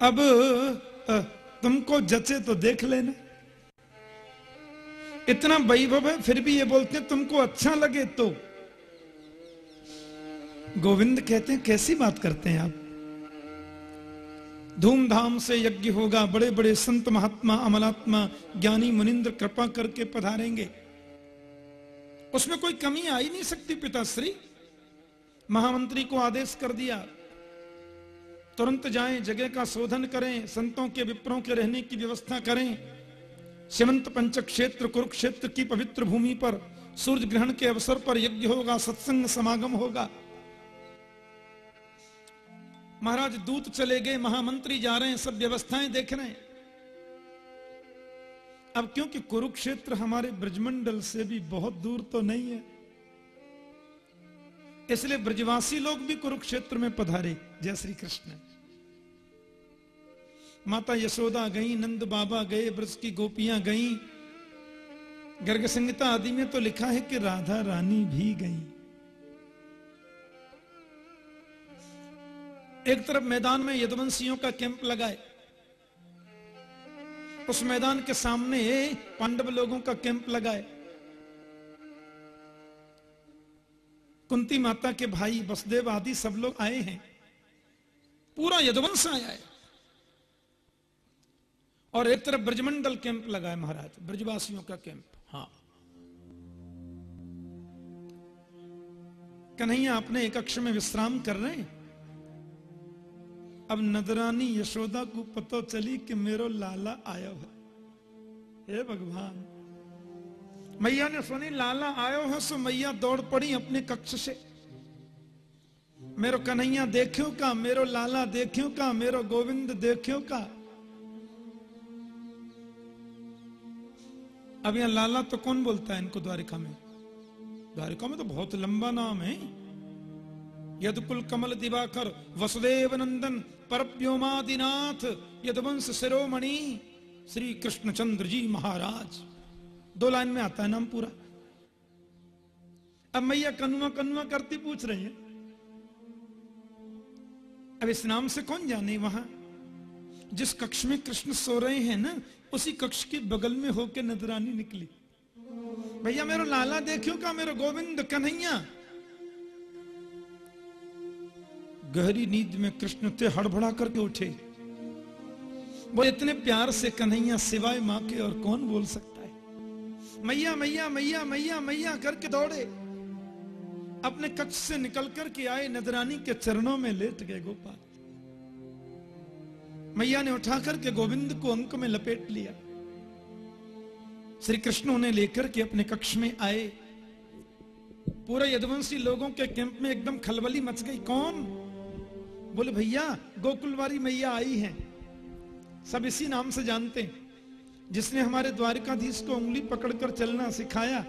अब तुमको जचे तो देख लेना। इतना वैभव है, फिर भी ये बोलते हैं, तुमको अच्छा लगे तो। गोविंद कहते हैं, कैसी बात करते हैं आप? धूमधाम से यज्ञ होगा बड़े बड़े संत महात्मा, अमलात्मा, ज्ञानी मुनिंद्र कृपा करके पधारेंगे। उसमें कोई कमी आ ही नहीं सकती, पिताश्री। महामंत्री को आदेश कर दिया। तुरंत जाएँ, जगह का शोधन करें, संतों के विप्रों के रहने की व्यवस्था करें। सिमंत पंच क्षेत्र कुरुक्षेत्र की पवित्र भूमि पर सूर्य ग्रहण के अवसर पर यज्ञ होगा, सत्संग समागम होगा। महाराज, दूत चले गए, महामंत्री जा रहे हैं, सब व्यवस्थाएँ देख रहे हैं। अब क्योंकि कुरुक्षेत्र हमारे ब्रजमंडल से भी बहुत दूर तो नहीं है, इसलिए ब्रजवासी लोग भी कुरुक्षेत्र में पधारे। जय श्री कृष्ण। माता यशोदा गई, नंद बाबा गए, ब्रज की गोपियाँ गई। गर्ग संहिता आदि में तो लिखा है कि राधा रानी भी गई। एक तरफ़ मैदान में यदुवंशियों का कैंप लगाए उस मैदान के सामने पांडव लोगों का कैंप लगाए कुंती माता के भाई, बसदेव आदि सब लोग आए हैं। पूरा यदुवंश आया है। और एक तरफ़ ब्रजमंडल कैंप लगाए महाराज, ब्रजवासियों का कैंप। हाँ। कन्हैया अपने एक कक्ष में विश्राम कर रहे हैं? अब नदरानी यशोदा को पता चली कि मेरो लाला आयो है। हे भगवान, मैया ने सुनी, लाला आयो है, सो मैया दौड़ पड़ी अपने कक्ष से। मेरो कन्हैया देखियो का, मेरो लाला देखियो का, मेरो गोविंद देखियो का अब यहाँ लाला तो कौन बोलता है इनको द्वारिका में? द्वारिका में तो बहुत लंबा नाम है। यदकुल कमल दिवाकर, वसुदेव नंदन परव्योमादिनाथ यदवंश शिरोमणि, श्री कृष्णचंद्र जी महाराज। दो लाइन में आता है नाम पूरा। अब मैया कनुआ कनुआ करती पूछ रही है। अब इस नाम से कौन जाने वहाँ? जिस कक्ष में कृष्ण सो रहे हैं ना उसी कक्ष के बगल में होके नजरानी निकली। भैया, मेरा लाला देखियो का? मेरा गोविंद कन्हैया? गहरी नींद में कृष्ण थे हड़बड़ा करके उठे। वो इतने प्यार से कन्हैया सिवाय माँ के और कौन बोल सकता है? मैया मैया मैया मैया मैया, करके दौड़े। अपने कक्ष से निकल करके आए, नजरानी के चरणों में लेट गए गोपाल। मैया ने उठा करके गोविंद को अंक में लपेट लिया। श्री कृष्ण उन्हें लेकर के अपने कक्ष में आए। पूरे यदवंशी लोगों के कैंप में एकदम खलबली मच गई। कौन? बोले, भैया, गोकुलवारी मैया आई हैं। सब इसी नाम से जानते हैं। जिसने हमारे द्वारकाधीश को उंगली पकड़कर चलना सिखाया,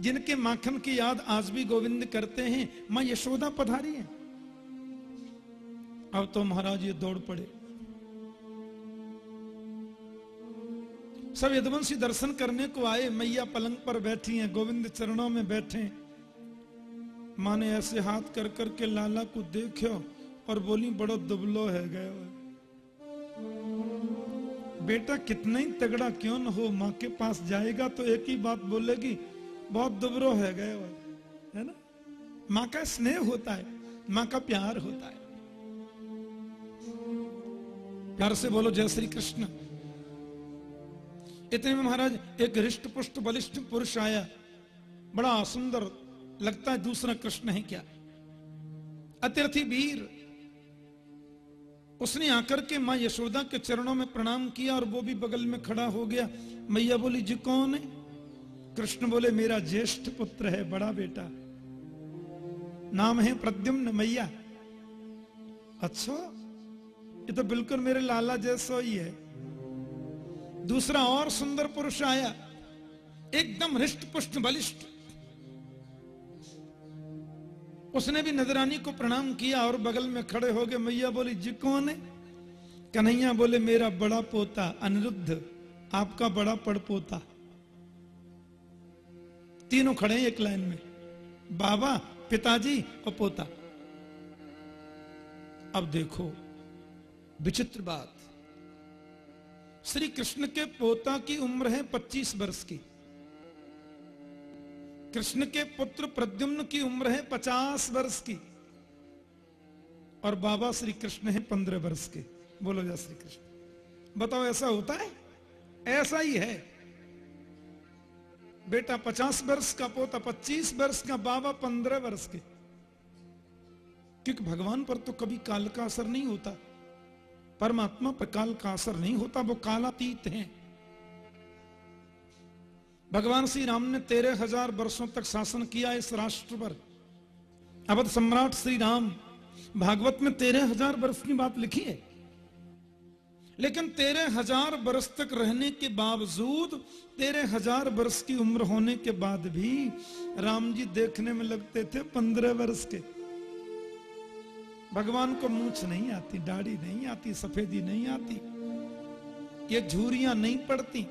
जिनके माखन की याद आज भी गोविंद करते हैं, माँ यशोदा पधारी है। अब तो महाराज ये दौड़ पड़े। सब यदुवंशी दर्शन करने को आए, मैया पलंग पर बैठी हैं, गोविंद चरणों में बैठे माँ ने ऐसे हाथ कर करके लाला को देखो और बोली, बड़ो दुबलो है, गए बेटा कितना ही तगड़ा क्यों न हो, माँ के पास जाएगा तो एक ही बात बोलेगी, बहुत दुबरो है, गए है ना? माँ का स्नेह होता है, माँ का प्यार होता है। प्यार से बोलो, जय श्री कृष्ण। इतने में महाराज, एक हृष्ट पुष्ट बलिष्ठ पुरुष आया। बड़ा सुंदर लगता है, दूसरा कृष्ण है क्या? अत्यर्थी वीर। उसने आकर के माँ यशोदा के चरणों में प्रणाम किया और वो भी बगल में खड़ा हो गया। मैया बोली, जी कौन है? कृष्ण बोले, मेरा ज्येष्ठ पुत्र है, बड़ा बेटा। नाम है प्रद्युम्न मैया। अच्छा ये तो बिल्कुल मेरे लाला जैसा ही है। दूसरा और सुंदर पुरुष आया, एकदम हृष्ट पुष्ट बलिष्ठ। उसने भी नजरानी को प्रणाम किया और बगल में खड़े हो गए। मैया बोली, जी कौन है? कन्हैया बोले, मेरा बड़ा पोता, अनिरुद्ध, आपका बड़ा पड़ पोता तीनों खड़े हैं एक लाइन में, बाबा, पिताजी और पोता। अब देखो, विचित्र बात। श्री कृष्ण के पोता की उम्र है 25 वर्ष की। कृष्ण के पुत्र प्रद्युम्न की उम्र है 50 वर्ष की। और बाबा श्री कृष्ण है 15 वर्ष के। बोलो जा श्री कृष्ण। बताओ ऐसा होता है? ऐसा ही है। बेटा 50 वर्ष का पोता 25 वर्ष का बाबा 15 वर्ष के। क्योंकि भगवान पर तो कभी काल का असर नहीं होता। परमात्मा पर काल का असर नहीं होता, वो कालातीत हैं। भगवान श्री राम ने तेरह हज़ार वर्षों तक शासन किया इस राष्ट्र पर। अवध सम्राट श्री राम भागवत में तेरह हज़ार वर्ष की बात लिखी है। लेकिन तेरह हज़ार वर्ष तक रहने के बावजूद, तेरह हज़ार वर्ष की उम्र होने के बाद भी राम जी देखने में लगते थे पंद्रह वर्ष के। भगवान को मूछ नहीं आती, दाढ़ी नहीं आती, सफेदी नहीं आती, ये झूरियाँ नहीं पड़ती।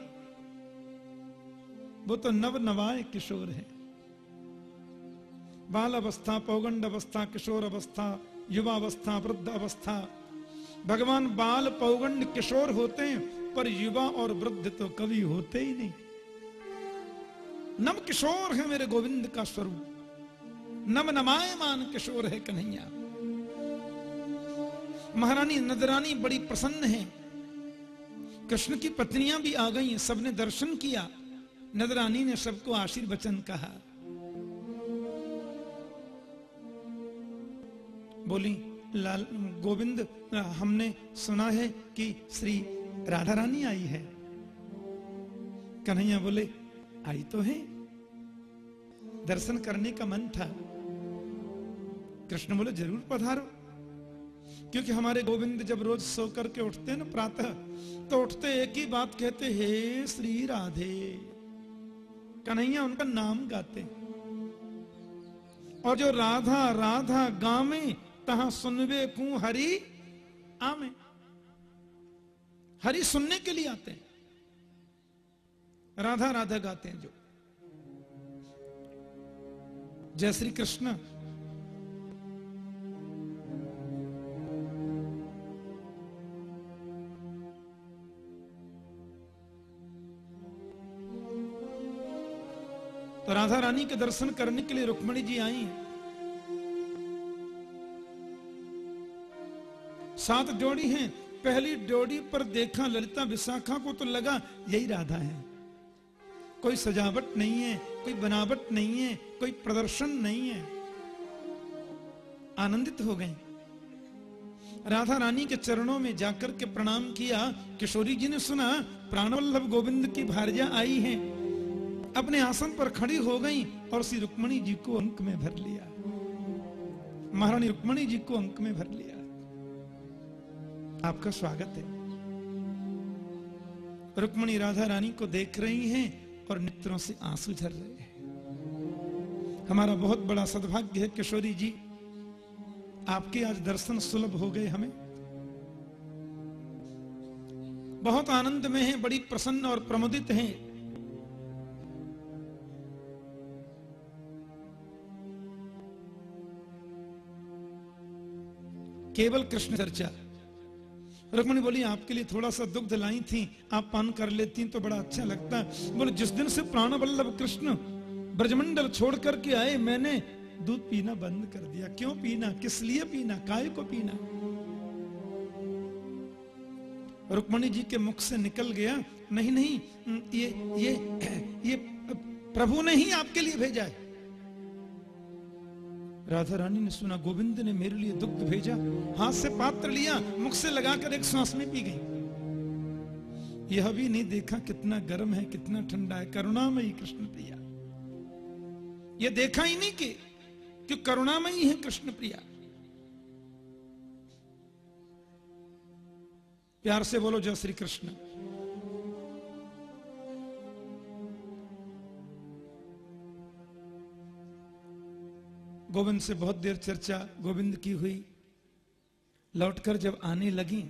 वो तो नव नवाए किशोर है। बाल अवस्था पौगंड अवस्था किशोर अवस्था युवा अवस्था वृद्ध अवस्था भगवान बाल, पौगंड, किशोर होते हैं, पर युवा और वृद्ध तो कभी होते ही नहीं। नव किशोर है मेरे गोविंद का स्वरूप। नव नमायमान किशोर है कन्हैया। महारानी नदरानी बड़ी प्रसन्न है। कृष्ण की पत्नियाँ भी आ गई, सबने दर्शन किया। नदरानी ने सबको आशीर्वचन कहा। बोली, लाल, गोविंद, हमने सुना है कि श्री राधा रानी आई है। कन्हैया बोले, आई तो है। दर्शन करने का मन था। कृष्ण बोले, ज़रूर पधारो। क्योंकि हमारे गोविंद जब रोज सो करके उठते हैं ना प्रातः तो उठते एक ही बात कहते हे श्री राधे। कन्हैया उनका नाम गाते और जो राधा राधा गावे तहा सुनवे कू हरि आमे। हरि सुनने के लिए आते हैं। राधा राधा गाते हैं जो। जय श्री कृष्ण। राधा रानी के दर्शन करने के लिए रुक्मणी जी आई सात जोड़ी हैं। पहली जोड़ी पर देखा ललिता विशाखा को तो लगा, यही राधा है। कोई सजावट नहीं है, कोई बनावट नहीं है, कोई प्रदर्शन नहीं है। आनंदित हो गए राधा रानी के चरणों में जाकर के प्रणाम किया। किशोरी जी ने सुना, प्राणवल्लभ गोविंद की भार्या आई है। अपने आसन पर खड़ी हो गई और श्री रुक्मणी जी को अंक में भर लिया। महारानी रुक्मणी जी को अंक में भर लिया। आपका स्वागत है। रुक्मणी राधा रानी को देख रही हैं और नेत्रों से आँसू झर रहे हैं। हमारा बहुत बड़ा सद्भाग्य है, किशोरी जी। आपके आज दर्शन सुलभ हो गए हमें। बहुत आनंद में हैं, बड़ी प्रसन्न और प्रमुदित हैं। केवल कृष्ण चर्चा। रुक्मणी बोली, आपके लिए थोड़ा सा दुग्ध लाई थी, आप पान कर लेती तो बड़ा अच्छा लगता। बोले, जिस दिन से प्राण वल्लभ कृष्ण ब्रजमंडल छोड़ करके आए, मैंने दूध पीना बंद कर दिया। क्यों पीना? किस लिए पीना? काय को पीना? रुक्मणी जी के मुख से निकल गया, नहीं नहीं, ये ये ये प्रभु ने ही आपके लिए भेजा है। राधा रानी ने सुना गोविंद ने मेरे लिए दुग्ध भेजा हाथ से पात्र लिया मुख से लगाकर एक सांस में पी गई। यह भी नहीं देखा कितना गर्म है कितना ठंडा है करुणामयी कृष्ण प्रिया। यह देखा ही नहीं कि, कि करुणामयी है कृष्ण प्रिया। प्यार से बोलो जय श्री कृष्ण। गोविंद से बहुत देर चर्चा गोविंद की हुई। लौटकर जब आने लगी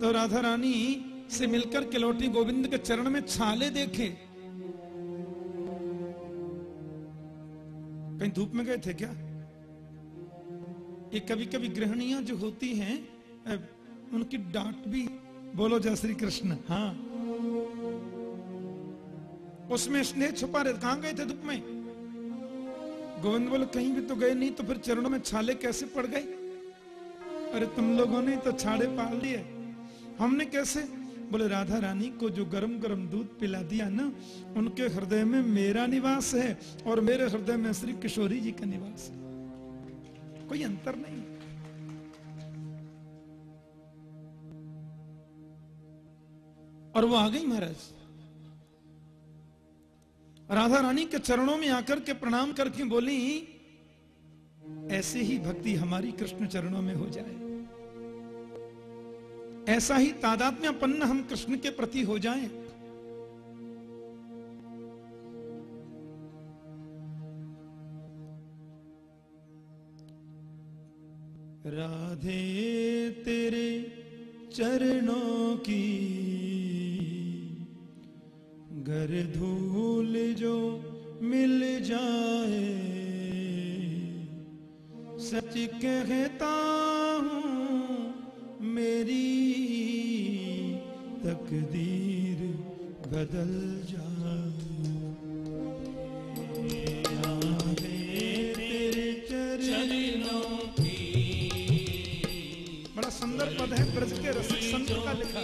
तो राधा रानी से मिलकर के लौटी गोविंद के चरण में छाले देखे। कहीं धूप में गए थे क्या? ये कभी कभी गृहणियाँ जो होती हैं उनकी डांट भी बोलो जय श्री कृष्ण। हाँ। उसमें स्नेह छुपा रहे, कहाँ गए थे धूप में? गोविंद बोले, कहीं भी तो गए, नहीं तो फिर चरणों में छाले कैसे पड़ गए? अरे, तुम लोगों ने तो छाड़े पाल लिए। हमने कैसे? बोले, राधा रानी को जो गरम गरम दूध पिला दिया ना, उनके हृदय में मेरा निवास है और मेरे हृदय में श्री किशोरी जी का निवास है। कोई अंतर नहीं। और वो आ गई महाराज। राधा रानी के चरणों में आकर के प्रणाम करके बोली, ऐसे ही भक्ति हमारी कृष्ण चरणों में हो जाए। ऐसा ही तादात्म्यपन्न हम कृष्ण के प्रति हो जाएँ। राधे तेरे चरणों की घर धूल जो मिल जाए। सच कहता हूँ, मेरी तकदीर बदल जाए। बड़ा सुंदर पद है ब्रज के रसिक संत का लिखा।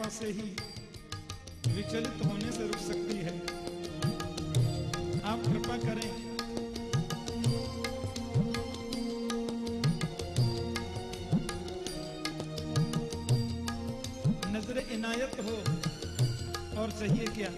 कृपा से ही विचलित होने से रुक सकती है। आप कृपा करें। नज़र इनायत हो और चाहिए क्या?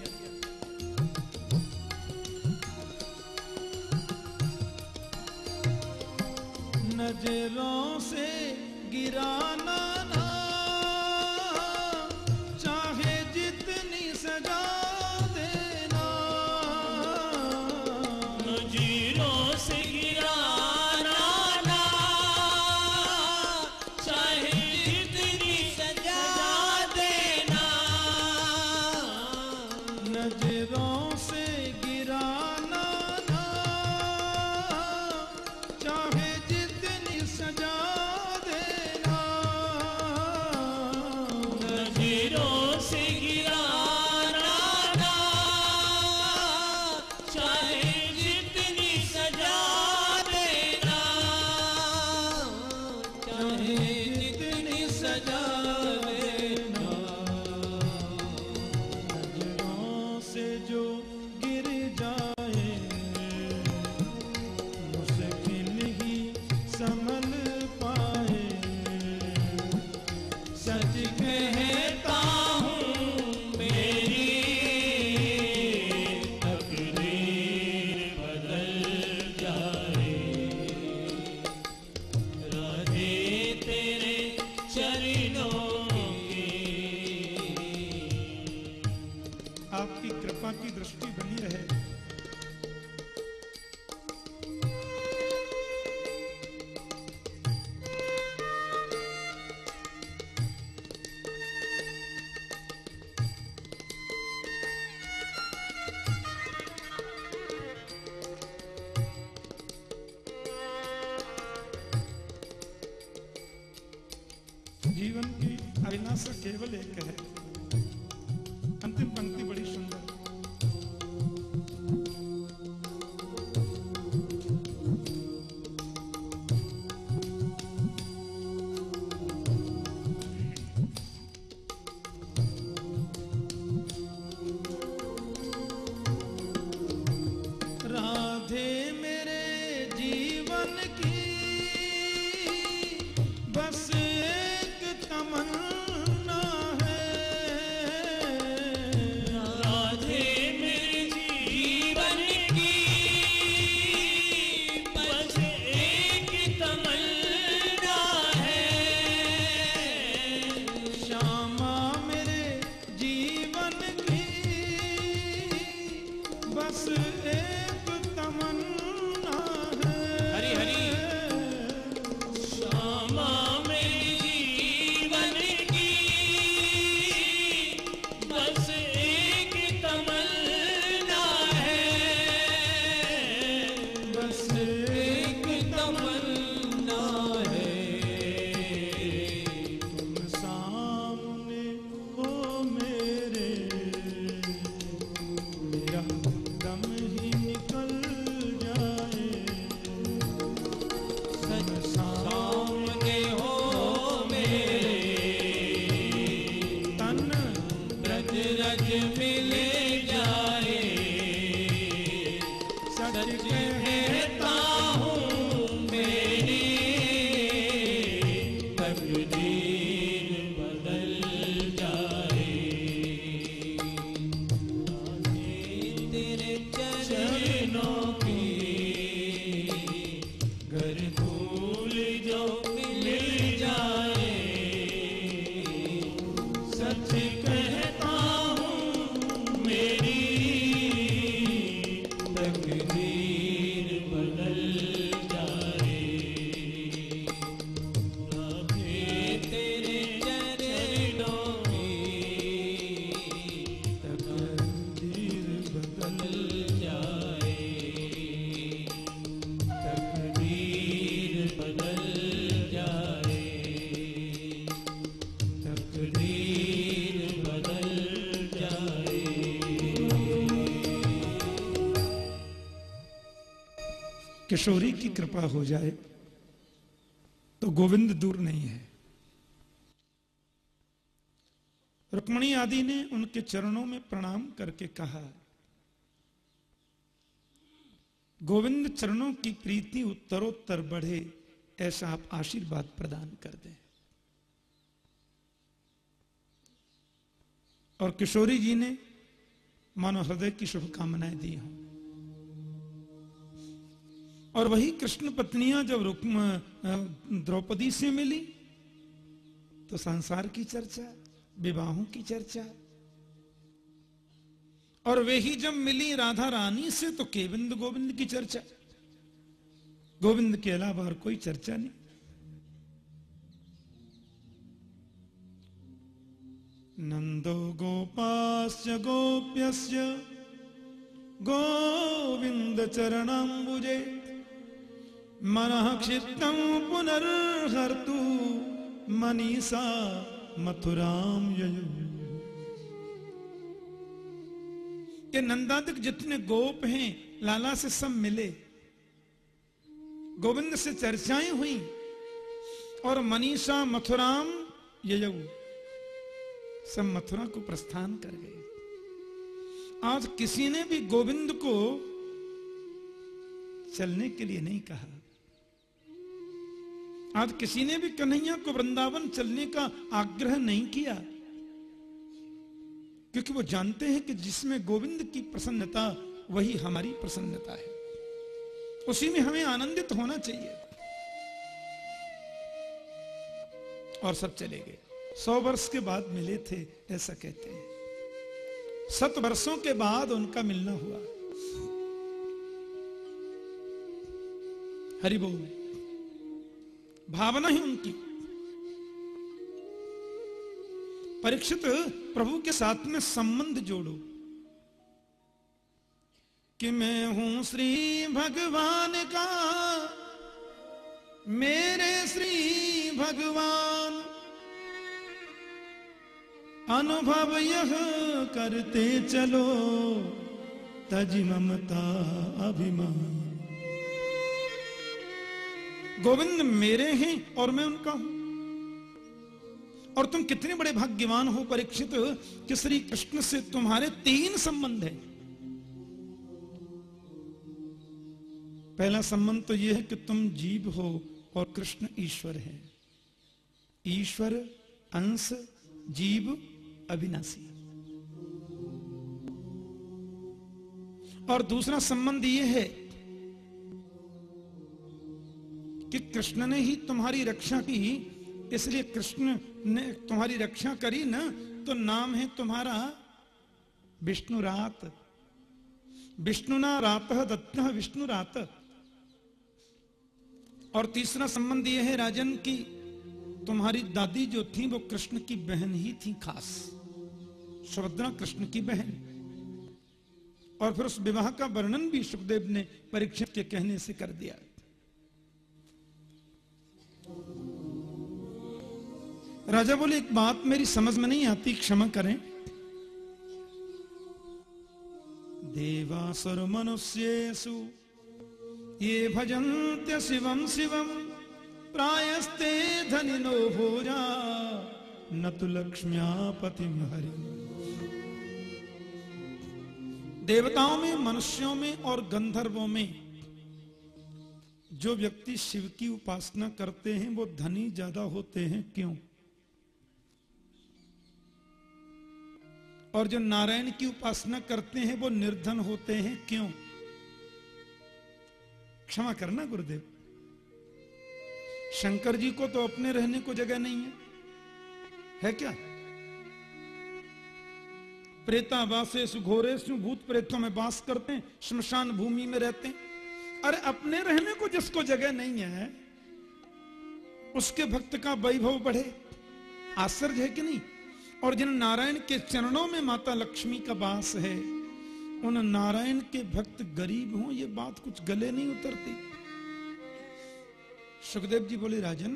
किशोरी की कृपा हो जाए तो गोविंद दूर नहीं है। रुक्मणी आदि ने उनके चरणों में प्रणाम करके कहा, गोविंद चरणों की प्रीति उत्तरोत्तर बढ़े, ऐसा आप आशीर्वाद प्रदान कर दें। और किशोरी जी ने मानो हृदय की शुभकामनाएँ दी हूँ। और वही कृष्ण पत्नियाँ जब रुक्म द्रौपदी से मिली तो संसार की चर्चा, विवाहों की चर्चा। और वे ही जब मिली राधा रानी से तो केविंद गोविंद की चर्चा। गोविंद के अलावा और कोई चर्चा नहीं। नंदो गोपाश्च गोप्यस्य गोविंद चरणाम्बुजे। मन क्षिप्तम पुनर्हर्तु मनीषा मथुराम ये नंदादिक जितने गोप हैं, लाला से सब मिले। गोविंद से चर्चाएँ हुई और मनीषा मथुराम ययऊ सब मथुरा को प्रस्थान कर गए। आज किसी ने भी गोविंद को चलने के लिए नहीं कहा। आज किसी ने भी कन्हैया को वृंदावन चलने का आग्रह नहीं किया। क्योंकि वो जानते हैं कि जिसमें गोविंद की प्रसन्नता, वही हमारी प्रसन्नता है। उसी में हमें आनंदित होना चाहिए। और सब चले गए। सौ वर्ष के बाद मिले थे, ऐसा कहते हैं। सत वर्षों के बाद उनका मिलना हुआ। हरि बोल भावना ही उनकी। परीक्षित प्रभु के साथ में संबंध जोड़ो। कि मैं हूँ श्री भगवान का, मेरे श्री भगवान। अनुभव यह करते चलो, तज ममता अभिमान। गोविंद मेरे हैं और मैं उनका हूँ। और तुम कितने बड़े भाग्यवान हो, परीक्षित, कि श्री कृष्ण से तुम्हारे तीन संबंध है। पहला संबंध तो यह है कि तुम जीव हो और कृष्ण ईश्वर है। ईश्वर, अंश, जीव, अविनाशी। और दूसरा संबंध यह है कि कृष्ण ने ही तुम्हारी रक्षा की, इसलिए कृष्ण ने तुम्हारी रक्षा करी ना तो नाम है तुम्हारा विष्णु रात। विष्णुना रात दत्त विष्णु रात। और तीसरा संबंध यह है राजन की तुम्हारी दादी जो थी, वो कृष्ण की बहन ही थी खास। सुभद्रा कृष्ण की बहन। और फिर उस विवाह का वर्णन भी सुखदेव ने परीक्षित के कहने से कर दिया। राजा बोले, एक बात मेरी समझ में नहीं आती, क्षमा करें। देवासुर मनुष्येषु, ये भजन्त्य शिवम शिवम प्रायस्ते धनिनो भोजा, न तो लक्ष्म्यापति हरि। देवताओं में, मनुष्यों में और गंधर्वों में जो व्यक्ति शिव की उपासना करते हैं, वो धनी ज़्यादा होते हैं। क्यों? और जो नारायण की उपासना करते हैं, वो निर्धन होते हैं। क्यों? क्षमा करना गुरुदेव। शंकर जी को तो अपने रहने को जगह नहीं है। है क्या? प्रेतावासे सुघोरे भूत प्रेतों में वास करते हैं, श्मशान भूमि में रहते हैं। अरे अपने रहने को जिसको जगह नहीं है, उसके भक्त का वैभव बढ़े। आश्चर्य है कि नहीं? और जिन नारायण के चरणों में माता लक्ष्मी का वास है, उन नारायण के भक्त गरीब हों, ये बात कुछ गले नहीं उतरती। सुखदेव जी बोले, राजन,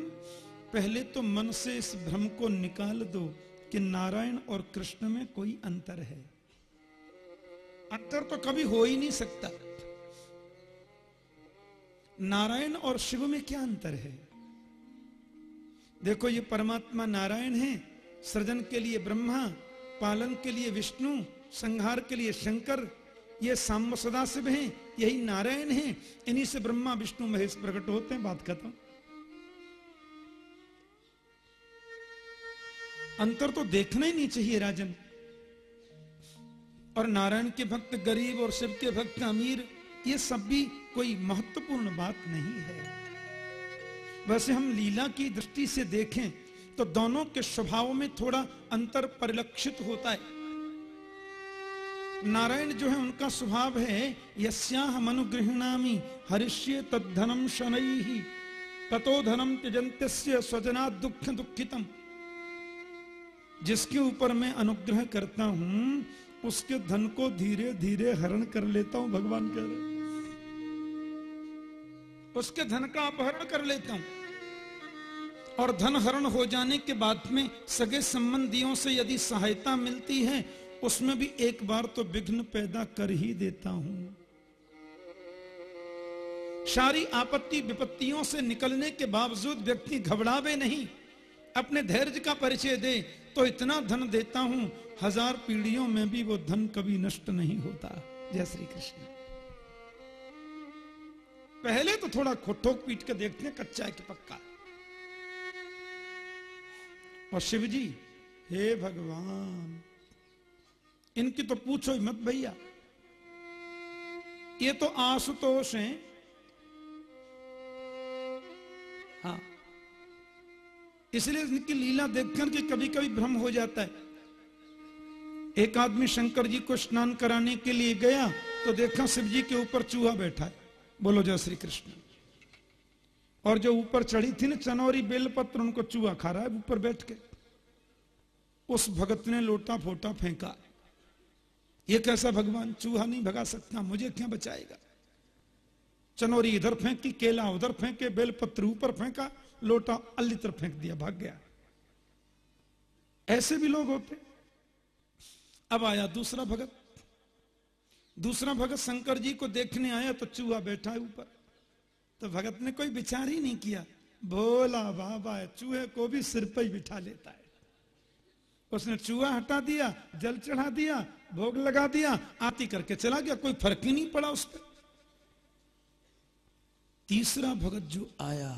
पहले तो मन से इस भ्रम को निकाल दो कि नारायण और कृष्ण में कोई अंतर है। अंतर तो कभी हो ही नहीं सकता। नारायण और शिव में क्या अंतर है? देखो, ये परमात्मा नारायण है, सृजन के लिए ब्रह्मा, पालन के लिए विष्णु, संहार के लिए शंकर, ये सांब सदा शिव हैं, यही नारायण हैं। इन्हीं से ब्रह्मा, विष्णु, महेश प्रकट होते हैं, बात खत्म। अंतर तो देखना ही नहीं चाहिए राजन। और नारायण के भक्त, गरीब और शिव के भक्त, अमीर, ये सब भी कोई महत्वपूर्ण बात नहीं है। वैसे हम लीला की दृष्टि से देखें तो दोनों के स्वभाव में थोड़ा अंतर परिलक्षित होता है। नारायण जो है, उनका स्वभाव है यस्याहम अनुगृहणामी हरिष्य तद्धनम ही ततो धनम त्यजंत्य स्वजना दुख दुखितम। जिसके ऊपर मैं अनुग्रह करता हूँ, उसके धन को धीरे धीरे हरण कर लेता हूँ, भगवान कह रहे उसके धन का अपहरण कर लेता हूँ। और धन हरण हो जाने के बाद में सगे संबंधियों से यदि सहायता मिलती है, उसमें भी एक बार तो विघ्न पैदा कर ही देता हूँ। सारी आपत्ति विपत्तियों से निकलने के बावजूद व्यक्ति घबरावे नहीं, अपने धैर्य का परिचय दे तो इतना धन देता हूँ, हज़ार पीढ़ियों में भी वो धन कभी नष्ट नहीं होता। जय श्री कृष्ण। पहले तो थोड़ा ठोक पीट के देखते हैं, कच्चा है कि पक्का और शिव जी हे भगवान, इनकी तो पूछो ही मत भैया। ये तो आशुतोष हैं। हाँ। इसलिए इनकी लीला देखकर के कभी कभी भ्रम हो जाता है। एक आदमी शंकर जी को स्नान कराने के लिए गया तो देखा शिव जी के ऊपर चूहा बैठा है। बोलो जय श्री कृष्ण। और जो ऊपर चढ़ी थी ना चनौरी बेलपत्र उनको चूहा खा रहा है, ऊपर बैठ के। उस भगत ने लोटा फोटा फेंका। ये कैसा भगवान? चूहा नहीं भगा सकता, मुझे क्या बचाएगा? चनौरी इधर फेंकी, केला उधर फेंके बेलपत्र ऊपर फेंका, लोटा अल्ली तरफ़ फेंक दिया, भाग गया। ऐसे भी लोग होते। अब आया दूसरा भगत। दूसरा भगत शंकर जी को देखने आया तो चूहा बैठा है ऊपर। तो भगत ने कोई विचार ही नहीं किया। बोला बाबा चूहे को भी सिर पर ही बिठा लेता है। उसने चूहा हटा दिया, जल चढ़ा दिया, भोग लगा दिया आती करके चला गया, कोई फ़र्क ही नहीं पड़ा उस पर। तीसरा भगत जो आया,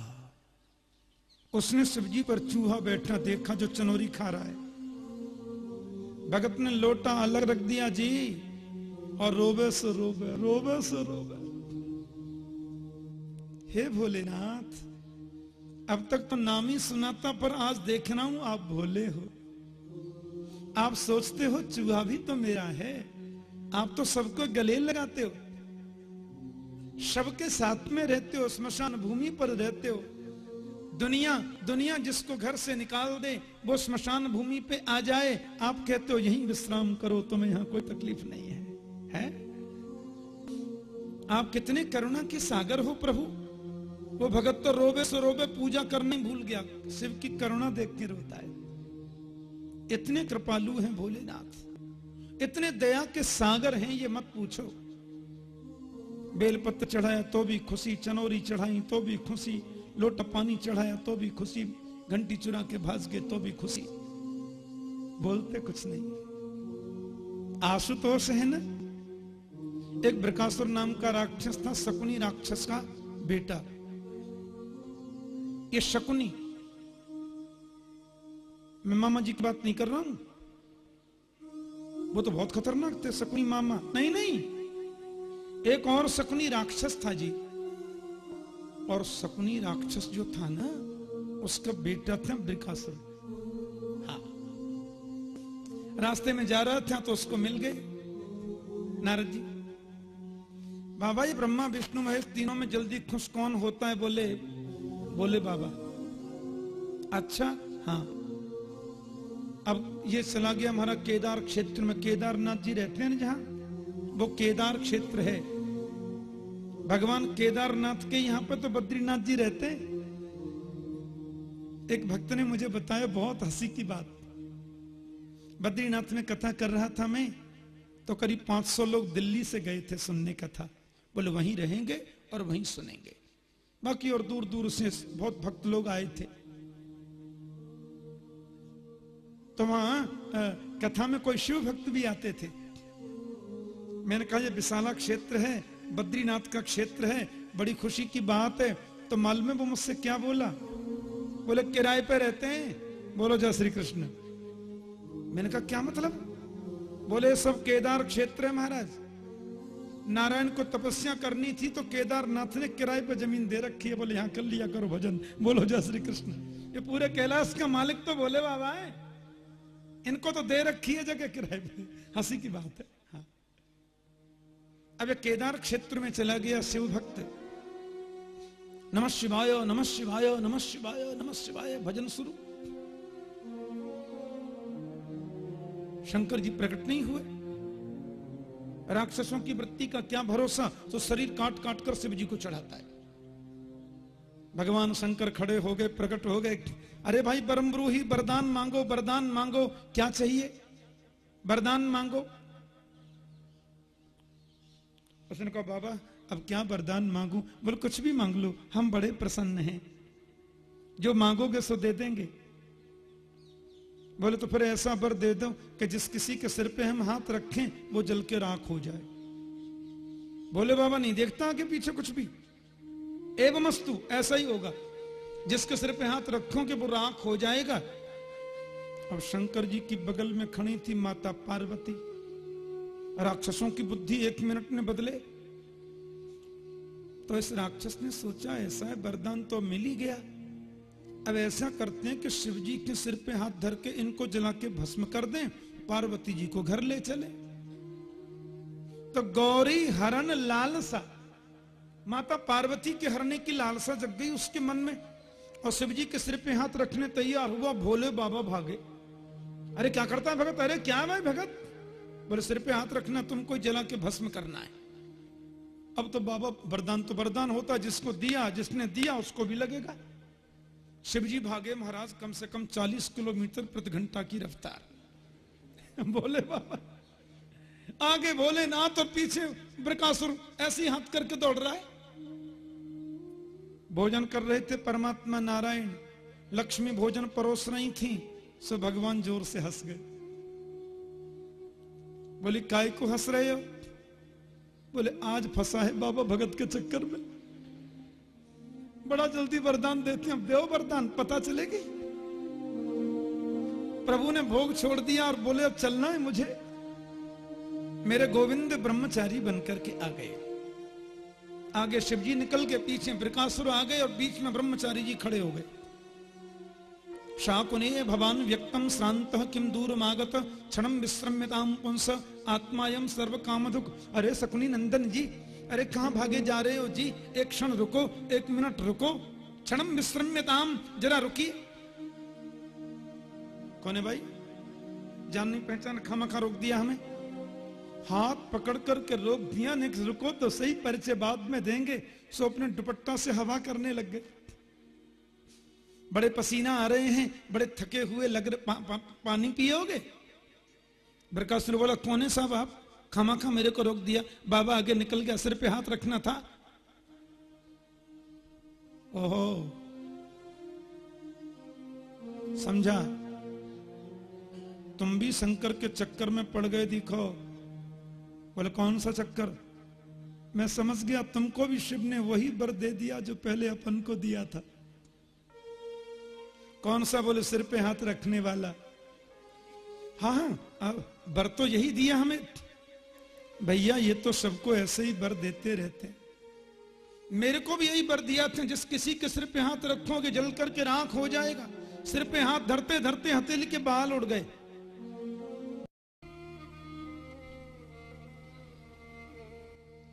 उसने शिवजी पर चूहा बैठा देखा जो चनोरी खा रहा है। भगत ने लोटा अलग रख दिया, जी और रोबे से रोबे रोबे से रोबे। हे भोलेनाथ, अब तक तो नाम ही सुनाता पर आज देख रहा हूँ आप भोले हो। आप सोचते हो चूहा भी तो मेरा है। आप तो सबको गले लगाते हो। सबके साथ में रहते हो, स्मशान भूमि पर रहते हो। दुनिया दुनिया जिसको घर से निकाल दे, वो स्मशान भूमि पे आ जाए। आप कहते हो, यहीं विश्राम करो, तुम्हें यहाँ कोई तकलीफ़ नहीं है। है? आप कितने करुणा के सागर हो प्रभु। वो भगत तो रोबे से रोबे पूजा करने भूल गया। शिव की करुणा देख के रोता है। इतने कृपालु हैं भोलेनाथ। इतने दया के सागर हैं, ये मत पूछो। बेलपत्र चढ़ाया तो भी खुशी, चनौरी चढ़ाई तो भी खुशी, लोटा पानी चढ़ाया तो भी खुशी, घंटी चुरा के भाज गए तो भी खुशी। बोलते कुछ नहीं। आशुतोष है ना? एक ब्रकासुर नाम का राक्षस था, शकुनी राक्षस का बेटा। ये शकुनी, मैं मामा जी की बात नहीं कर रहा हूँ? वो तो बहुत खतरनाक थे, शकुनी मामा। नहीं नहीं, एक और शकुनी राक्षस था जी। और शकुनी राक्षस जो था ना, उसका बेटा था ब्रिकासुर। हाँ। रास्ते में जा रहा था तो उसको मिल गए। नारद जी। बाबा ये ब्रह्मा, विष्णु, महेश तीनों में जल्दी खुश कौन होता है? बोले बोले बाबा। अच्छा हाँ। अब ये चला गया हमारा केदार क्षेत्र में। केदारनाथ जी रहते हैं ना जहाँ? वो केदार क्षेत्र है। भगवान केदारनाथ के यहाँ पर तो बद्रीनाथ जी रहते हैं। एक भक्त ने मुझे बताया, बहुत हँसी की बात। बद्रीनाथ में कथा कर रहा था मैं तो करीब 500 लोग दिल्ली से गए थे सुनने कथा। बोले, वहीं रहेंगे और वहीं सुनेंगे। बाकी और दूर दूर से बहुत भक्त लोग आए थे। तो वहाँ कथा में कोई शिव भक्त भी आते थे। मैंने कहा, ये विशाला क्षेत्र है, बद्रीनाथ का क्षेत्र है, बड़ी खुशी की बात है तो मालूम में वो मुझसे क्या बोला? बोले, किराए पे रहते हैं। बोलो, जय श्री कृष्ण। मैंने कहा, क्या मतलब? बोले सब केदार क्षेत्र है महाराज। नारायण को तपस्या करनी थी तो केदारनाथ ने किराए पर ज़मीन दे रखी है। बोले, यहाँ कर लिया करो भजन। बोलो, जय श्री कृष्ण। ये पूरे कैलाश का मालिक तो बोले, बाबा, है। इनको तो दे रखी है जगह किराए पर हँसी की बात है। हाँ। अब केदार क्षेत्र में चला गया शिव भक्त। नमः शिवाय नमः शिवाय नमः शिवाय नमः शिवाय, भजन शुरू। शंकर जी प्रकट नहीं हुए। राक्षसों की वृत्ति का क्या भरोसा? तो शरीर काट काट कर शिव जी को चढ़ाता है। भगवान शंकर खड़े हो गए, प्रकट हो गए। अरे भाई बरमरू ही वरदान मांगो वरदान मांगो। क्या चाहिए? वरदान मांगो। उसने कहा, बाबा, अब क्या वरदान मांगू? बोले, कुछ भी मांग लो, हम बड़े प्रसन्न हैं। जो मांगोगे सो दे देंगे। बोले तो फिर ऐसा वर दे दो कि जिस किसी के सिर पे हम हाथ रखें, वो जल के राख हो जाए। बोले, बाबा, नहीं देखता आगे पीछे कुछ भी? एवं अस्तु ऐसा ही होगा। जिसके सिर पे हाथ रखोगे, वो राख हो जाएगा। अब शंकर जी की बगल में खड़ी थी माता पार्वती। राक्षसों की बुद्धि एक मिनट में बदले। तो इस राक्षस ने सोचा, ऐसा है वरदान तो मिल ही गया। अब ऐसा करते हैं कि शिव जी के सिर पे हाथ धर के इनको जला के भस्म कर दें, पार्वती जी को घर ले चले। तो गौरी हरण लालसा, माता पार्वती के हरने की लालसा जग गई उसके मन में, और शिव जी के सिर पे हाथ रखने तैयार हुआ, भोले बाबा भागे। अरे क्या करता है भगत? अरे क्या है भगत? बोले, सिर पे हाथ रखना तुमको जला के भस्म करना है। अब तो बाबा वरदान तो वरदान होता, जिसको दिया, जिसने दिया, उसको भी लगेगा। शिवजी भागे महाराज कम से कम 40 किलोमीटर प्रति घंटा की रफ्तार। बोले बाबा। आगे बोले ना तो पीछे ब्रकासुर ऐसे हाथ करके दौड़ रहा है। भोजन कर रहे थे परमात्मा नारायण। लक्ष्मी भोजन परोस रही थी, सो भगवान ज़ोर से हंस गए। बोली, काय को हंस रहे हो? बोले, आज फंसा है बाबा भगत के चक्कर में। बड़ा जल्दी वरदान देते हैं। देव वरदान, पता चलेगी? प्रभु ने भोग छोड़ दिया और बोले, अब चलना है मुझे। मेरे गोविंद ब्रह्मचारी बनकर के आ गए। आगे शिवजी निकल के पीछे प्रकाशुर आ गए और बीच में ब्रह्मचारी जी खड़े हो गए। शाकुने भवान व्यक्तम श्रांत किम दूर मागत क्षण विश्रम्यताम पुंस आत्मायम सर्व कामधुक अरे सकुनी नंदन जी अरे कहाँ भागे जा रहे हो जी? एक क्षण रुको एक मिनट रुको। क्षण विश्रम्यताम जरा रुकी कौन है भाई? जान नहीं पहचान खामा रोक दिया हमें। हाथ पकड़ कर के रोक दिया नहीं रुको तो सही परिचय बाद में देंगे। सो अपने दुपट्टा से हवा करने लग गए। बड़े पसीना आ रहे हैं बड़े थके हुए लग रहे। पा, पा, पानी पियोगे? बरकासुर बोला कौन है साहब आप? खामा खा मेरे को रोक दिया। बाबा आगे निकल गया, सिर पे हाथ रखना था। ओहो। समझा? तुम भी शंकर के चक्कर में पड़ गए दिखो। बोले, कौन सा चक्कर? मैं समझ गया, तुमको भी शिव ने वही बर दे दिया जो पहले अपन को दिया था। कौन सा बोले, सिर पे हाथ रखने वाला? हाँ हाँ बर तो यही दिया हमें। भैया, ये तो सबको ऐसे ही बर देते रहते मेरे को भी यही बर दिया था, जिस किसी के सिर पे हाथ रखोगे, जल करके राख हो जाएगा। सिर पे हाथ धरते धरते हथेली के बाल उड़ गए।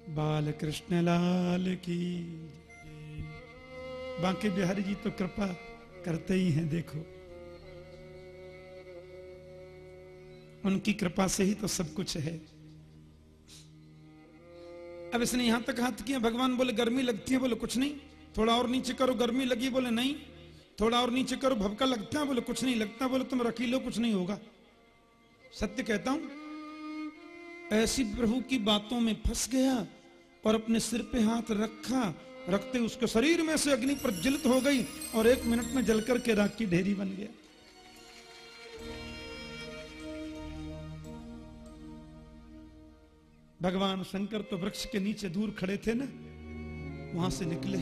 बाल कृष्ण लाल की बांके बिहारी जी तो कृपा करते ही हैं, देखो। उनकी कृपा से ही तो सब कुछ है। अब इसने यहाँ तक हाथ किया, भगवान बोले, गर्मी लगती है, बोले, कुछ नहीं। थोड़ा और नीचे करो, गर्मी लगी, बोले, नहीं। थोड़ा और नीचे करो भवका लगता है, बोले, कुछ नहीं लगता, बोले, तुम रखी लो, कुछ नहीं होगा। सत्य कहता हूँ, ऐसी प्रभु की बातों में फंस गया और अपने सिर पे हाथ रखा, रखते उसके शरीर में से अग्नि प्रज्वलित हो गई और एक मिनट में जलकर के राख की ढेरी बन गया। भगवान शंकर तो वृक्ष के नीचे दूर खड़े थे ना, वहाँ से निकले।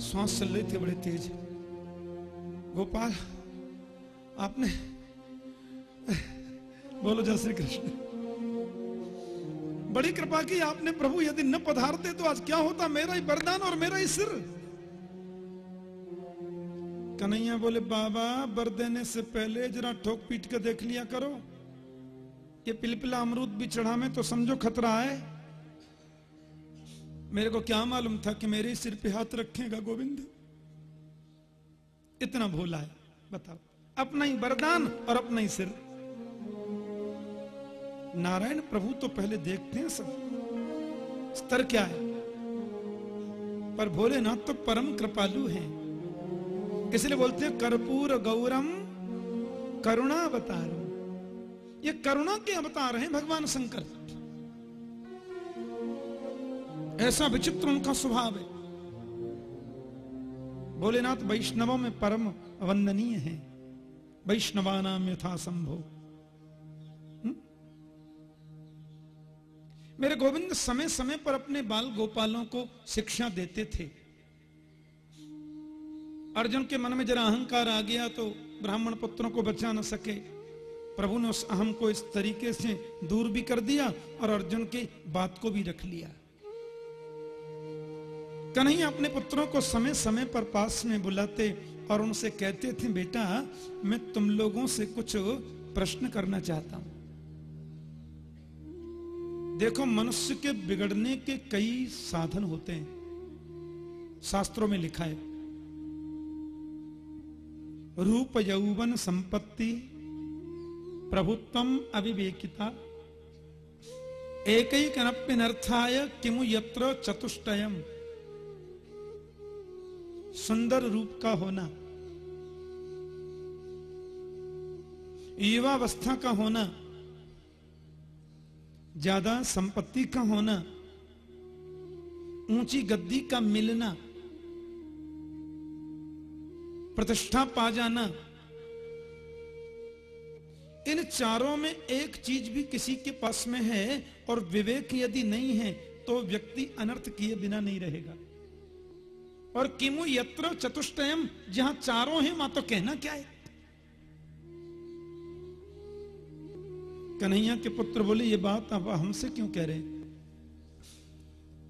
श्वास चल रहे थे बड़े तेज। गोपाल, आपने, बोलो जय श्री कृष्ण। बड़ी कृपा की आपने प्रभु यदि न पधारते तो आज क्या होता? मेरा ही वरदान और मेरा ही सिर। कन्हैया बोले, बाबा बर देने से पहले जरा ठोक पीट के देख लिया करो। ये पिलपिला अमरूद भी चढ़ा में तो समझो खतरा है। मेरे को क्या मालूम था कि मेरे सिर पे हाथ रखेगा गोविंद। इतना भोला है, बताओ। अपना ही वरदान और अपना ही सिर। नारायण प्रभु तो पहले देखते हैं सब। स्तर क्या है? पर भोलेनाथ तो परम कृपालु हैं। इसलिए बोलते हैं, कर्पूर गौरम करुणा अवतार ये करुणा के अवतार हैं भगवान शंकर। ऐसा विचित्र उनका स्वभाव है। भोलेनाथ वैष्णवों में परम वंदनीय है। वैष्णवा नाम यथा संभव मेरे गोविंद समय समय पर अपने बाल गोपालों को शिक्षा देते थे। अर्जुन के मन में जरा अहंकार आ गया तो ब्राह्मण पुत्रों को बचा न सके। प्रभु ने उस अहम को इस तरीके से दूर भी कर दिया और अर्जुन की बात को भी रख लिया। कन्हैया अपने पुत्रों को समय समय पर पास में बुलाते और उनसे कहते थे, बेटा, मैं तुम लोगों से कुछ प्रश्न करना चाहता हूँ। देखो, मनुष्य के बिगड़ने के कई साधन होते हैं। शास्त्रों में लिखा है, रूप यौवन संपत्ति प्रभुत्वम अविवेकिता। एक ही कनप्यनर्थाय किमु यत्र चतुष्टयम। सुंदर रूप का होना। युवावस्था का होना। ज़्यादा संपत्ति का होना। ऊँची गद्दी का मिलना। प्रतिष्ठा पा जाना। इन चारों में एक चीज़ भी किसी के पास में है और विवेक यदि नहीं है तो व्यक्ति अनर्थ किए बिना नहीं रहेगा। और किमु यत्र चतुष्टयम, जहाँ चारों हैं, वहाँ तो कहना क्या है? कन्हैया के पुत्र बोले, ये बात अब हमसे क्यों कह रहे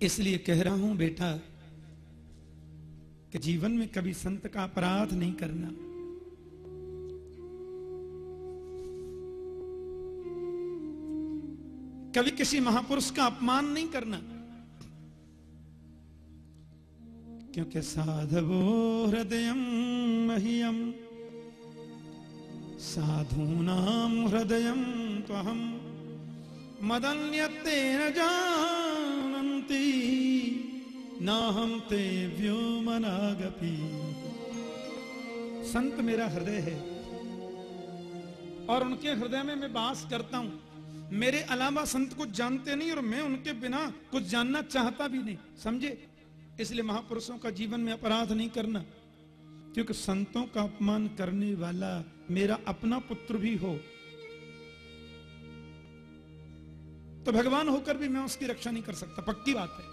इसलिए कह रहा हूँ, बेटा, कि जीवन में कभी संत का अपराध नहीं करना। कभी किसी महापुरुष का अपमान नहीं करना। क्योंकि साधवो हृदय मह्यम साधूनाम हृदय तो हम मदन्यते न जानती ना हम ते व्योमनागपी। संत मेरा हृदय है, और उनके हृदय में मैं बास करता हूँ। मेरे अलावा संत कुछ जानते नहीं और मैं उनके बिना कुछ जानना चाहता भी नहीं। समझे? इसलिए महापुरुषों का जीवन में अपराध नहीं करना, क्योंकि संतों का अपमान करने वाला मेरा अपना पुत्र भी हो। तो भगवान होकर भी मैं उसकी रक्षा नहीं कर सकता। पक्की बात है।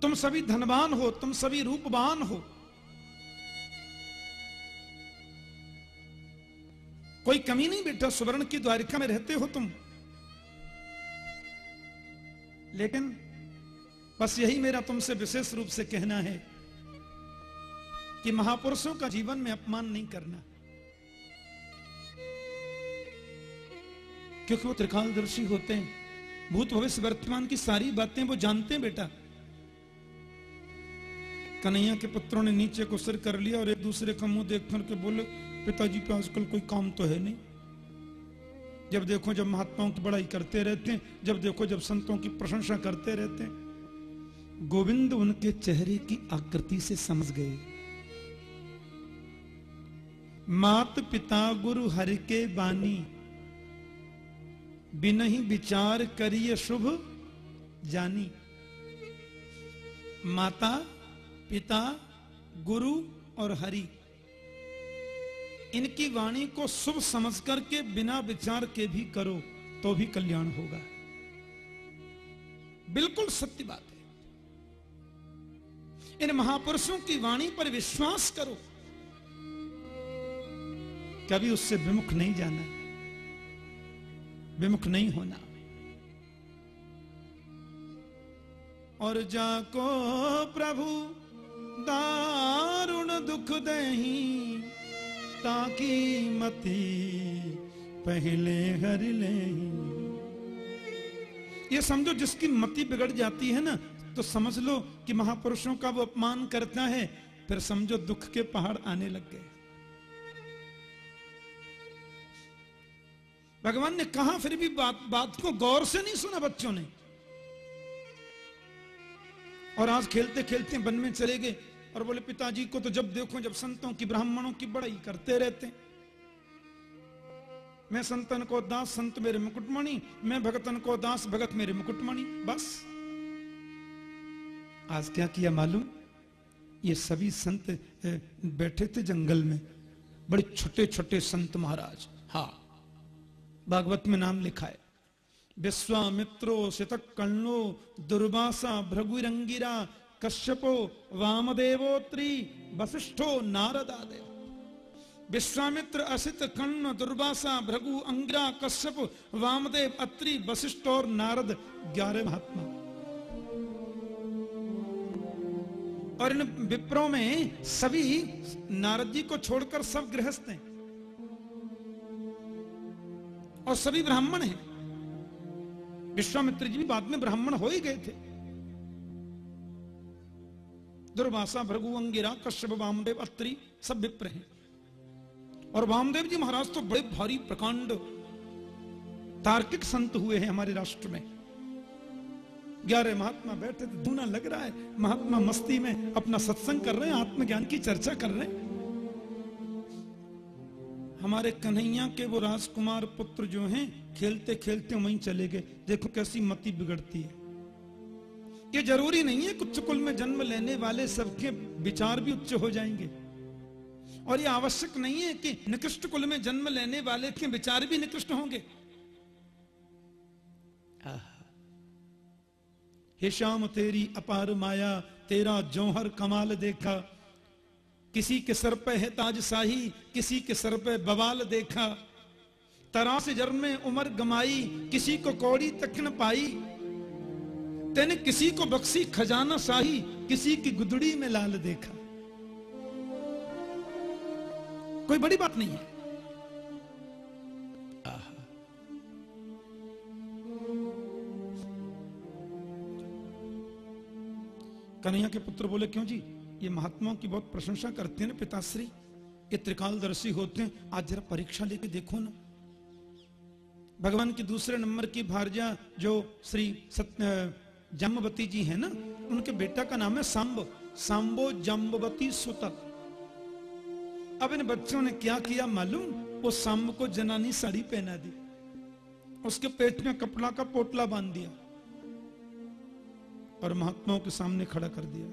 तुम सभी धनवान हो, तुम सभी रूपवान हो। कोई कमी नहीं बेटा, सुवर्ण की द्वारिका में रहते हो तुम। लेकिन बस यही मेरा तुमसे विशेष रूप से कहना है कि महापुरुषों का जीवन में अपमान नहीं करना। क्योंकि वो त्रिकालदर्शी होते हैं। भूत भविष्य वर्तमान की सारी बातें वो जानते हैं बेटा। कन्हैया के पुत्रों ने नीचे को सिर कर लिया और एक दूसरे का मुँह देख करके बोले पिताजी पे आजकल कोई काम तो है नहीं। जब देखो जब महात्माओं की बड़ाई करते रहते हैं, जब देखो जब संतों की प्रशंसा करते रहते हैं, गोविंद उनके चेहरे की आकृति से समझ गए। मात पिता गुरु हरि के बानी बिन ही विचार करिए शुभ जानी। माता, पिता, गुरु और हरि। इनकी वाणी को शुभ समझ करके, बिना विचार के भी करो तो भी कल्याण होगा। बिल्कुल सत्य बात है। इन महापुरुषों की वाणी पर विश्वास करो। कभी उससे विमुख नहीं जाना, विमुख नहीं होना। और जाको प्रभु, दारुण दुख दही ताकि मती पहले हर ले। ये समझो, जिसकी मति बिगड़ जाती है ना तो समझ लो कि महापुरुषों का वो अपमान करता है, फिर समझो दुख के पहाड़ आने लग गए। भगवान ने कहा, फिर भी बात बात को गौर से नहीं सुना बच्चों ने। और आज खेलते खेलते वन में चले गए और बोले, पिताजी को तो जब देखो, जब संतों की, ब्राह्मणों की बड़ाई करते रहते मैं संतन को दास, संत मेरे मुकुटमणि, मैं भगतन को दास, भगत मेरे मुकुटमणि, बस। आज क्या किया मालूम? ये सभी संत बैठे थे जंगल में। बड़े छोटे छोटे संत महाराज। हा, भागवत में नाम लिखा है। विश्वामित्रो शतक कर्णो दुर्वासा भृगुरंगिरा कश्यपो वामदेवोत्री वशिष्ठो नारदादेव। विश्वामित्र असित कर्ण दुर्वासा भृगु अंग्रा कश्यप, वामदेव अत्रि वशिष्ठ और नारद, ग्यारह महात्मा। और इन विप्रों में सभी नारद जी को छोड़कर सब गृहस्थ हैं। और सभी ब्राह्मण हैं। विश्वामित्र जी भी बाद में ब्राह्मण हो ही गए थे। दुर्वासा भृगु अंगिरा कश्यप वामदेव अत्रि सब विप्र हैं। और वामदेव जी महाराज तो बड़े भारी प्रकांड तार्किक संत हुए हैं हमारे राष्ट्र में। ग्यारह महात्मा बैठे थे, धूना लग रहा है, महात्मा मस्ती में अपना सत्संग कर रहे हैं, आत्मज्ञान की चर्चा कर रहे हैं। हमारे कन्हैया के वो राजकुमार पुत्र जो हैं खेलते खेलते वहीं चले गए। देखो कैसी मति बिगड़ती है। ये ज़रूरी नहीं है कुछ कुल में जन्म लेने वाले सबके विचार भी उच्च हो जाएँगे। और ये आवश्यक नहीं है कि निकृष्ट कुल में जन्म लेने वाले के विचार भी निकृष्ट होंगे। हे श्याम, तेरी अपार माया, तेरा जौहर कमाल देखा। किसी के सर पे है ताज शाही, किसी के सर पे बवाल देखा। तरास जन्म में उम्र गमाई, किसी को कौड़ी तक न पाई। तेने किसी को बख्शी, खजाना शाही, किसी की गुदड़ी में लाल देखा। कोई बड़ी बात नहीं है। कन्हैया के पुत्र बोले, क्यों जी? ये महात्माओं की बहुत प्रशंसा करते हैं ना पिताश्री। ये त्रिकालदर्शी होते हैं। आज जरा परीक्षा लेके देखो ना। भगवान की दूसरे नंबर की भारजा जो श्री सत्य जम्बवती जी है ना, उनके बेटा का नाम है सांब। सांबो जम्बवती सुतक अब इन बच्चों ने क्या किया मालूम? वो सांब को जनानी साड़ी पहना दी। उसके पेट में कपड़ा का पोटला बाँध दिया। और महात्माओं के सामने खड़ा कर दिया।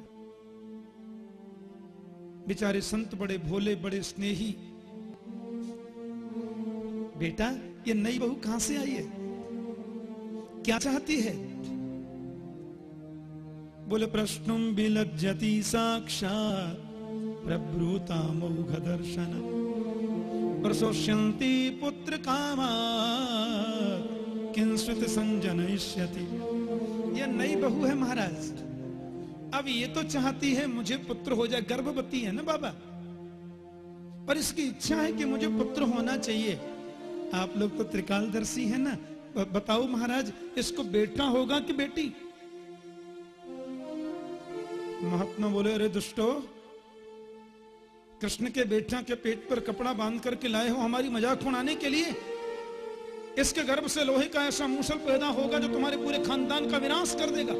बेचारे संत बड़े भोले, बड़े स्नेही। बेटा, ये नई बहू कहाँ से आई है? क्या चाहती है? बोले प्रश्न विलज्जति दर्शन प्रशोष्यंती पुत्र कामा किंस्वित संजनयिष्यति। ये नई बहू है महाराज। अब ये तो चाहती है मुझे पुत्र हो जाए। गर्भवती है ना बाबा? पर इसकी इच्छा है कि मुझे पुत्र होना चाहिए। आप लोग तो त्रिकालदर्शी है ना। बताओ महाराज, इसको बेटा होगा कि बेटी? महात्मा बोले, अरे दुष्टो, कृष्ण के बेटा के पेट पर कपड़ा बाँध करके लाए हो हमारी मज़ाक उड़ाने के लिए? इसके गर्भ से लोहे का ऐसा मूसल पैदा होगा जो तुम्हारे पूरे खानदान का विनाश कर देगा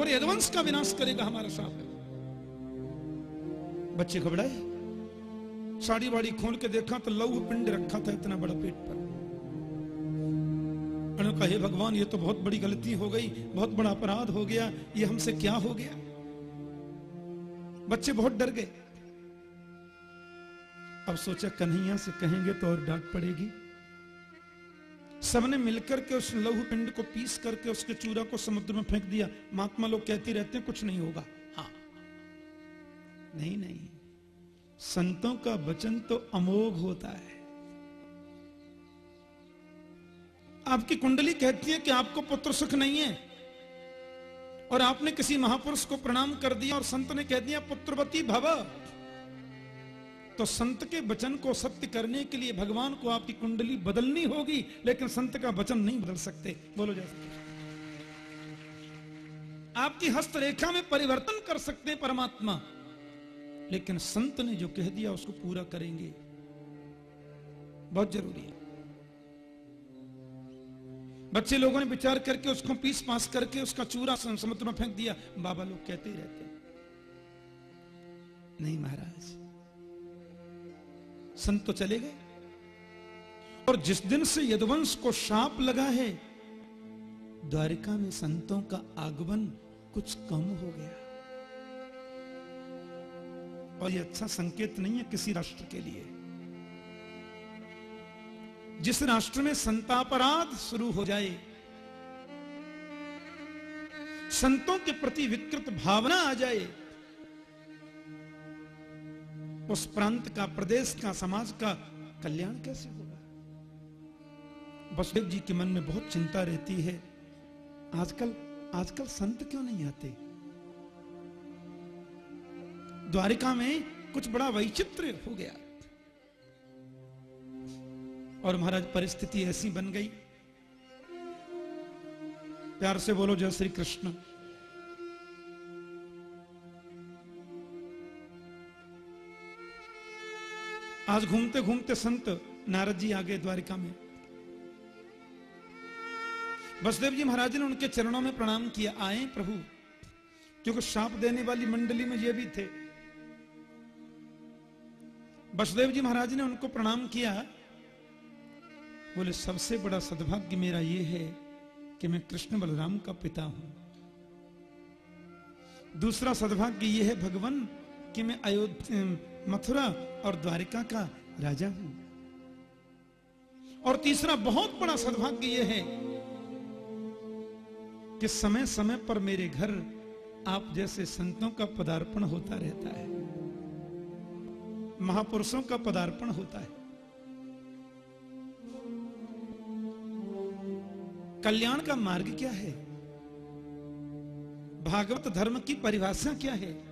और यदवंश का विनाश करेगा हमारा साहब बच्चे घबराए। साड़ी वाड़ी खोल के देखा तो लौह पिंड रखा था इतना बड़ा पेट पर। कहा हे भगवान, ये तो बहुत बड़ी गलती हो गई, बहुत बड़ा अपराध हो गया, ये हमसे क्या हो गया? बच्चे बहुत डर गए। अब सोचा कन्हैया से कहेंगे तो और डांट पड़ेगी। सबने मिलकर के उस लहू पिंड को पीस करके उसके चूरा को समुद्र में फेंक दिया। महात्मा लोग कहते रहते हैं, कुछ नहीं होगा। हाँ। नहीं नहीं। संतों का वचन तो अमोघ होता है। आपकी कुंडली कहती है कि आपको पुत्र सुख नहीं है। और आपने किसी महापुरुष को प्रणाम कर दिया और संत ने कह दिया, पुत्रवती भव। तो संत के वचन को सत्य करने के लिए भगवान को आपकी कुंडली बदलनी होगी, लेकिन संत का वचन नहीं बदल सकते। बोलो जैसे आपकी हस्तरेखा में परिवर्तन कर सकते हैं परमात्मा, लेकिन संत ने जो कह दिया उसको पूरा करेंगे। बहुत ज़रूरी है। बच्चे लोगों ने विचार करके उसको पीस पास करके उसका चूरा समुद्र में फेंक दिया। बाबा लोग कहते ही। रहते नहीं महाराज। संत तो चले गए। और जिस दिन से यदवंश को शाप लगा है, द्वारिका में संतों का आगमन कुछ कम हो गया। और ये अच्छा संकेत नहीं है किसी राष्ट्र के लिए। जिस राष्ट्र में संतापराध शुरू हो जाए, संतों के प्रति विकृत भावना आ जाए, उस प्रांत का, प्रदेश का, समाज का कल्याण कैसे होगा? वसुदेव जी के मन में बहुत चिंता रहती है। आजकल आजकल संत क्यों नहीं आते? द्वारिका में कुछ बड़ा वैचित्र हो गया। और महाराज, परिस्थिति ऐसी बन गई। प्यार से बोलो, जय श्री कृष्ण। आज घूमते घूमते संत नारद जी आ गए द्वारिका में। वसुदेव जी महाराज ने उनके चरणों में प्रणाम किया, आए प्रभु। क्योंकि शाप देने वाली मंडली में ये भी थे। वसुदेव जी महाराज ने उनको प्रणाम किया। बोले, सबसे बड़ा सद्भाग्य मेरा यह है कि मैं कृष्ण बलराम का पिता हूँ। दूसरा सद्भाग्य यह है भगवान कि मैं अयोध्या मथुरा और द्वारिका का राजा हूँ। और तीसरा बहुत बड़ा सद्भाग्य यह है कि समय समय पर मेरे घर आप जैसे संतों का पदार्पण होता रहता है, महापुरुषों का पदार्पण होता है। कल्याण का मार्ग क्या है? भागवत धर्म की परिभाषा क्या है?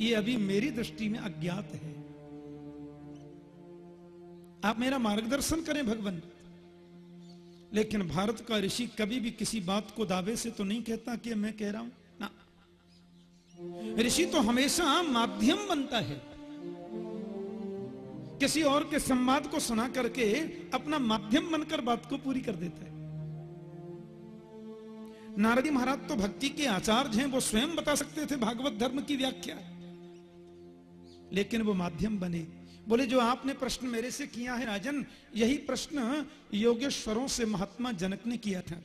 ये अभी मेरी दृष्टि में अज्ञात है। आप मेरा मार्गदर्शन करें भगवान। लेकिन भारत का ऋषि कभी भी किसी बात को दावे से तो नहीं कहता कि मैं कह रहा हूँ। ना। ऋषि तो हमेशा माध्यम बनता है। किसी और के संवाद को सुना करके अपना माध्यम बनकर बात को पूरी कर देता है। नारदी महाराज तो भक्ति के आचार्य हैं, वो स्वयं बता सकते थे भागवत धर्म की व्याख्या। लेकिन वो माध्यम बने। बोले, जो आपने प्रश्न मेरे से किया है राजन, यही प्रश्न योगेश्वरों से महात्मा जनक ने किया था।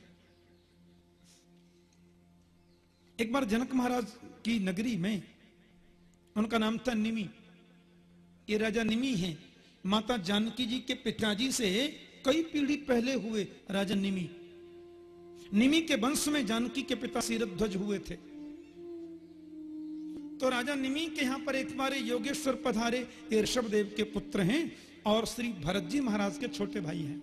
एक बार जनक महाराज की नगरी में, उनका नाम था निमी। ये राजा निमी हैं। माता जानकी जी के पिताजी से कई पीढ़ी पहले हुए राजा निमी। निमी के वंश में जानकी के पिता सीरध्वज हुए थे। तो राजा निमी के यहाँ पर एक बार योगेश्वर पधारे ऋषभ देव के पुत्र हैं और श्री भरत जी महाराज के छोटे भाई हैं।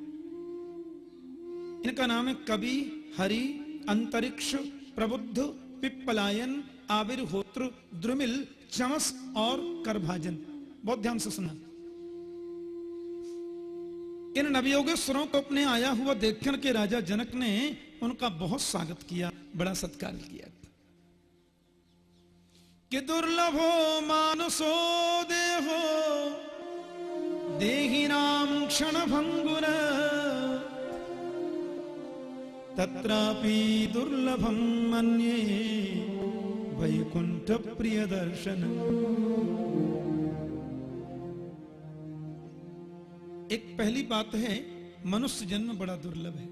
इनका नाम है कवि, हरि, अंतरिक्ष, प्रबुद्ध, पिप्पलायन आविर्होत्र द्रुमिल, चमस और करभाजन। बहुत ध्यान से सुना। इन नवयोगेश्वरों को अपने आया हुआ देखकर के राजा जनक ने उनका बहुत स्वागत किया, बड़ा सत्कार किया। कि दुर्लभो मानसो देहो, देही नाम क्षण भंगुर, तत्रापि दुर्लभम मन्ये वैकुंठ प्रिय दर्शन एक पहली बात है, मनुष्य जन्म बड़ा दुर्लभ है।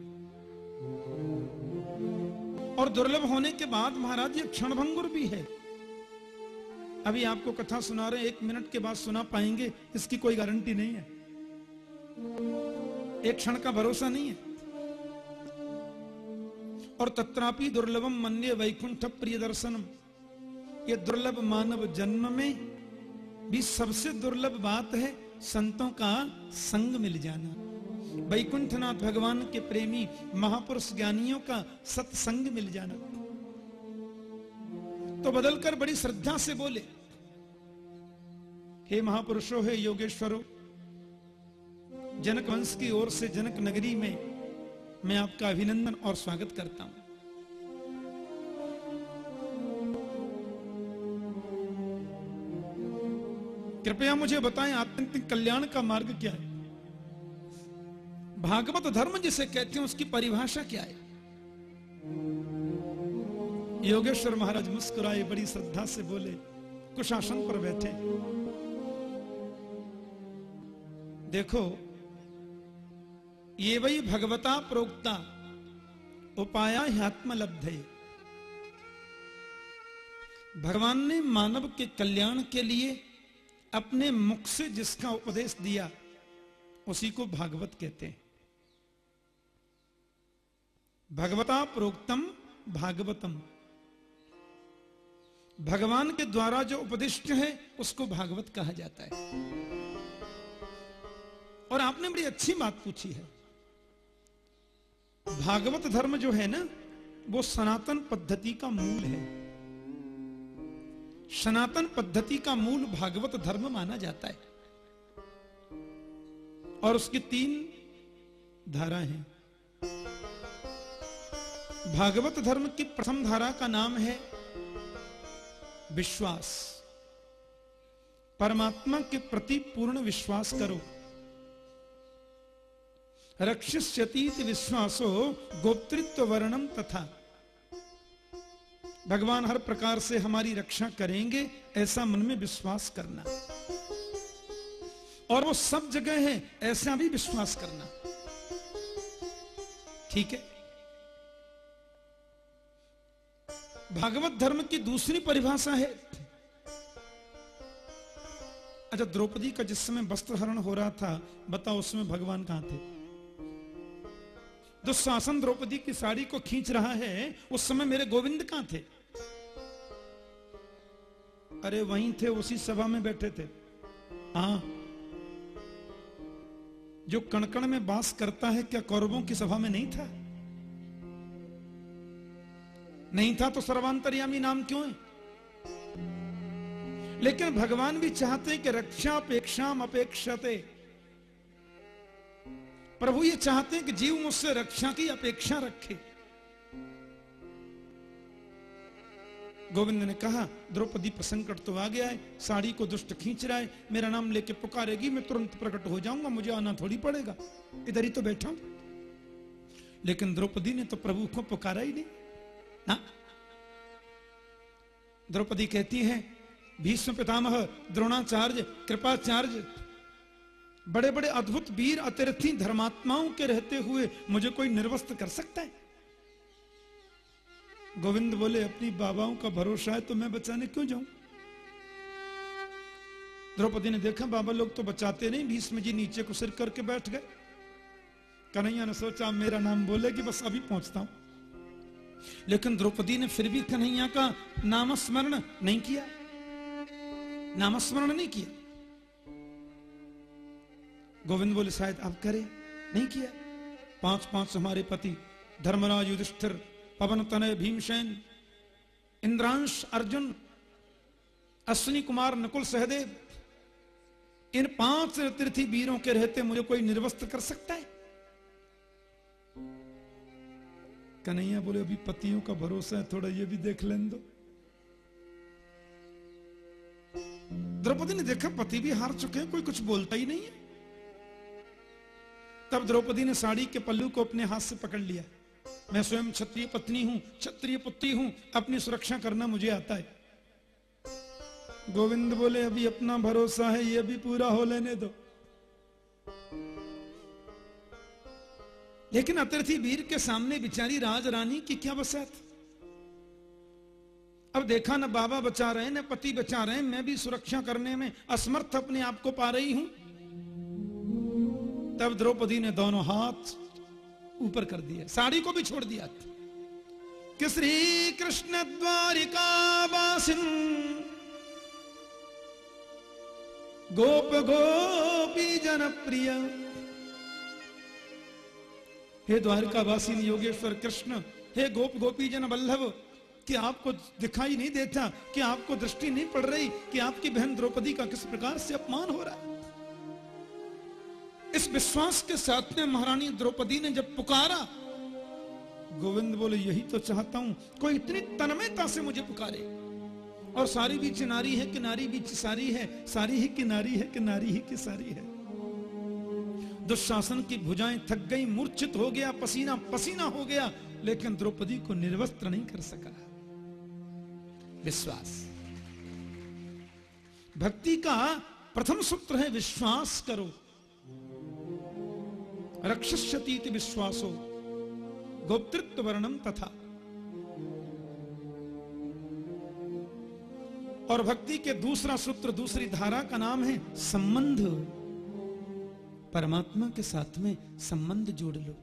और दुर्लभ होने के बाद महाराज ये क्षणभंगुर भी है। अभी आपको कथा सुना रहे एक मिनट के बाद सुना पाएँगे, इसकी कोई गारंटी नहीं है। एक क्षण का भरोसा नहीं है। और तत्रापि दुर्लभम मन्य वैकुंठ प्रिय दर्शनम। ये दुर्लभ मानव जन्म में भी सबसे दुर्लभ बात है संतों का संग मिल जाना। वैकुंठनाथ भगवान के प्रेमी महापुरुष ज्ञानियों का सत्संग मिल जाना। तो बदलकर बड़ी श्रद्धा से बोले, हे महापुरुषों, हे योगेश्वरों, जनक वंश की ओर से, जनक नगरी में मैं आपका अभिनंदन और स्वागत करता हूँ। कृपया मुझे बताएँ, आत्यंतिक कल्याण का मार्ग क्या है? भागवत धर्म जिसे कहते हैं, उसकी परिभाषा क्या है? योगेश्वर महाराज मुस्कुराए, बड़ी श्रद्धा से बोले, कुशासन पर बैठे। देखो, ये वही भगवता प्रोक्ता उपाया ह्यात्मलब्ध भगवान ने मानव के कल्याण के लिए अपने मुख से जिसका उपदेश दिया, उसी को भागवत कहते हैं। भगवता प्रोक्तम भागवतम। भगवान के द्वारा जो उपदिष्ट है, उसको भागवत कहा जाता है। और आपने बड़ी अच्छी बात पूछी है। भागवत धर्म जो है ना, वो सनातन पद्धति का मूल है। सनातन पद्धति का मूल भागवत धर्म माना जाता है। और उसकी तीन धारा हैं। भागवत धर्म की प्रथम धारा का नाम है विश्वास। परमात्मा के प्रति पूर्ण विश्वास करो। रक्षिष्यतीत विश्वासो गोप्तृत्व वर्णम तथा। भगवान हर प्रकार से हमारी रक्षा करेंगे, ऐसा मन में विश्वास करना। और वो सब जगह है, ऐसा भी विश्वास करना। ठीक है? भागवत धर्म की दूसरी परिभाषा है। अच्छा द्रौपदी का जिस समय वस्त्र हरण हो रहा था, बताओ उसमें भगवान कहाँ थे? दुशासन द्रौपदी की साड़ी को खींच रहा है, उस समय मेरे गोविंद कहाँ थे? अरे वहीं थे, उसी सभा में बैठे थे। हाँ। जो कणकण में बास करता है, क्या कौरवों की सभा में नहीं था? नहीं था तो सर्वांतर्यामी नाम क्यों है? लेकिन भगवान भी चाहते हैं कि रक्षा, अपेक्षा, अपेक्षते। प्रभु, ये चाहते हैं कि जीव मुझसे रक्षा की अपेक्षा रखे। गोविंद ने कहा, द्रौपदी प्रसंकट तो आ गया है, साड़ी को दुष्ट खींच रहा है, मेरा नाम लेके पुकारेगी, मैं तुरंत प्रकट हो जाऊँगा, मुझे आना थोड़ी पड़ेगा। इधर ही तो बैठा हूँ। लेकिन द्रौपदी ने तो प्रभु को पुकारा ही नहीं। ना द्रौपदी कहती है, भीष्म पितामह, द्रोणाचार्य, कृपाचार्य बड़े बड़े अद्भुत वीर अतिरथी धर्मात्माओं के रहते हुए मुझे कोई निर्वस्त कर सकता है? गोविंद बोले, अपनी बाबाओं का भरोसा है तो मैं बचाने क्यों जाऊँ? द्रौपदी ने देखा, बाबा लोग तो बचाते नहीं। भीष्म जी नीचे को सिर करके बैठ गए। कन्हैया ने सोचा, मेरा नाम बोले कि बस अभी पहुँचता हूँ। लेकिन द्रौपदी ने फिर भी कन्हैया का नामस्मरण नहीं किया। नामस्मरण नहीं किया। गोविंद बोले, शायद अब करे। नहीं किया। पाँच पाँच हमारे पति, धर्मराज युधिष्ठिर, पवन तनय, भीमसेन, इंद्रांश, अर्जुन, अश्विनी कुमार, नकुल सहदेव, इन पाँच तीर्थी वीरों के रहते मुझे कोई निर्वस्त कर सकता है? कन्हैया बोले, अभी पतियों का भरोसा है, थोड़ा ये भी देख लें दो। द्रौपदी ने देखा, पति भी हार चुके हैं, कोई कुछ बोलता ही नहीं है। तब द्रौपदी ने साड़ी के पल्लू को अपने हाथ से पकड़ लिया। मैं स्वयं क्षत्रिय पत्नी हूँ, क्षत्रिय पुत्री हूँ, अपनी सुरक्षा करना मुझे आता है। गोविंद बोले, अभी अपना भरोसा है, ये भी पूरा हो लेने दो। लेकिन अतिथि वीर के सामने बिचारी राज रानी की क्या बसात अब देखा ना बाबा बचा रहे, ना पति बचा रहे, मैं भी सुरक्षा करने में असमर्थ अपने आप को पा रही हूँ। तब द्रौपदी ने दोनों हाथ ऊपर कर दिए। साड़ी को भी छोड़ दिया। कि श्री कृष्ण द्वारिका वासिन गोप गोपी जनप्रिय। हे द्वारकावासी योगेश्वर कृष्ण, हे गोप गोपी जन बल्लभ, कि आपको दिखाई नहीं देता, कि आपको दृष्टि नहीं पड़ रही, कि आपकी बहन द्रौपदी का किस प्रकार से अपमान हो रहा है? इस विश्वास के साथ में महारानी द्रौपदी ने जब पुकारा, गोविंद बोले, यही तो चाहता हूँ, कोई इतनी तन्मयता से मुझे पुकारे। और सारी बीच नारी है कि नारी बीच सारी है, सारी ही किनारी है किनारी ही की सारी है। दुशासन की भुजाएँ थक गई, मूर्छित हो गया, पसीना पसीना हो गया, लेकिन द्रौपदी को निर्वस्त्र नहीं कर सका। विश्वास। भक्ति का प्रथम सूत्र है, विश्वास करो। रक्षस्यती विश्वासो। गोप्तृत्व वर्णम तथा। और भक्ति के दूसरा सूत्र, दूसरी धारा का नाम है संबंध। परमात्मा के साथ में संबंध जोड़ लो।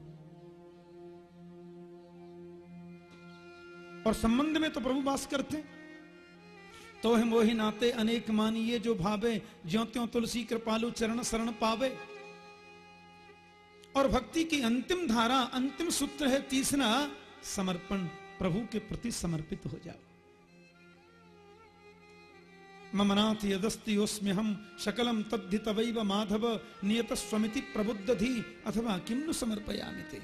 और संबंध में तो प्रभु वास करते तो है मोहि नाते अनेक मानिए जो भावे, ज्यो त्यों तुलसी कृपालु चरण शरण पावे। और भक्ति की अंतिम धारा, अंतिम सूत्र है तीसरा, समर्पण। प्रभु के प्रति समर्पित हो जाओ। ममनाथ यदस्ति योस्म्य हम शकलम तद्धि तवैव माधव नियत स्वमिति प्रबुद्ध प्रबुद्धि अथवा किम समर्पयामि ते?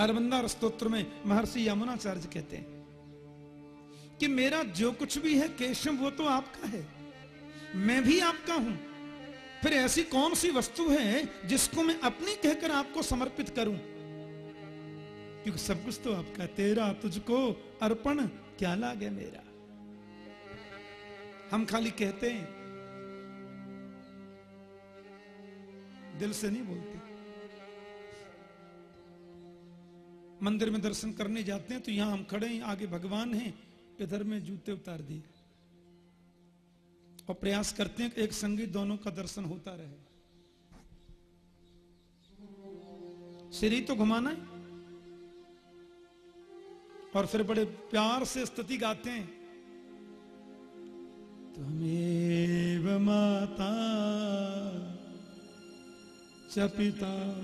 अरविंदा स्तोत्र में महर्षि यमुनाचार्य कहते हैं, कि मेरा जो कुछ भी है, केशव, वो तो आपका है। मैं भी आपका हूँ। फिर ऐसी कौन सी वस्तु है जिसको मैं अपनी कहकर आपको समर्पित करूँ? क्योंकि सब कुछ तो आपका तेरा तुझको अर्पण क्या लागे मेरा? हम खाली कहते हैं। दिल से नहीं बोलते। मंदिर में दर्शन करने जाते हैं तो यहाँ हम खड़े हैं, आगे भगवान हैं, इधर में जूते उतार दिए। और प्रयास करते हैं कि एक संगीत दोनों का दर्शन होता रहे। ही तो घुमाना है। और फिर बड़े प्यार से स्तुति गाते हैं। त्वमेव माता च पिता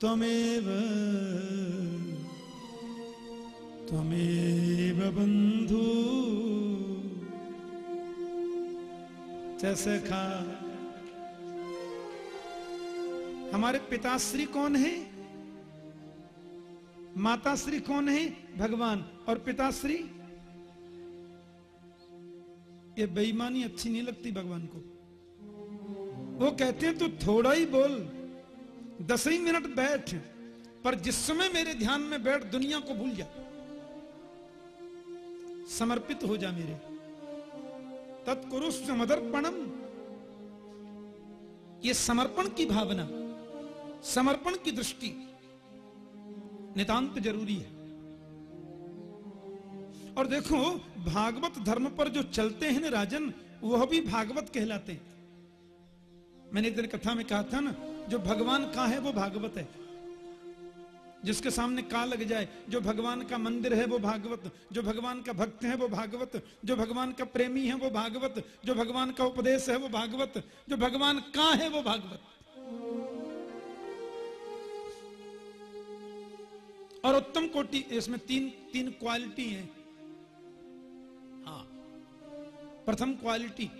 त्वमेव त्वमेव बंधु। च सखा हमारे पिताश्री कौन है? माताश्री कौन है भगवान और पिताश्री? ये बेईमानी अच्छी नहीं लगती भगवान को। वो कहते हैं, तू तो थोड़ा ही बोल। दस ही मिनट बैठ, पर जिस समय मेरे ध्यान में बैठ, दुनिया को भूल जा। समर्पित हो जा मेरे। तत्कुरुष मदर्पणम। ये समर्पण की भावना, समर्पण की दृष्टि नितांत ज़रूरी है। और देखो, भागवत धर्म पर जो चलते हैं ना राजन, वह भी भागवत कहलाते हैं। मैंने एक दिन कथा में कहा था ना, जो भगवान का है, वो भागवत है। जिसके सामने का लग जाए, जो भगवान का मंदिर है वो भागवत, जो भगवान का भक्त है वो भागवत, जो भगवान का प्रेमी है वो भागवत, जो भगवान का उपदेश है वो भागवत, जो भगवान का है वो भागवत। और उत्तम कोटि, इसमें तीन तीन क्वालिटी है। हाँ। प्रथम क्वालिटी,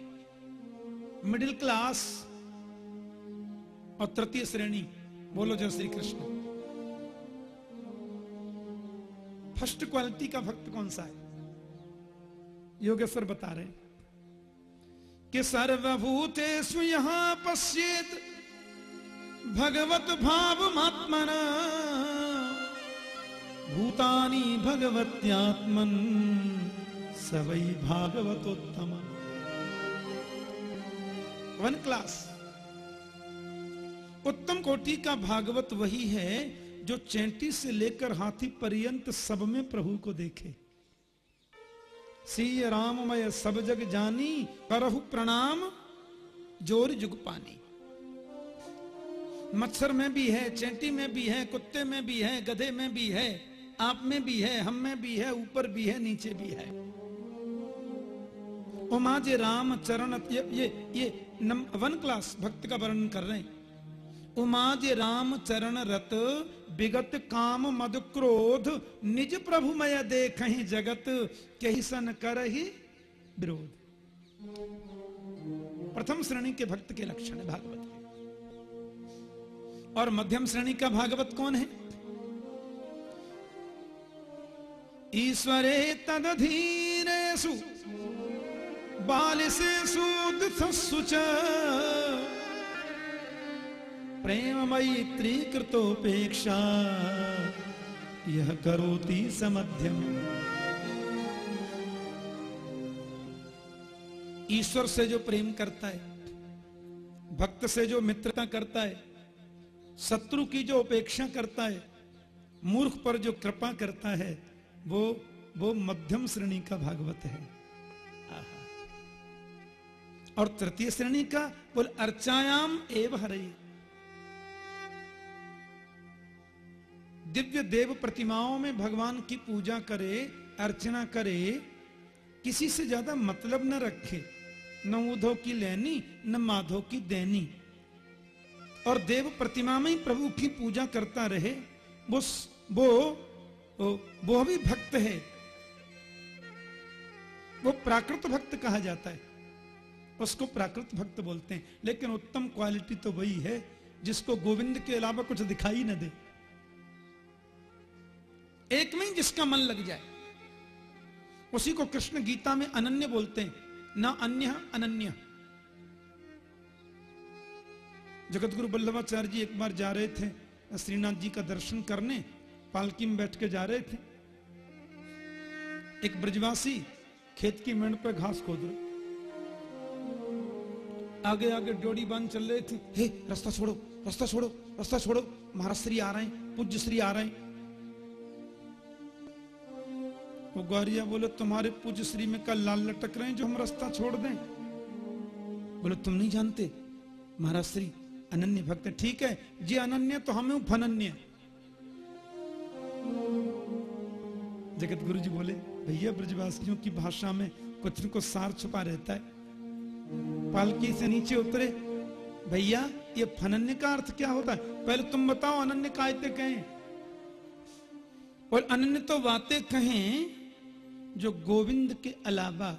मिडिल क्लास और तृतीय श्रेणी, बोलो जय श्री कृष्ण। फ़र्स्ट क्वालिटी का भक्त कौन सा है? योगेश्वर बता रहे कि सर्वभूतेषु यहाँ पश्येत भगवत भाव मात्मना भूतानी भगवत्यात्मन सवई भागवतोत्तम। वन क्लास उत्तम कोटि का भागवत वही है जो चैंटी से लेकर हाथी पर्यंत सब में प्रभु को देखे। सी राममय सब जग जानी करहु प्रणाम ज़ोर जुग पानी। मच्छर में भी है चैंटी में भी है कुत्ते में भी है गधे में भी है आप में भी है हम में भी है ऊपर भी है नीचे भी है। उमा जे राम चरण ये ये, ये वन क्लास भक्त का वर्णन कर रहे हैं। उमा जे राम चरण रत विगत काम मद क्रोध, निज प्रभु मय देख जगत कही सन कर ही विरोध। प्रथम श्रेणी के भक्त के लक्षण है भागवत और मध्यम श्रेणी का भागवत कौन है? ईश्वरे तदधीरेषु बालिसेषु दुःखसु च प्रेम मैत्री कृतोपेक्षा यह करोति समध्यम। ईश्वर से जो प्रेम करता है, भक्त से जो मित्रता करता है, शत्रु की जो उपेक्षा करता है, मूर्ख पर जो कृपा करता है, वो वो मध्यम श्रेणी का भागवत है। और तृतीय श्रेणी का बोल, अर्चायाम एव हरे दिव्य देव प्रतिमाओं में भगवान की पूजा करे, अर्चना करे, किसी से ज़्यादा मतलब न रखे। न उधो की लेनी, न माधो की देनी। और देव प्रतिमा में ही प्रभु की पूजा करता रहे, वो वो वो भी भक्त है। वो प्राकृत भक्त कहा जाता है। उसको प्राकृत भक्त बोलते हैं, लेकिन उत्तम क्वालिटी तो वही है, जिसको गोविंद के अलावा कुछ दिखाई न दे। एक में ही जिसका मन लग जाए। उसी को कृष्ण गीता में अनन्य बोलते हैं। ना अन्य, अनन्य। जगत गुरु बल्लभाचार्य जी एक बार जा रहे थे, श्रीनाथ जी का दर्शन करने, पालकी में बैठ के जा रहे थे। एक ब्रजवासी खेत की मेड़ पर घास खोद रहे। आगे आगे डोडी बाँध चल रहे थे। हे, रास्ता छोड़ो रास्ता छोड़ो रास्ता छोड़ो। महाराज श्री आ रहे हैं, पूज्य श्री आ रहे हैं। वो ग्वारिया बोले, तुम्हारे पूज्य श्री में कल लाल लटक रहे हैं, जो हम रास्ता छोड़ दें। बोले, तुम नहीं जानते? महाराज श्री, अनन्य भक्त ठीक है जी अनन्य तो हमें फनन्य जगत गुरु जी बोले, भैया ब्रजवासियों की भाषा में कुछ न कुछ सार छुपा रहता है। पालकी से नीचे उतरे, भैया, ये फनन्य का अर्थ क्या होता है? पहले तुम बताओ, अनन्य कायते कहें? और अनन्य तो बातें कहें जो गोविंद के अलावा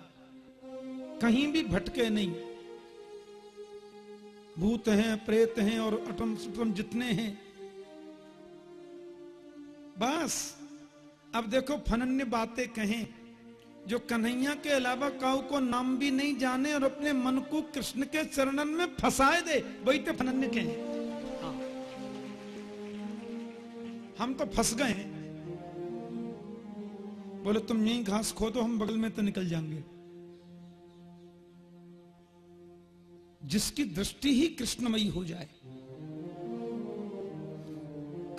कहीं भी भटके नहीं। भूत हैं प्रेत हैं और अटम सुटम जितने हैं। बस अब देखो फनन्य बातें कहें जो कन्हैया के अलावा काऊ को नाम भी नहीं जाने और अपने मन को कृष्ण के चरणन में फंसाए दे वही तो फनन्य कहें। हाँ। हम तो फंस गए हैं। बोले, तुम यही घास खो दो, हम बगल में तो निकल जाएँगे। जिसकी दृष्टि ही कृष्णमयी हो जाए।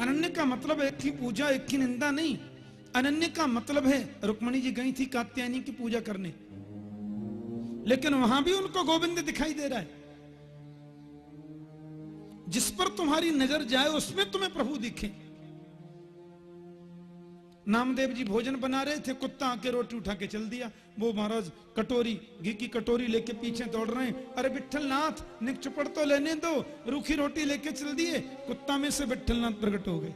अनन्य का मतलब एक ही पूजा, एक ही निंदा नहीं। अनन्य का मतलब है, रुक्मणी जी गई थी कात्यायनी की पूजा करने। लेकिन वहाँ भी उनको गोविंद दिखाई दे रहा है। जिस पर तुम्हारी नज़र जाए, उसमें तुम्हें प्रभु दिखे। नामदेव जी भोजन बना रहे थे, कुत्ता आके रोटी उठा के चल दिया। वो महाराज कटोरी, घी की कटोरी लेके पीछे दौड़ रहे हैं। अरे विठल नाथ निक चुपड़ तो लेने दो, रूखी रोटी लेके चल दिए। कुत्ता में से विठल नाथ प्रकट हो गए।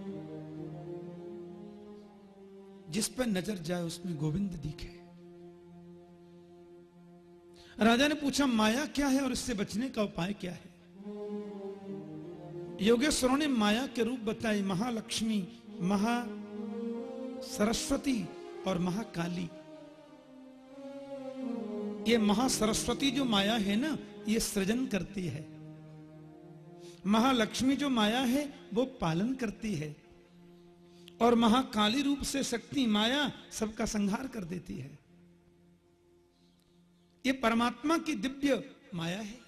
जिस पर नज़र जाए, उसमें गोविंद दिखे। राजा ने पूछा, माया क्या है और इससे बचने का उपाय क्या है? योगेश्वरों ने माया के रूप बताए, महालक्ष्मी, महा सरस्वती और महाकाली। ये महासरस्वती जो माया है ना, ये सृजन करती है। महालक्ष्मी जो माया है, वो पालन करती है। और महाकाली रूप से शक्ति, माया सबका संहार कर देती है। ये परमात्मा की दिव्य माया है।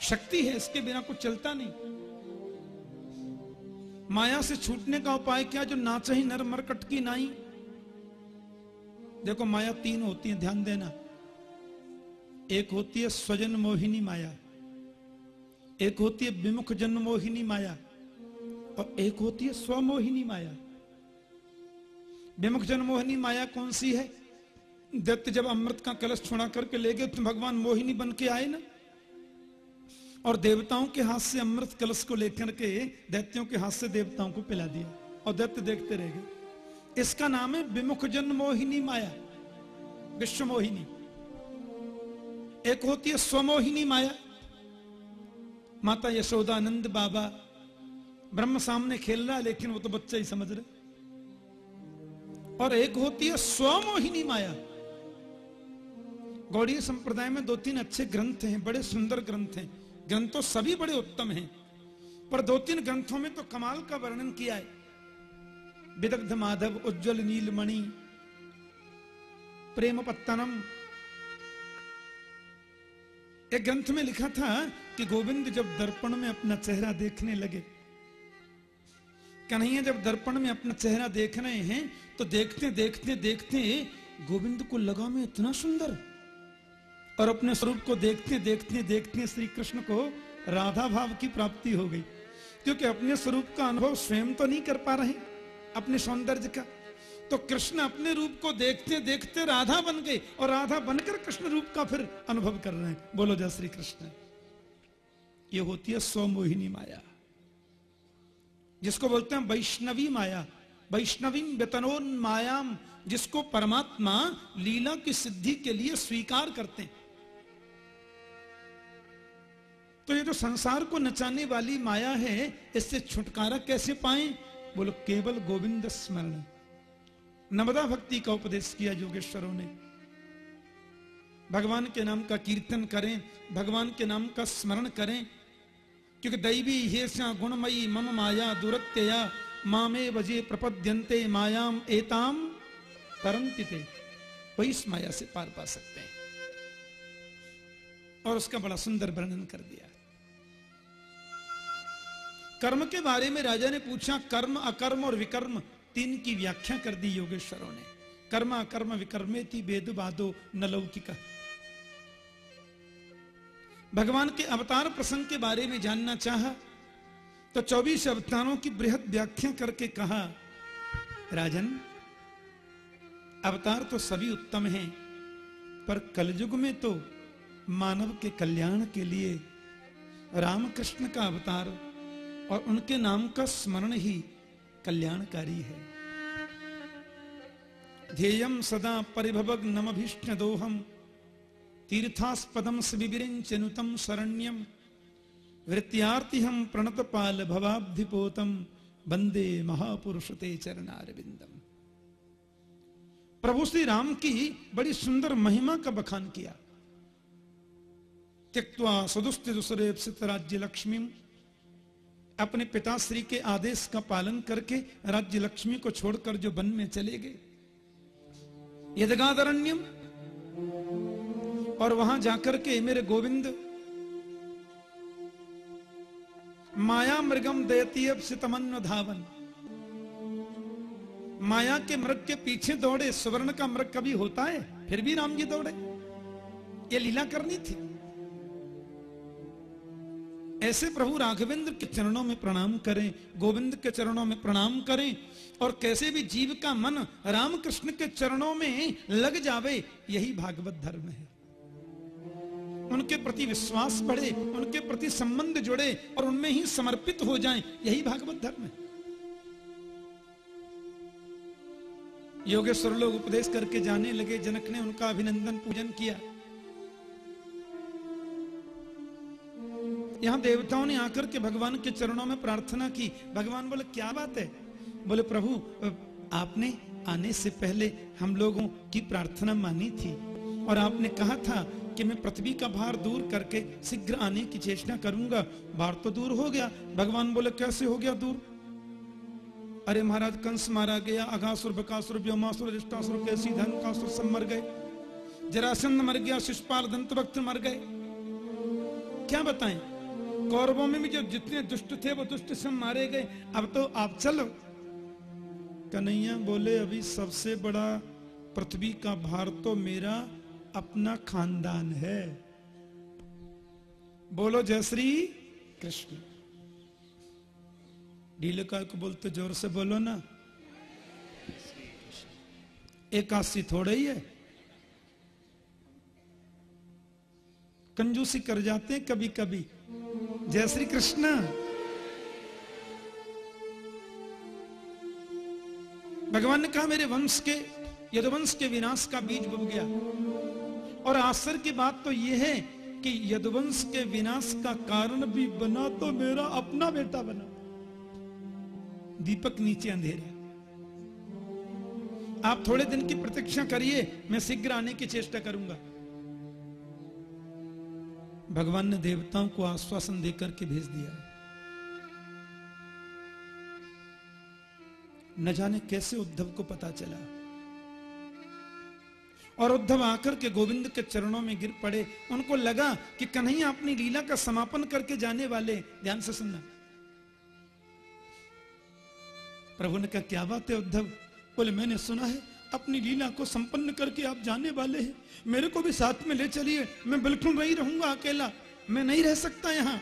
शक्ति है, इसके बिना कुछ चलता नहीं। माया से छूटने का उपाय क्या जो नाच ही नर मरकट की नाई? देखो, माया तीन होती है, ध्यान देना। एक होती है स्वजन मोहिनी माया, एक होती है विमुख जन्म मोहिनी माया, और एक होती है स्वमोहिनी माया। विमुख जन्म मोहिनी माया कौन सी है? दत्त जब अमृत का कलश छोड़ा करके ले गए तो भगवान मोहिनी बन के आए ना? और देवताओं के हाथ से अमृत कलश को लेकर के दैत्यों के हाथ से देवताओं को पिला दिया और दैत्य देखते रह गए। इसका नाम है विमुख जन्म मोहिनी माया, विश्व मोहिनी। एक होती है स्वमोहिनी माया। माता यशोदानंद बाबा ब्रह्म सामने खेल रहा लेकिन वो तो बच्चा ही समझ रहे और एक होती है स्वमोहिनी माया। गौड़ीय संप्रदाय में दो तीन अच्छे ग्रंथ हैं, बड़े सुंदर ग्रंथ हैं। ग्रंथ तो सभी बड़े उत्तम हैं, पर दो तीन ग्रंथों में तो कमाल का वर्णन किया है। विदग्ध माधव, उज्जवल नीलमणि प्रेम पत्तनम एक ग्रंथ में लिखा था कि गोविंद जब दर्पण में अपना चेहरा देखने लगे। कन्हैया जब दर्पण में अपना चेहरा देख रहे हैं तो देखते देखते देखते गोविंद को लगा में इतना सुंदर। और अपने स्वरूप को देखते देखते देखते श्री कृष्ण को राधा भाव की प्राप्ति हो गई। क्योंकि अपने स्वरूप का अनुभव स्वयं तो नहीं कर पा रहे, अपने सौंदर्य का। तो कृष्ण अपने रूप को देखते देखते राधा बन गए और राधा बनकर कृष्ण रूप का फिर अनुभव कर रहे हैं। बोलो, जय श्री कृष्ण। ये होती है स्वमोहिनी माया, जिसको बोलते हैं वैष्णवी माया। वैष्णवी वेतनोन मायाम जिसको परमात्मा लीला की सिद्धि के लिए स्वीकार करते हैं। तो ये जो संसार को नचाने वाली माया है, इससे छुटकारा कैसे पाए? बोलो, केवल गोविंद स्मरण। नमदा भक्ति का उपदेश किया योगेश्वरों ने। भगवान के नाम का कीर्तन करें, भगवान के नाम का स्मरण करें, क्योंकि दैवी हेस्या गुणमयी मम माया दुरत्यया, मामे बजे प्रपद्यंते मायाम एताम तरंतिते वही इस माया से पार पा सकते हैं। और उसका बड़ा सुंदर वर्णन कर दिया। कर्म के बारे में राजा ने पूछा, कर्म अकर्म और विकर्म, तीन की व्याख्या कर दी योगेश्वरों ने। कर्म अकर्म विकर्मे थी वेद बादो नलौकिका भगवान के अवतार प्रसंग के बारे में जानना चाहा तो 24 अवतारों की बृहद व्याख्या करके कहा, राजन, अवतार तो सभी उत्तम हैं, पर कलयुग में तो मानव के कल्याण के लिए रामकृष्ण का अवतार और उनके नाम का स्मरण ही कल्याणकारी है। ध्येयम सदा परिभवग नमभीष्ण दोहम तीर्थास्पदम सविविरंचनुतम शरण्यम वृत्यार्थी हम प्रणत पाल भवाब्धिपोतम वंदे महापुरुष ते चरणारविंदम प्रभु श्री राम की बड़ी सुंदर महिमा का बखान किया। त्यक्वा सदुस्त दूसरे राज्य लक्ष्मी अपने पिताश्री के आदेश का पालन करके राज्य लक्ष्मी को छोड़कर जो वन में चले गए। यदगादरण्यम। और वहाँ जाकर के मेरे गोविंद, माया मृगम देती अब सितमन्न धावन। माया के मृग के पीछे दौड़े, सुवर्ण का मृग कभी होता है, फिर भी राम जी दौड़े। ये लीला करनी थी। ऐसे प्रभु राघवेंद्र के चरणों में प्रणाम करें, गोविंद के चरणों में प्रणाम करें, और कैसे भी जीव का मन रामकृष्ण के चरणों में लग जावे, यही भागवत धर्म है। उनके प्रति विश्वास बढ़े, उनके प्रति संबंध जुड़े, और उनमें ही समर्पित हो जाएँ, यही भागवत धर्म है। योगेश्वर लोग उपदेश करके जाने लगे, जनक ने उनका अभिनंदन पूजन किया। यहाँ देवताओं ने आकर के भगवान के चरणों में प्रार्थना की। भगवान बोले, क्या बात है? बोले, प्रभु, आपने आने से पहले हम लोगों की प्रार्थना मानी थी और आपने कहा था कि मैं पृथ्वी का भार दूर करके शीघ्र आने की चेष्टा करूँगा। भार तो दूर हो गया। भगवान बोले, कैसे हो गया दूर? अरे महाराज, कंस मारा गया। अघासुर, बकासुर, व्योमासुर, रिष्टासुर, कैसी धन कासुर सब मर गए। जरासंध मर गया शिषपाल दंत मर गए। क्या बताएँ? कौरवों में भी जो जितने दुष्ट थे, वो दुष्ट सब मारे गए। अब तो आप चलो। कन्हैया बोले, अभी सबसे बड़ा पृथ्वी का भार तो मेरा अपना खानदान है। बोलो जयश्री कृष्ण। ढीले का को बोलते ज़ोर से बोलो ना। एकासी थोड़े ही है। कंजूसी कर जाते हैं कभी कभी जय श्री कृष्ण। भगवान ने कहा, मेरे वंश के, यदुवंश के विनाश का बीज बुब गया। और आश्चर्य की बात तो यह है कि यदुवंश के विनाश का कारण भी बना तो मेरा अपना बेटा बना। दीपक नीचे अंधेरा। आप थोड़े दिन की प्रतीक्षा करिए, मैं शीघ्र आने की चेष्टा करूँगा। भगवान ने देवताओं को आश्वासन देकर के भेज दिया है। न जाने कैसे उद्धव को पता चला। और उद्धव आकर के गोविंद के चरणों में गिर पड़े। उनको लगा कि कन्हैया अपनी लीला का समापन करके जाने वाले। ध्यान से सुनना। प्रभु ने कहा, क्या बात है उद्धव? बोले, मैंने सुना है अपनी लीला को संपन्न करके आप जाने वाले हैं। मेरे को भी साथ में ले चलिए। मैं बिल्कुल नहीं रहूँगा अकेला। मैं नहीं रह सकता यहाँ।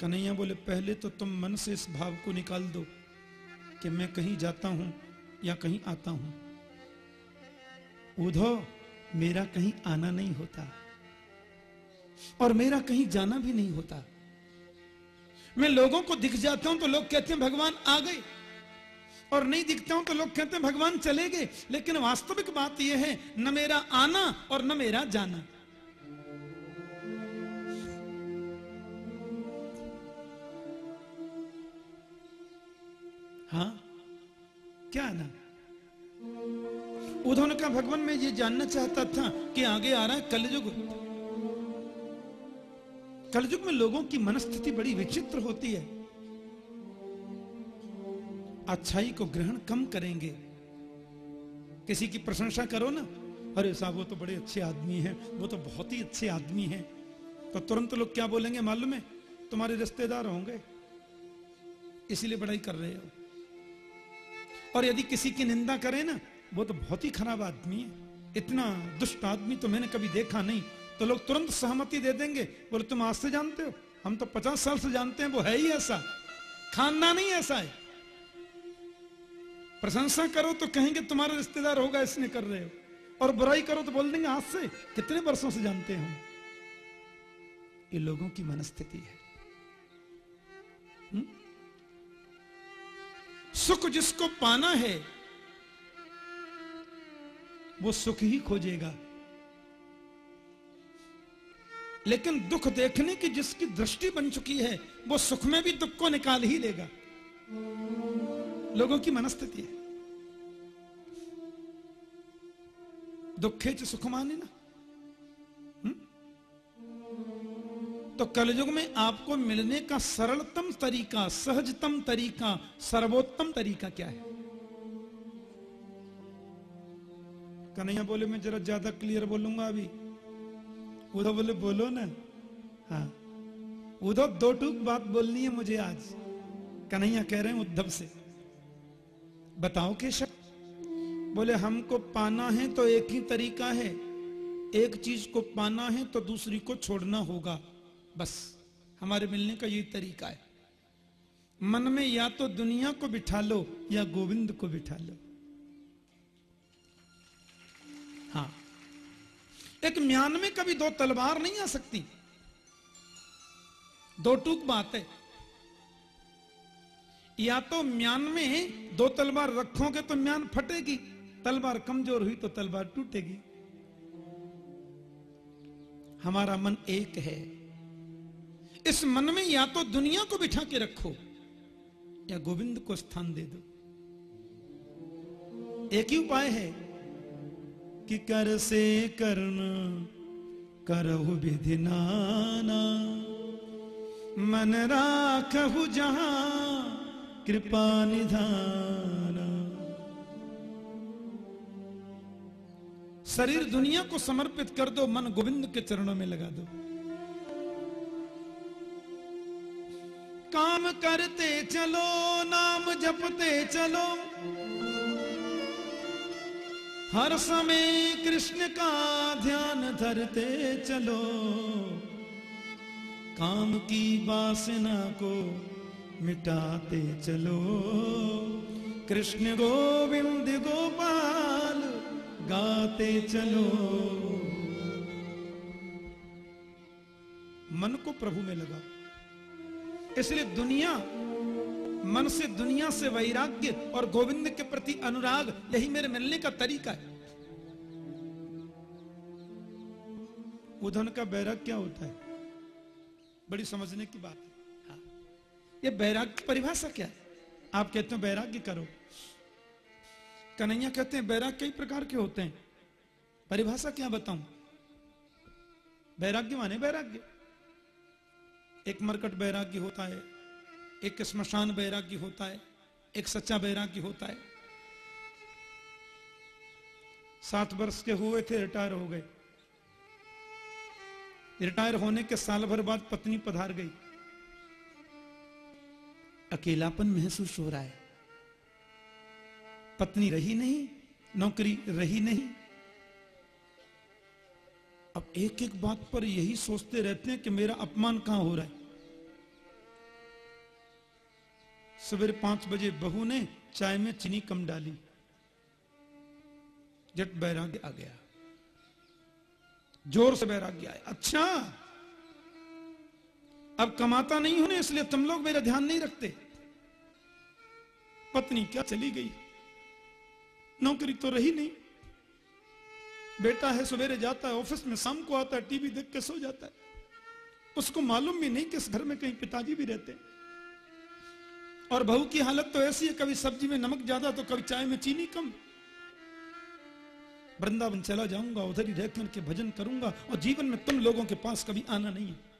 कन्हैया बोले, पहले तो तुम मन से इस भाव को निकाल दो कि मैं कहीं जाता हूँ या कहीं आता हूँ। उधो मेरा कहीं आना नहीं होता और मेरा कहीं जाना भी नहीं होता। मैं लोगों को दिख जाता हूँ तो लोग कहते हैं, भगवान आ गए। और नहीं दिखता हूँ तो लोग कहते हैं, भगवान चले गए। लेकिन वास्तविक बात यह है, न मेरा आना और न मेरा जाना। हाँ? क्या आना? उन्होंने कहा, भगवान, मैं ये जानना चाहता था कि आगे आ रहा है कलयुग। कलयुग में लोगों की मनस्थिति बड़ी विचित्र होती है। अच्छाई को ग्रहण कम करेंगे। किसी की प्रशंसा करो ना, अरे साहब, वो तो बड़े अच्छे आदमी हैं, वो तो बहुत ही अच्छे आदमी हैं। तो तुरंत लोग क्या बोलेंगे, मालूम है? तुम्हारे रिश्तेदार होंगे। इसीलिए बड़ाई कर रहे हो। और यदि किसी की निंदा करे ना, वो तो बहुत ही खराब आदमी है। इतना दुष्ट आदमी तो मैंने कभी देखा नहीं। तो लोग तुरंत सहमति दे देंगे। बोले, तुम आज से जानते हो? हम तो पचास साल से जानते हैं, वो है ही ऐसा। खानदान ही ऐसा है। प्रशंसा करो तो कहेंगे तुम्हारा रिश्तेदार होगा इसने कर रहे हो। और बुराई करो तो बोल देंगे, आज से कितने वर्षों से जानते हैं। ये लोगों की मनस्थिति है। हुँ? सुख जिसको पाना है, वो सुख ही खोजेगा। लेकिन दुख देखने की जिसकी दृष्टि बन चुकी है, वो सुख में भी दुख को निकाल ही लेगा। लोगों की मनस्थिति है। दुखे च सुख माने ना। तो कलयुग में आपको मिलने का सरलतम तरीका, सहजतम तरीका, सर्वोत्तम तरीका क्या है? कन्हैया बोले, मैं जरा ज़्यादा क्लियर बोलूँगा अभी। उधर बोले, बोलो ना। हाँ। उधर दो टूक बात बोलनी है मुझे आज। कन्हैया कह रहे हैं उद्धव से। बताओ के केशव। बोले, हमको पाना है तो एक ही तरीका है। एक चीज़ को पाना है तो दूसरी को छोड़ना होगा। बस, हमारे मिलने का यही तरीका है। मन में या तो दुनिया को बिठा लो या गोविंद को बिठा लो। हाँ। एक म्यान में कभी दो तलवार नहीं आ सकती। दो टूक बात है। या तो म्यान में दो तलवार रखोगे तो म्यान फटेगी। तलवार कमज़ोर हुई तो तलवार टूटेगी। हमारा मन एक है। इस मन में या तो दुनिया को बिठा के रखो, या गोविंद को स्थान दे दो। एक ही उपाय है कि कर से करना करहु विधि नाना। मन राखहु जहाँ कृपा निधाना। शरीर दुनिया को समर्पित कर दो, मन गोविंद के चरणों में लगा दो। काम करते चलो, नाम जपते चलो। हर समय कृष्ण का ध्यान धरते चलो। काम की वासना को मिटाते चलो। कृष्ण गोविंद गोपाल, गाते चलो। मन को प्रभु में लगा। इसलिए दुनिया, मन से दुनिया से वैराग्य और गोविंद के प्रति अनुराग, यही मेरे मिलने का तरीका है। उधन का बैराग क्या होता है? बड़ी समझने की बात है। ये बैराग की परिभाषा क्या है? आप कहते हो बैराग्य करो। कन्हैया कहते हैं बैराग कई प्रकार के होते हैं। परिभाषा क्या बताऊँ? बैराग्य माने बैराग्य। एक मरकट बैराग्य होता है, एक स्मशान बैराग्य होता है, एक सच्चा बैराग्य होता है। सात वर्ष के हुए थे, रिटायर हो गए। रिटायर होने के साल भर बाद पत्नी पधार गई। अकेलापन महसूस हो रहा है। पत्नी रही नहीं, नौकरी रही नहीं। अब एक एक बात पर यही सोचते रहते हैं कि मेरा अपमान कहाँ हो रहा है। सवेरे पाँच बजे बहू ने चाय में चीनी कम डाली। जट बैराग्य आ गया। ज़ोर से बैराग्य आया। अच्छा अब कमाता नहीं हूँ इसलिए तुम लोग मेरा ध्यान नहीं रखते। पत्नी क्या चली गई? नौकरी तो रही नहीं। बेटा है, सवेरे जाता है, ऑफ़िस में शाम को आता है, टीवी देख के सो जाता है। उसको मालूम भी नहीं कि इस घर में कहीं पिताजी भी रहते और बहू की हालत तो ऐसी है, कभी सब्ज़ी में नमक ज़्यादा तो कभी चाय में चीनी कम। वृंदावन चला जाऊँगा, उधर ही रह करके भजन करूँगा, और जीवन में तुम लोगों के पास कभी आना नहीं हाँ।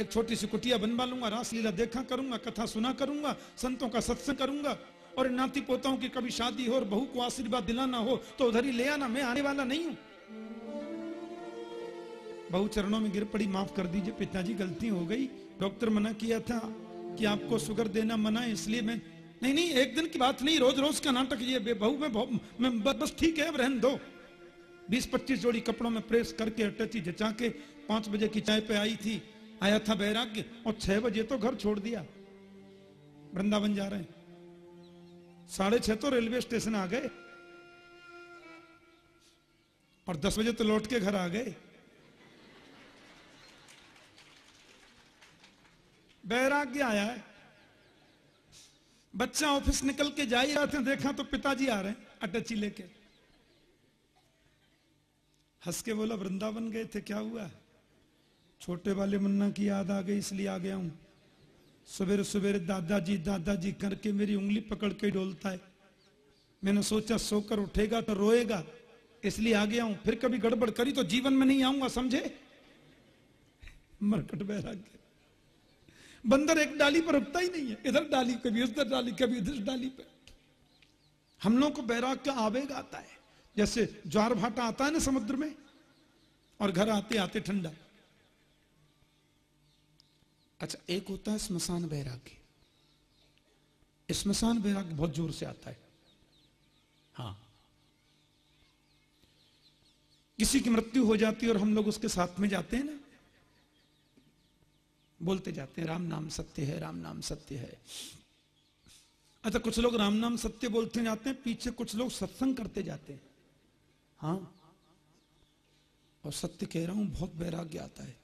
एक छोटी सी कुटिया बनवा लूँगा, रासलीला देखा करूँगा, कथा सुना करूँगा, संतों का सत्संग करूँगा। और नाती पोताओं की कभी शादी हो और बहू को आशीर्वाद दिलाना हो तो उधर ही ले आना, मैं आने वाला नहीं हूँ। बहू चरणों में गिर पड़ी, माफ़ कर दीजिए, पिताजी गलती हो गई। डॉक्टर मना किया था कि आपको शुगर देना मना है, इसलिए मैं नहीं नहीं, एक दिन की बात नहीं रोज रोज का नाटक ये बहू, में मैं बस ठीक है रहन दो। बीस पच्चीस जोड़ी कपड़ों में प्रेस करके अटैची जचा के, पाँच बजे की चाय पे आई थी। आया था बैराग्य और छह बजे तो घर छोड़ दिया। वृंदावन जा रहे हैं। साढ़े छह तो रेलवे स्टेशन आ गए। और दस बजे तो लौट के घर आ गए। बैराग्य आया है। बच्चा ऑफ़िस निकल के जा ही रहे थे, देखा तो पिताजी आ रहे हैं, अटैची लेके। हंस के बोला, वृंदावन गए थे, क्या हुआ? छोटे वाले मुन्ना की याद आ गई, इसलिए आ गया हूँ। सवेरे सवेरे दादाजी दादाजी करके मेरी उंगली पकड़ के डोलता है। मैंने सोचा, सोकर उठेगा तो रोएगा, इसलिए आ गया हूँ। फिर कभी गड़बड़ करी तो जीवन में नहीं आऊँगा, समझे? मरकट बैराग्य बंदर एक डाली पर रुकता ही नहीं है। इधर डाली कभी उधर डाली कभी इधर डाली पर हम लोग को बैराग का आवेग आता है। जैसे ज्वार भाटा आता है ना समुद्र में, और घर आते आते ठंडा। अच्छा एक होता है स्मशान बैराग्य स्मशान बैराग्य बहुत ज़ोर से आता है। हाँ। किसी की मृत्यु हो जाती है और हम लोग उसके साथ में जाते हैं ना? बोलते जाते हैं, राम नाम सत्य है, राम नाम सत्य है। अच्छा कुछ लोग राम नाम सत्य बोलते जाते हैं, पीछे कुछ लोग सत्संग करते जाते हैं। हाँ। और सत्य कह रहा हूँ, बहुत वैराग्य आता है।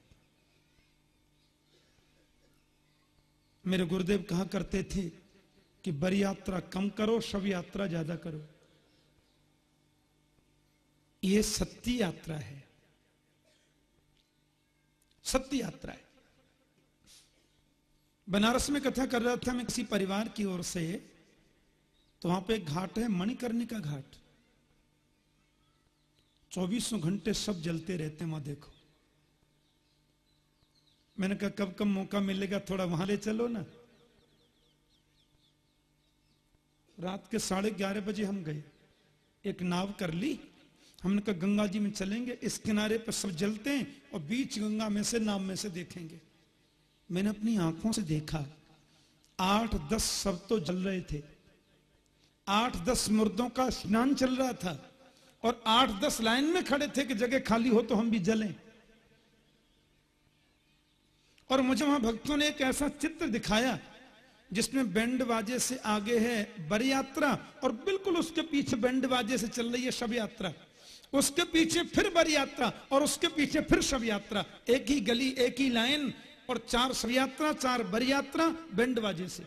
मेरे गुरुदेव कहा करते थे कि बड़ी यात्रा कम करो, शव यात्रा ज़्यादा करो। यह सत्य यात्रा है। सत्य यात्रा है। बनारस में कथा कर रहा था मैं किसी परिवार की ओर से। तो वहाँ पे एक घाट है, मणिकर्णिका घाट। चौबीसों घंटे सब जलते रहते हैं, वहाँ देखो। मैंने कहा, कब कब मौका मिलेगा, थोड़ा वहाँ ले चलो ना। रात के साढ़े ग्यारह बजे हम गए। एक नाव कर ली। हमने कहा, गंगा जी में चलेंगे, इस किनारे पर सब जलते हैं और बीच गंगा में से, नाव में से देखेंगे। मैंने अपनी आँखों से देखा। आठ दस सब तो जल रहे थे। आठ दस मुर्दों का स्नान चल रहा था और आठ दस लाइन में खड़े थे कि जगह खाली हो तो हम भी जलें। और मुझे वहाँ भक्तों ने एक ऐसा चित्र दिखाया, जिसमें बैंड बाजे से आगे है बर यात्रा, और बिल्कुल उसके पीछे बैंड बाजे से चल रही है शव यात्रा। उसके पीछे फिर बर यात्रा, और उसके पीछे फिर शव यात्रा। एक ही गली, एक ही लाइन, और चार शव यात्रा, चार बर यात्रा बैंड बाजे से।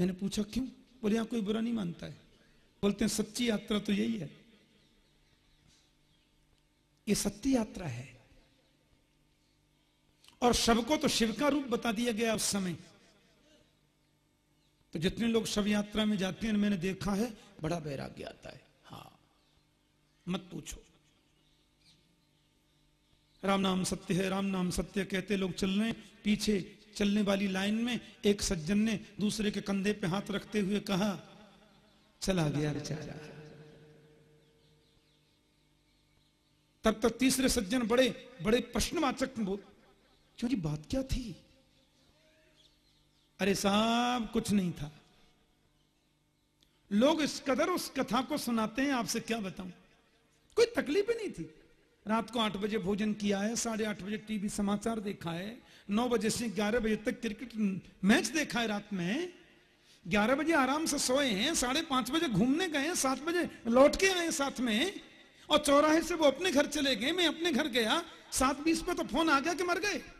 मैंने पूछा, क्यों? बोले, यहाँ कोई बुरा नहीं मानता है। बोलते हैं, सच्ची यात्रा तो यही है। ये सत्य यात्रा है। और शव को तो शिव का रूप बता दिया गया उस समय। तो जितने लोग शव यात्रा में जाते हैं, मैंने देखा है, बड़ा वैराग्य आता है। हाँ मत पूछो। राम नाम सत्य है, राम नाम सत्य कहते लोग चल रहे पीछे चलने वाली लाइन में एक सज्जन ने दूसरे के कंधे पे हाथ रखते हुए कहा, चला गया बेचारा। तब तक तीसरे सज्जन बड़े बड़े प्रश्नवाचक क्यों जी, बात क्या थी? अरे साहब, कुछ नहीं था। लोग इस कदर उस कथा को सुनाते हैं, आपसे क्या बताऊँ? कोई तकलीफ़ ही नहीं थी। रात को आठ बजे भोजन किया है, साढ़े आठ बजे टीवी समाचार देखा है, नौ बजे से ग्यारह बजे तक क्रिकेट मैच देखा है रात में। ग्यारह बजे आराम से सोए हैं, साढ़े पाँच बजे घूमने गए हैं, सात बजे लौट के आए साथ में। और चौराहे से वो अपने घर चले गए, मैं अपने घर गया, सात बीस पे तो फ़ोन आ गया कि मर गए।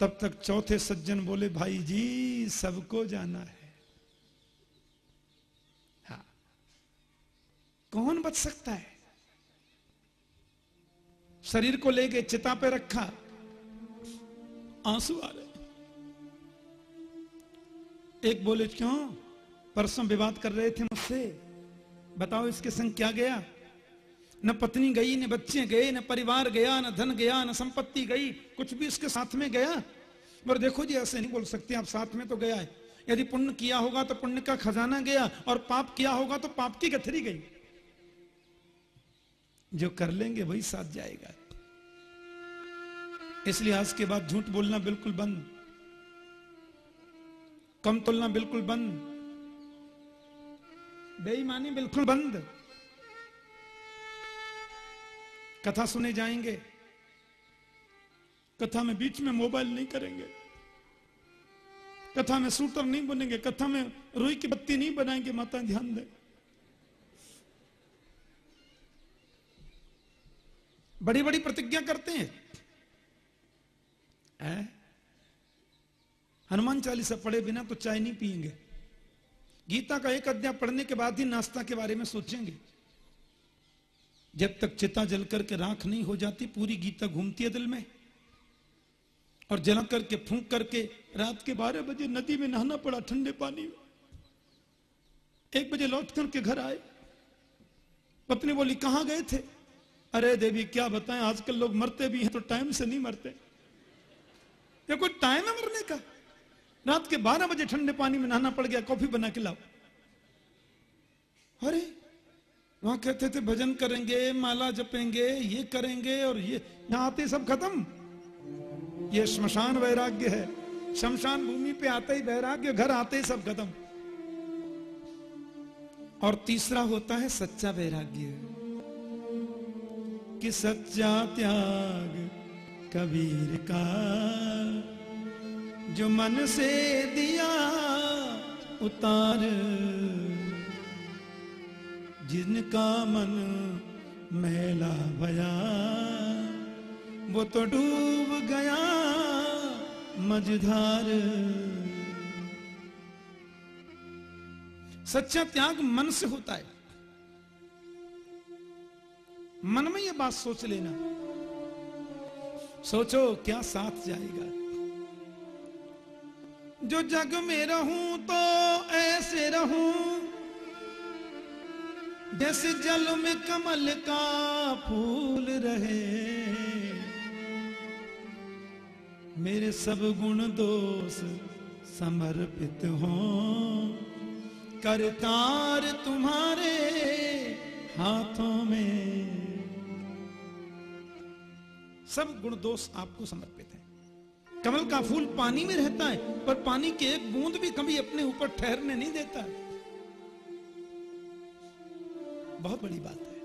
तब तक चौथे सज्जन बोले, भाई जी, सबको जाना है। हाँ। कौन बच सकता है? शरीर को लेके चिता पे रखा, आँसू आ रहे। एक बोले, क्यों? परसों विवाद कर रहे थे मुझसे। बताओ इसके संग क्या गया? न पत्नी गई, न बच्चे गए, न परिवार गया, न धन गया, न संपत्ति गई, कुछ भी उसके साथ में गया। पर देखो जी, ऐसे नहीं बोल सकते, आप साथ में तो गया है। यदि पुण्य किया होगा तो पुण्य का खजाना गया, और पाप किया होगा तो पाप की गथरी गई। जो कर लेंगे वही साथ जाएगा। इसलिए आज के बाद झूठ बोलना बिल्कुल बंद। कम तुलना बिल्कुल बंद। बेईमानी बिल्कुल बंद। कथा सुने जाएँगे। कथा में बीच में मोबाइल नहीं करेंगे। कथा में सूटर नहीं बनेंगे। कथा में रोई की बत्ती नहीं बनाएँगे। माता, ध्यान दे। बड़ी बड़ी प्रतिज्ञा करते हैं। है? हनुमान चालीसा पढ़े बिना तो चाय नहीं पिएँगे गीता का एक अध्याय पढ़ने के बाद ही नाश्ता के बारे में सोचेंगे। जब तक चिता जल करके राख नहीं हो जाती, पूरी गीता घूमती है दिल में। और जला करके, फूंक करके रात के बारह बजे नदी में नहाना पड़ा ठंडे पानी में। एक बजे लौट करके घर आए। पत्नी बोली, कहाँ गए थे? अरे देवी, क्या बताएँ, आजकल लोग मरते भी हैं तो टाइम से नहीं मरते। ये कोई टाइम है मरने का? रात के बारह बजे ठंडे पानी में नहाना पड़ गया, कॉफ़ी बना के लाओ। अरे वहाँ कहते थे, भजन करेंगे, माला जपेंगे, ये करेंगे और ये यहाँ आते सब खत्म। ये श्मशान वैराग्य है। शमशान भूमि पे आते ही वैराग्य, घर आते ही सब खत्म। और तीसरा होता है सच्चा वैराग्य। कि सच्चा त्याग कबीर का, जो मन से दिया उतार जिनका मन मेला भया, वो तो डूब गया मझधार। सच्चा त्याग मन से होता है। मन में ये बात सोच लेना। सोचो क्या साथ जाएगा। जो जग में रहूँ तो ऐसे रहूँ। जैसे जल में कमल का फूल रहे। मेरे सब गुण दोष समर्पित हो। करतार तुम्हारे हाथों में। सब गुण दोष आपको समर्पित है। कमल का फूल पानी में रहता है, पर पानी के एक बूंद भी कभी अपने ऊपर ठहरने नहीं देता। है बहुत बड़ी बात है।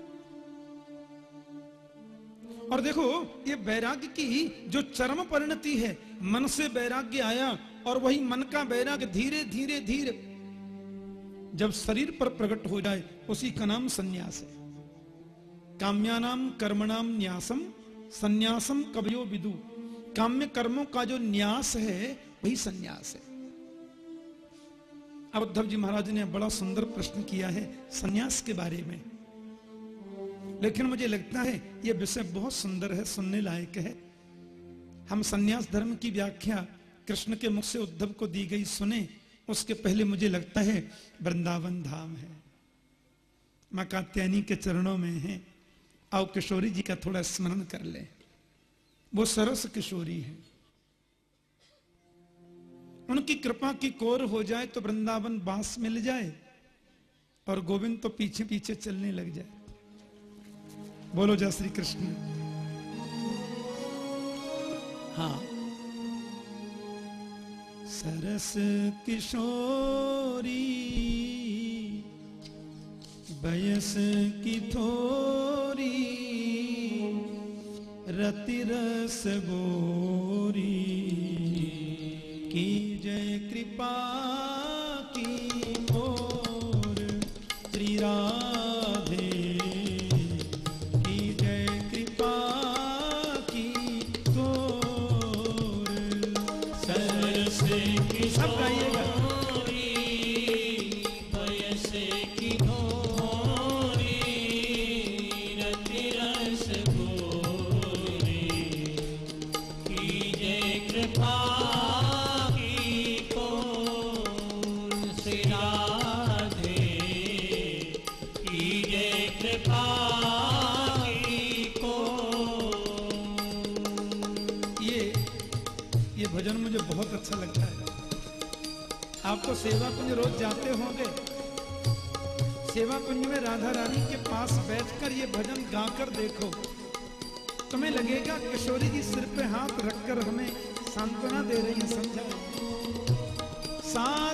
और देखो, ये वैराग्य की जो चरम परिणति है, मन से वैराग्य आया और वही मन का वैराग्य धीरे धीरे धीरे जब शरीर पर प्रकट हो जाए, उसी का नाम संन्यास है। काम्यानाम कर्मणाम न्यासम, संन्यासम कवयो विदु। काम्य कर्मों का जो न्यास है, वही संन्यास है। अब उद्धव जी महाराज ने बड़ा सुंदर प्रश्न किया है संन्यास के बारे में। लेकिन मुझे लगता है यह विषय बहुत सुंदर है, सुनने लायक है। हम संन्यास धर्म की व्याख्या कृष्ण के मुख से उद्धव को दी गई सुने, उसके पहले मुझे लगता है वृंदावन धाम है। माँ कात्यायनी के चरणों में है। आओ किशोरी जी का थोड़ा स्मरण कर ले। वो सरस किशोरी है। उनकी कृपा की कोर हो जाए तो वृंदावन बाँस मिल जाए और गोविंद तो पीछे पीछे चलने लग जाए। बोलो जय श्री कृष्ण। हाँ। सरस किशोरी बयस की थोरी रति रस गोरी की जय कृपा की मोर त्रिराधे की जय कृपा की तोर सर से सब गाइएगा। सेवा कुंज रोज जाते होंगे। सेवा कुंज में राधा रानी के पास बैठकर ये भजन गाकर देखो। तुम्हें लगेगा किशोरी जी सिर पे हाथ रखकर हमें सांत्वना दे रही है समझा साधन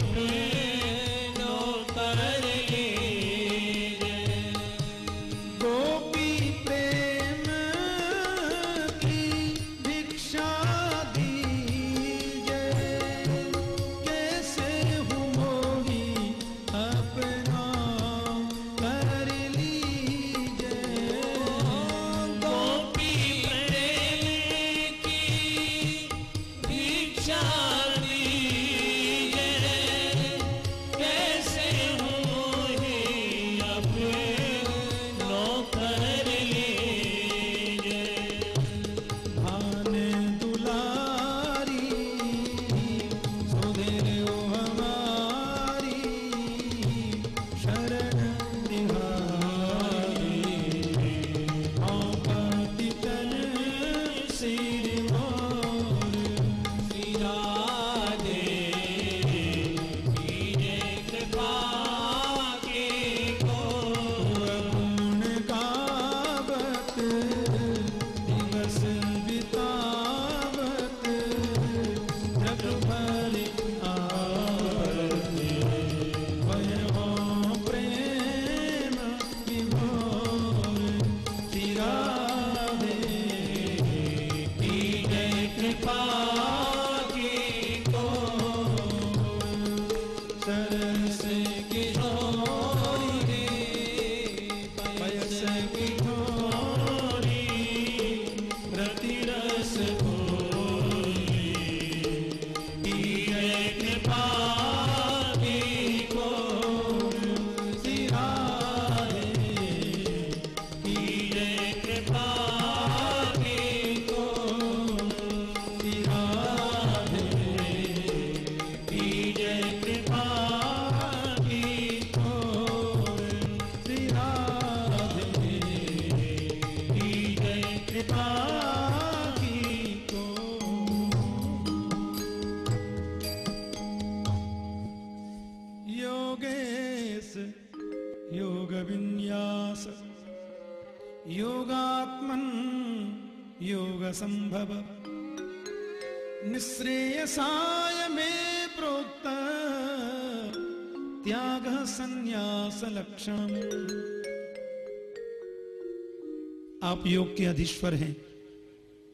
यह नो आप योग के अधीश्वर हैं।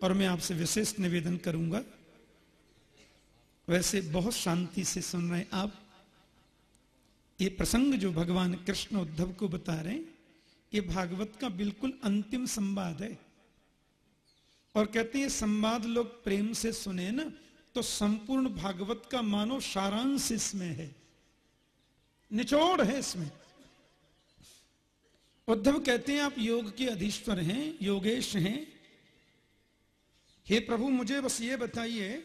और मैं आपसे विशेष निवेदन करूँगा, वैसे बहुत शांति से सुन रहे हैं आप। ये प्रसंग जो भगवान कृष्ण उद्धव को बता रहे हैं, ये भागवत का बिल्कुल अंतिम संवाद है। और कहते हैं, संवाद लोग प्रेम से सुने ना तो संपूर्ण भागवत का मानो सारांश इसमें है। निचोड़ है इसमें। उद्धव कहते हैं, आप योग के अधीश्वर हैं, योगेश हैं। हे प्रभु, मुझे बस ये बताइए,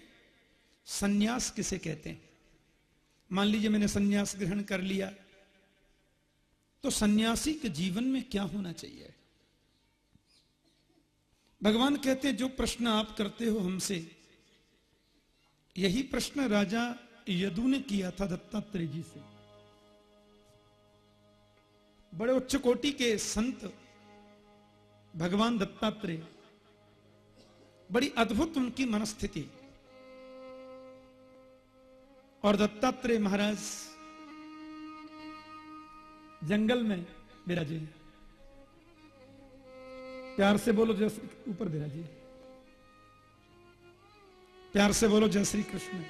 सन्यास किसे कहते हैं? मान लीजिए मैंने सन्यास ग्रहण कर लिया तो सन्यासी के जीवन में क्या होना चाहिए? भगवान कहते हैं, जो प्रश्न आप करते हो हमसे, यही प्रश्न राजा यदु ने किया था दत्तात्रेय जी से। बड़े उच्च कोटि के संत भगवान दत्तात्रेय, बड़ी अद्भुत उनकी मनस्थिति। और दत्तात्रेय महाराज, जंगल में विराजे प्यार से बोलो जैसे ऊपर विराजे प्यार से बोलो जय श्री कृष्ण।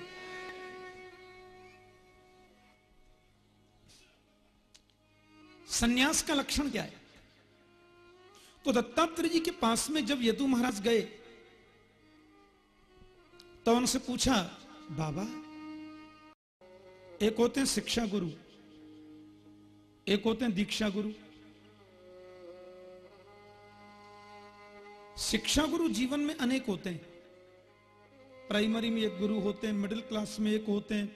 सन्यास का लक्षण क्या है? तो दत्तात्रेय जी के पास में जब यदु महाराज गए तो उनसे पूछा, बाबा, एक होते हैं शिक्षा गुरु, एक होते हैं दीक्षा गुरु। शिक्षा गुरु जीवन में अनेक होते हैं। प्राइमरी में एक गुरु होते हैं, मिडिल क्लास में एक होते हैं,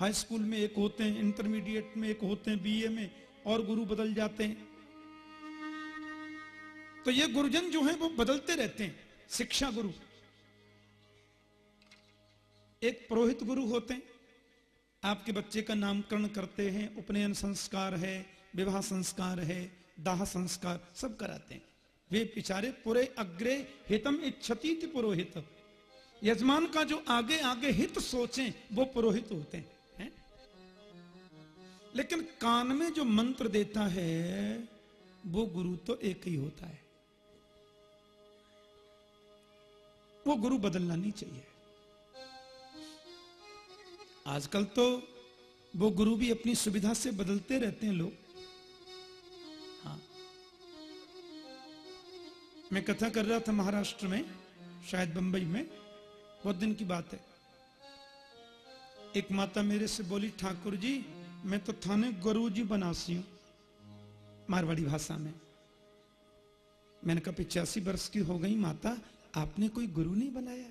हाई स्कूल में एक होते हैं, इंटरमीडिएट में एक होते हैं, बीए में और गुरु बदल जाते हैं। तो ये गुरुजन जो हैं, वो बदलते रहते हैं, शिक्षा गुरु। एक पुरोहित गुरु होते हैं। आपके बच्चे का नामकरण करते हैं, उपनयन संस्कार है, विवाह संस्कार है, दाह संस्कार, सब कराते हैं। वे पिछारे पूरे अग्रे हितम इच्छती पुरोहित। यजमान का जो आगे आगे हित सोचें, वो पुरोहित होते है? लेकिन कान में जो मंत्र देता है, वो गुरु तो एक ही होता है। वो गुरु बदलना नहीं चाहिए। आजकल तो वो गुरु भी अपनी सुविधा से बदलते रहते हैं लोग। हाँ। मैं कथा कर रहा था महाराष्ट्र में, शायद बंबई में। बहुत दिन की बात है। एक माता मेरे से बोली, ठाकुर जी मैं तो थाने गुरु जी बनासी हूँ, मारवाड़ी भाषा में। मैंने कहा, पिचासी वर्ष की हो गई माता, आपने कोई गुरु नहीं बनाया?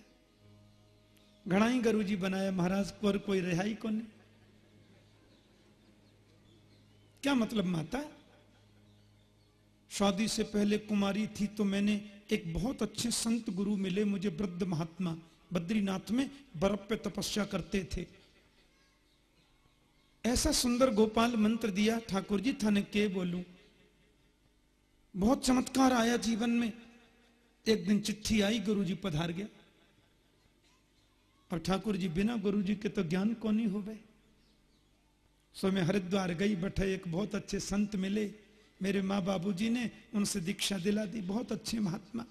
घना ही गुरु जी बनाया, महाराज पर कोई रिहाई को नहीं क्या मतलब माता? शादी से पहले कुमारी थी तो मैंने एक बहुत अच्छे संत गुरु मिले मुझे वृद्ध महात्मा, बद्रीनाथ में बर्फ़ पे तपस्या करते थे। ऐसा सुंदर गोपाल मंत्र दिया ठाकुर जी, थाने के बोलूँ। बहुत चमत्कार आया जीवन में। एक दिन चिट्ठी आई गुरु जी पधार गया और ठाकुर जी, बिना गुरु जी के तो ज्ञान कौन ही हो गए सो मैं हरिद्वार गई, बैठे एक बहुत अच्छे संत मिले। मेरे माँ बाबूजी ने उनसे दीक्षा दिला दी, बहुत अच्छे महात्मा।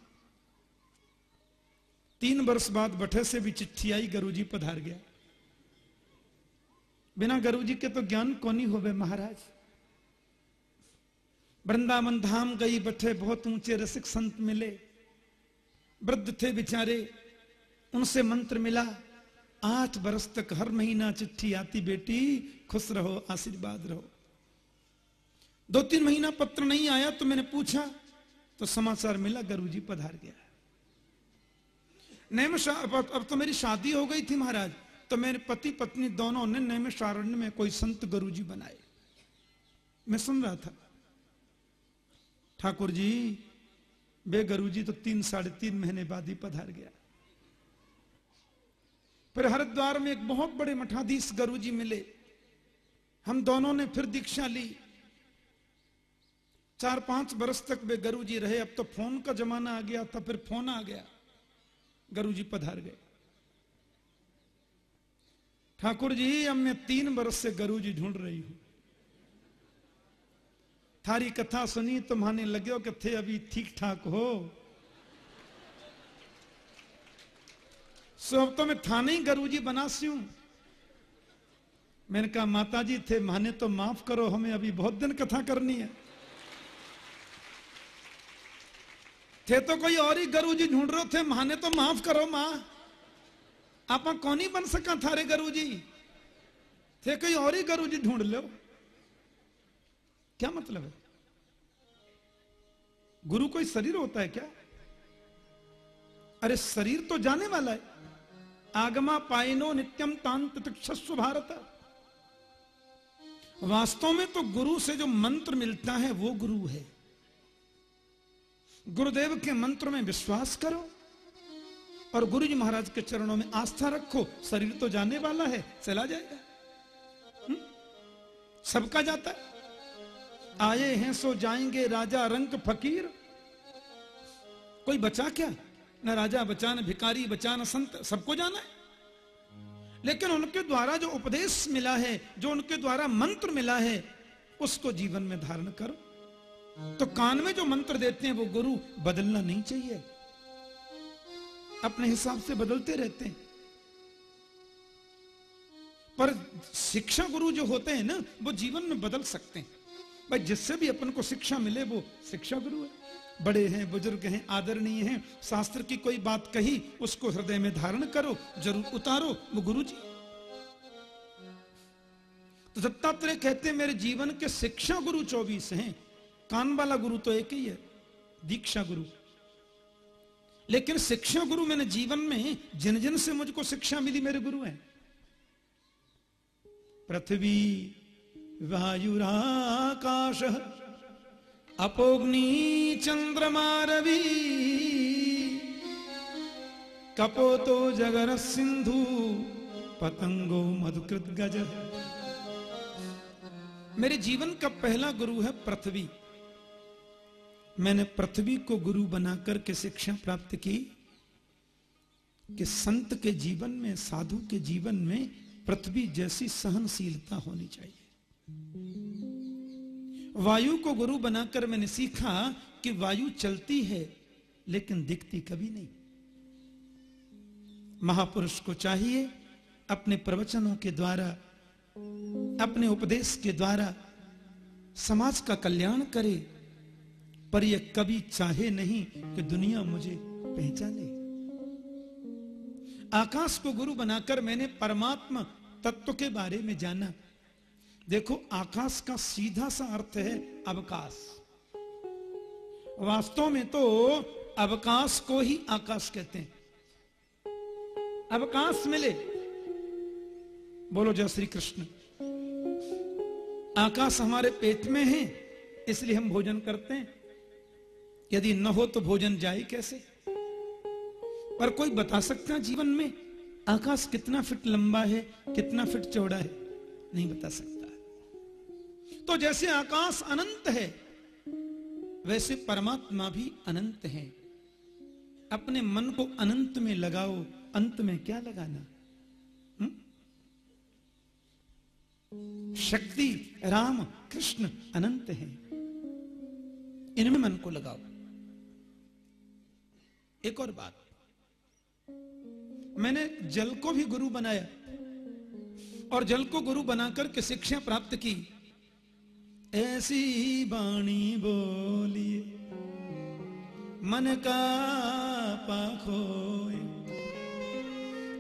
तीन वर्ष बाद बठे से भी चिट्ठी आई गुरु जी पधार गया बिना गुरु जी के तो ज्ञान कौन ही हो गए महाराज। वृंदावन धाम गई बैठे बहुत ऊँचे रसिक संत मिले। वृद्ध थे बेचारे, उनसे मंत्र मिला, आठ बरस तक हर महीना चिट्ठी आती बेटी, खुश रहो, आशीर्वाद रहो। दो तीन महीना पत्र नहीं आया तो मैंने पूछा तो समाचार मिला, गुरु जी पधार गया। नैम अब तो मेरी शादी हो गई थी महाराज। तो मेरे पति पत्नी दोनों ने नैम शारण्य में कोई संत गुरु जी बनाए। मैं सुन रहा था। ठाकुर जी, बे गुरु जी तो तीन, साढ़े तीन महीने बाद ही पधार गया। फिर हरिद्वार में एक बहुत बड़े मठाधीश गुरु जी मिले। हम दोनों ने फिर दीक्षा ली। चार, पाँच बरस तक वे गुरु जी रहे। अब तो फ़ोन का जमाना आ गया था, फिर फ़ोन आ गया। गुरु जी पधार गए। ठाकुर जी मैं तीन बरस से गुरु जी ढूंढ रही हूँ। थारी कथा सुनी तो माने लगे कि थे अभी ठीक ठाक हो। सो अब तो मैं थाने ही गुरु जी बना सी हूँ। मैंने कहा माता जी थे माने तो माफ़ करो, हमें अभी बहुत दिन कथा करनी है। थे तो कोई और ही गुरु जी ढूंढ रहे थे माने तो माफ़ करो, माँ। आप कौन ही बन सका थारे गुरु जी थे कोई और ही गुरु जी ढूंढ लो। क्या मतलब है? गुरु कोई शरीर होता है क्या? अरे शरीर तो जाने वाला है। आगमा पाइनो नित्यम तांत तिक्षस्व भारत। वास्तव में तो गुरु से जो मंत्र मिलता है वो गुरु है। गुरुदेव के मंत्र में विश्वास करो। और गुरु जी महाराज के चरणों में आस्था रखो, शरीर तो जाने वाला है, चला जाएगा। हुँ? सबका जाता है। आए हैं सो जाएँगे राजा रंक फकीर। कोई बचा क्या? न राजा बचा न भिकारी बचा न संत, सबको जाना है। लेकिन उनके द्वारा जो उपदेश मिला है, जो उनके द्वारा मंत्र मिला है, उसको जीवन में धारण करो। तो कान में जो मंत्र देते हैं, वो गुरु बदलना नहीं चाहिए। अपने हिसाब से बदलते रहते हैं। पर शिक्षा गुरु जो होते हैं ना, वो जीवन में बदल सकते हैं। भाई, जिससे भी अपन को शिक्षा मिले, वो शिक्षा गुरु है। बड़े हैं, बुज़ुर्ग हैं, आदरणीय हैं, शास्त्र की कोई बात कही, उसको हृदय में धारण करो, ज़रूर उतारो, वो गुरु जी तो दत्तात्रेय कहते मेरे जीवन के शिक्षा गुरु चौबीस हैं। कान वाला गुरु तो एक ही है, दीक्षा गुरु। लेकिन शिक्षा गुरु मैंने जीवन में जिन जिन से मुझको शिक्षा मिली, मेरे गुरु हैं। पृथ्वी वायुराकाश अपोग्नि, चंद्रमा, रवि, कपोतो, जगर, सिंधु, पतंगो, मधुकृत गज मेरे जीवन का पहला गुरु है पृथ्वी। मैंने पृथ्वी को गुरु बनाकर के शिक्षा प्राप्त की कि संत के जीवन में, साधु के जीवन में पृथ्वी जैसी सहनशीलता होनी चाहिए। वायु को गुरु बनाकर मैंने सीखा कि वायु चलती है, लेकिन दिखती कभी नहीं। महापुरुष को चाहिए अपने प्रवचनों के द्वारा, अपने उपदेश के द्वारा समाज का कल्याण करे पर यह कभी चाहे नहीं कि दुनिया मुझे पहचाने। आकाश को गुरु बनाकर मैंने परमात्मा तत्व के बारे में जाना। देखो, आकाश का सीधा सा अर्थ है अवकाश। वास्तव में तो अवकाश को ही आकाश कहते हैं। अवकाश मिले। बोलो, जय श्री कृष्ण। आकाश हमारे पेट में है, इसलिए हम भोजन करते हैं। यदि न हो तो भोजन जाए कैसे? पर कोई बता सकता जीवन में, आकाश कितना फिट लंबा है, कितना फिट चौड़ा है? नहीं बता सकता। तो जैसे आकाश अनंत है, वैसे परमात्मा भी अनंत है। अपने मन को अनंत में लगाओ, अंत में क्या लगाना? हुँ? शक्ति, राम, कृष्ण अनंत है। इनमें मन को लगाओ। एक और बात। मैंने जल को भी गुरु बनाया और जल को गुरु बनाकर के शिक्षा प्राप्त की। ऐसी बाणी बोली मन का पाखो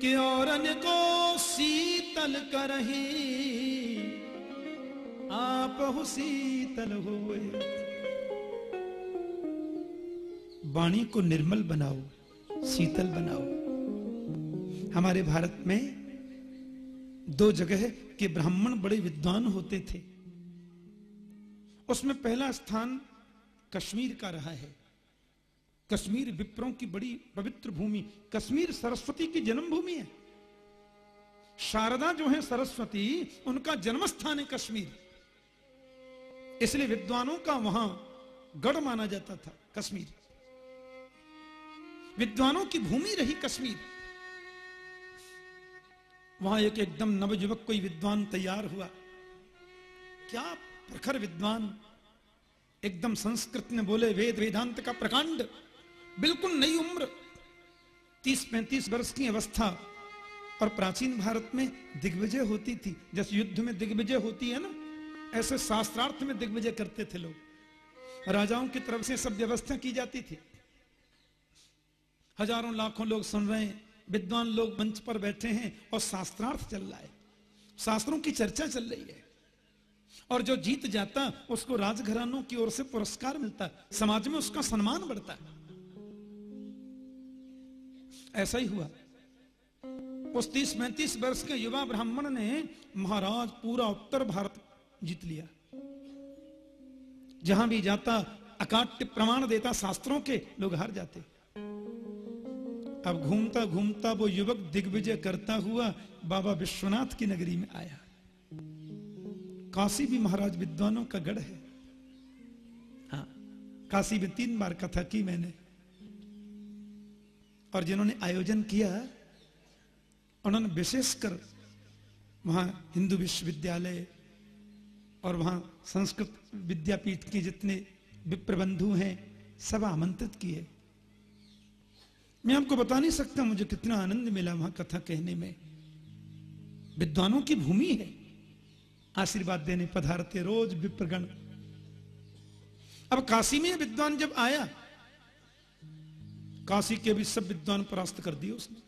कि और को शीतल करही, आप हो शीतल होए। वाणी को निर्मल बनाओ, शीतल बनाओ। हमारे भारत में दो जगह के ब्राह्मण बड़े विद्वान होते थे। उसमें पहला स्थान कश्मीर का रहा है। कश्मीर विप्रों की बड़ी पवित्र भूमि, कश्मीर सरस्वती की जन्मभूमि है। शारदा जो है सरस्वती, उनका जन्म स्थान है कश्मीर। इसलिए विद्वानों का वहाँ गढ़ माना जाता था, कश्मीर। विद्वानों की भूमि रही कश्मीर। वहाँ एक एकदम नवयुवक कोई विद्वान तैयार हुआ। क्या प्रखर विद्वान। एकदम संस्कृत में बोले, वेद वेदांत का प्रकांड, बिल्कुल नई उम्र। तीस पैंतीस वर्ष की अवस्था। और प्राचीन भारत में दिग्विजय होती थी। जैसे युद्ध में दिग्विजय होती है ना, ऐसे शास्त्रार्थ में दिग्विजय करते थे लोग। राजाओं की तरफ़ से सब व्यवस्था की जाती थी। हज़ारों लाखों लोग सुन रहे हैं, विद्वान लोग मंच पर बैठे हैं और शास्त्रार्थ चल रहा है। शास्त्रों की चर्चा चल रही है। और जो जीत जाता, उसको राजघरानों की ओर से पुरस्कार मिलता, समाज में उसका सम्मान बढ़ता। ऐसा ही हुआ। उस तीस पैंतीस वर्ष के युवा ब्राह्मण ने महाराज पूरा उत्तर भारत जीत लिया। जहाँ भी जाता, अकाट्य प्रमाण देता, शास्त्रों के लोग हार जाते। अब घूमता घूमता वो युवक दिग्विजय करता हुआ बाबा विश्वनाथ की नगरी में आया। काशी भी महाराज विद्वानों का गढ़ है। हाँ काशी में तीन बार कथा की मैंने। और जिन्होंने आयोजन किया, उन्होंने विशेषकर वहाँ हिंदू विश्वविद्यालय और वहाँ संस्कृत विद्यापीठ के जितने विप्रबंधु हैं, सब आमंत्रित किए। मैं आपको बता नहीं सकता मुझे कितना आनंद मिला वहाँ कथा कहने में। विद्वानों की भूमि है। आशीर्वाद देने पधारते रोज विप्रगण। अब काशी में विद्वान जब आया, काशी के भी सब विद्वान परास्त कर दिए उसने।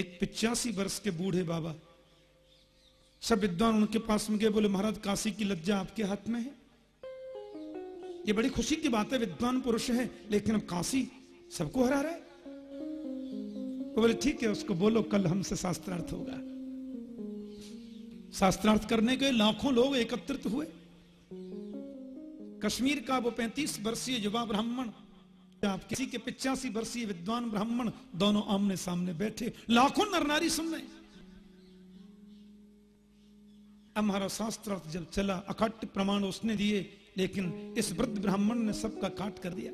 एक पिचासी वर्ष के बूढ़े बाबा, सब विद्वान उनके पास में गए, बोले, महाराज, काशी की लज्जा आपके हाथ में है? ये बड़ी खुशी की बात है, विद्वान पुरुष है, लेकिन अब काशी सबको हरा रहा है। वो बोले, ठीक है, उसको बोलो, कल हमसे शास्त्रार्थ होगा। शास्त्रार्थ करने के लाखों लोग एकत्रित हुए। कश्मीर का वो पैंतीस वर्षीय युवा ब्राह्मण आप किसी के पिचासी वर्षीय विद्वान ब्राह्मण दोनों आमने सामने बैठे, लाखों नर नारी सुन रहे हमारा शास्त्रार्थ जब चला, अखट प्रमाण उसने दिए लेकिन इस वृद्ध ब्राह्मण ने सबका काट कर दिया।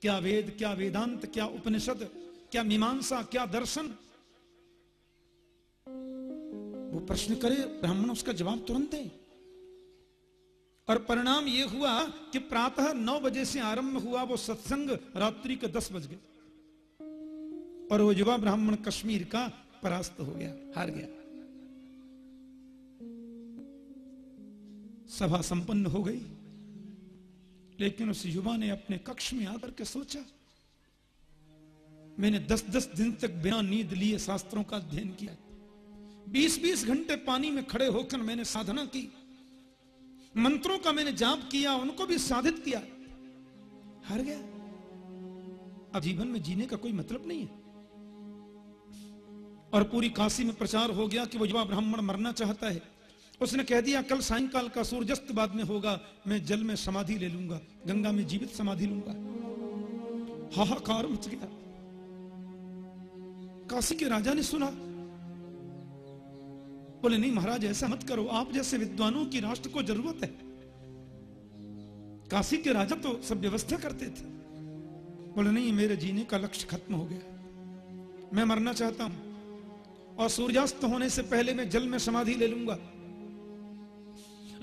क्या वेद, क्या वेदांत, क्या उपनिषद, क्या मीमांसा, क्या दर्शन? वो प्रश्न करे, ब्राह्मण उसका जवाब तुरंत दे। और परिणाम यह हुआ कि प्रातः नौ बजे से आरंभ हुआ वो सत्संग, रात्रि के दस बज गए। और वो युवा ब्राह्मण कश्मीर का परास्त हो गया, हार गया। सभा संपन्न हो गई। लेकिन उस युवा ने अपने कक्ष में आकर के सोचा, मैंने दस दस दिन तक बिना नींद लिए शास्त्रों का अध्ययन किया। बीस बीस घंटे पानी में खड़े होकर मैंने साधना की। मंत्रों का मैंने जाप किया, उनको भी साधित किया। हार गया। अब जीवन में जीने का कोई मतलब नहीं है। और पूरी काशी में प्रचार हो गया कि वो युवा ब्राह्मण मरना चाहता है। उसने कह दिया, कल सायंकाल का सूर्यास्त बाद में होगा, मैं जल में समाधि ले लूँगा, गंगा में जीवित समाधि लूँगा। हाहाकार मच गया। काशी के राजा ने सुना, बोले, नहीं महाराज, ऐसा मत करो, आप जैसे विद्वानों की राष्ट्र को ज़रूरत है। काशी के राजा तो सब व्यवस्था करते थे। बोले, नहीं, मेरे जीने का लक्ष्य खत्म हो गया। मैं मरना चाहता हूँ और सूर्यास्त होने से पहले मैं जल में समाधि ले लूँगा।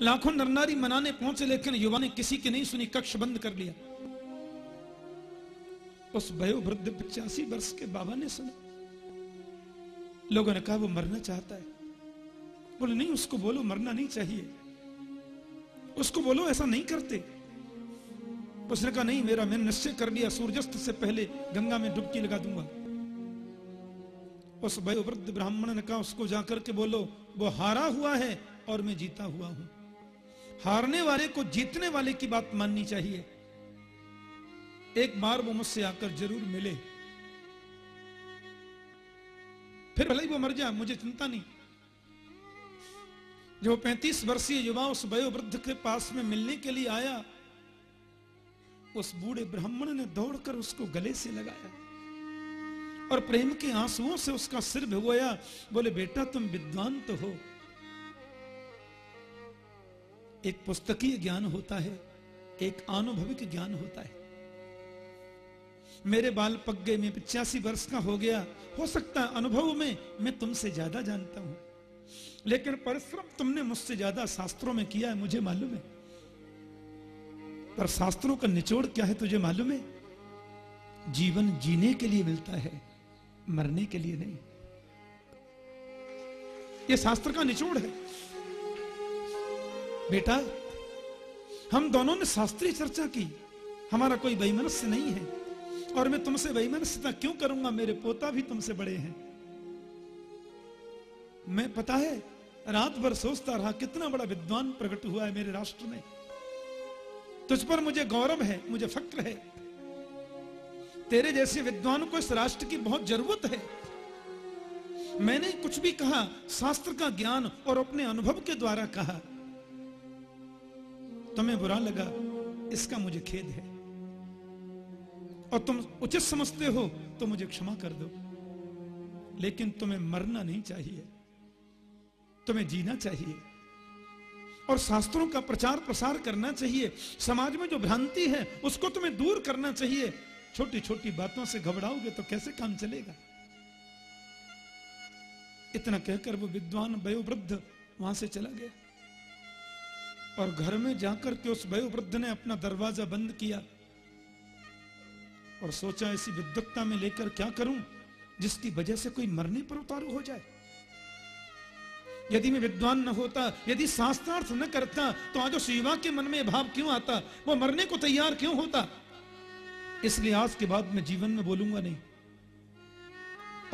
लाखों नरनारी मनाने पहुँचे, लेकिन युवा ने किसी की नहीं सुनी, कक्ष बंद कर लिया। उस वयोवृद्ध पचासी वर्ष के बाबा ने सुना। लोगों ने कहा, वो मरना चाहता है। बोले, नहीं, उसको बोलो, मरना नहीं चाहिए। उसको बोलो, ऐसा नहीं करते। उसने कहा, नहीं, मेरा मैंने निश्चय कर लिया, सूर्यास्त से पहले गंगा में डुबकी लगा दूँगा। उस वयोवृद्ध ब्राह्मण ने कहा, उसको जाकर के बोलो, वो हारा हुआ है और मैं जीता हुआ हूँ। हारने वाले को जीतने वाले की बात माननी चाहिए। एक बार वो मुझसे आकर ज़रूर मिले। फिर भले ही वो मर जाए, मुझे चिंता नहीं। जो पैंतीस वर्षीय युवा उस वयोवृद्ध के पास में मिलने के लिए आया, उस बूढ़े ब्राह्मण ने दौड़कर उसको गले से लगाया और प्रेम के आंसुओं से उसका सिर भिगोया। बोले, बेटा, तुम विद्वान तो हो। एक पुस्तकीय ज्ञान होता है, एक आनुभविक ज्ञान होता है। मेरे बाल पक गए, मैं पिचासी वर्ष का हो गया, हो सकता है अनुभव में मैं तुमसे ज़्यादा जानता हूँ। लेकिन परिश्रम तुमने मुझसे ज़्यादा शास्त्रों में किया है, मुझे मालूम है। पर शास्त्रों का निचोड़ क्या है तुझे मालूम है? जीवन जीने के लिए मिलता है, मरने के लिए नहीं। यह शास्त्र का निचोड़ है। बेटा, हम दोनों ने शास्त्रीय चर्चा की। हमारा कोई वैमनस्य नहीं है। और मैं तुमसे वैमनस्यता क्यों करूँगा? मेरे पोता भी तुमसे बड़े हैं। मैं, पता है, रात भर सोचता रहा, कितना बड़ा विद्वान प्रकट हुआ है मेरे राष्ट्र में। तुझ पर मुझे गौरव है, मुझे फक्र है। तेरे जैसे विद्वान को इस राष्ट्र की बहुत ज़रूरत है। मैंने कुछ भी कहा, शास्त्र का ज्ञान और अपने अनुभव के द्वारा कहा। तुम्हें बुरा लगा, इसका मुझे खेद है। और तुम उचित समझते हो तो मुझे क्षमा कर दो। लेकिन तुम्हें मरना नहीं चाहिए, तुम्हें जीना चाहिए। और शास्त्रों का प्रचार प्रसार करना चाहिए, समाज में जो भ्रांति है, उसको तुम्हें दूर करना चाहिए। छोटी छोटी बातों से घबराओगे तो कैसे काम चलेगा? इतना कहकर वो विद्वान वयोवृद्ध वहाँ से चला गया। और घर में जाकर के उस वयोवृद्ध ने अपना दरवाज़ा बंद किया और सोचा ऐसी विद्वत्ता में लेकर क्या करूँ, जिसकी वजह से कोई मरने पर उतारू हो जाए। यदि मैं विद्वान न होता, यदि शास्त्रार्थ न करता तो आज शिवा के मन में भाव क्यों आता? वो मरने को तैयार क्यों होता? इसलिए आज के बाद मैं जीवन में बोलूँगा नहीं।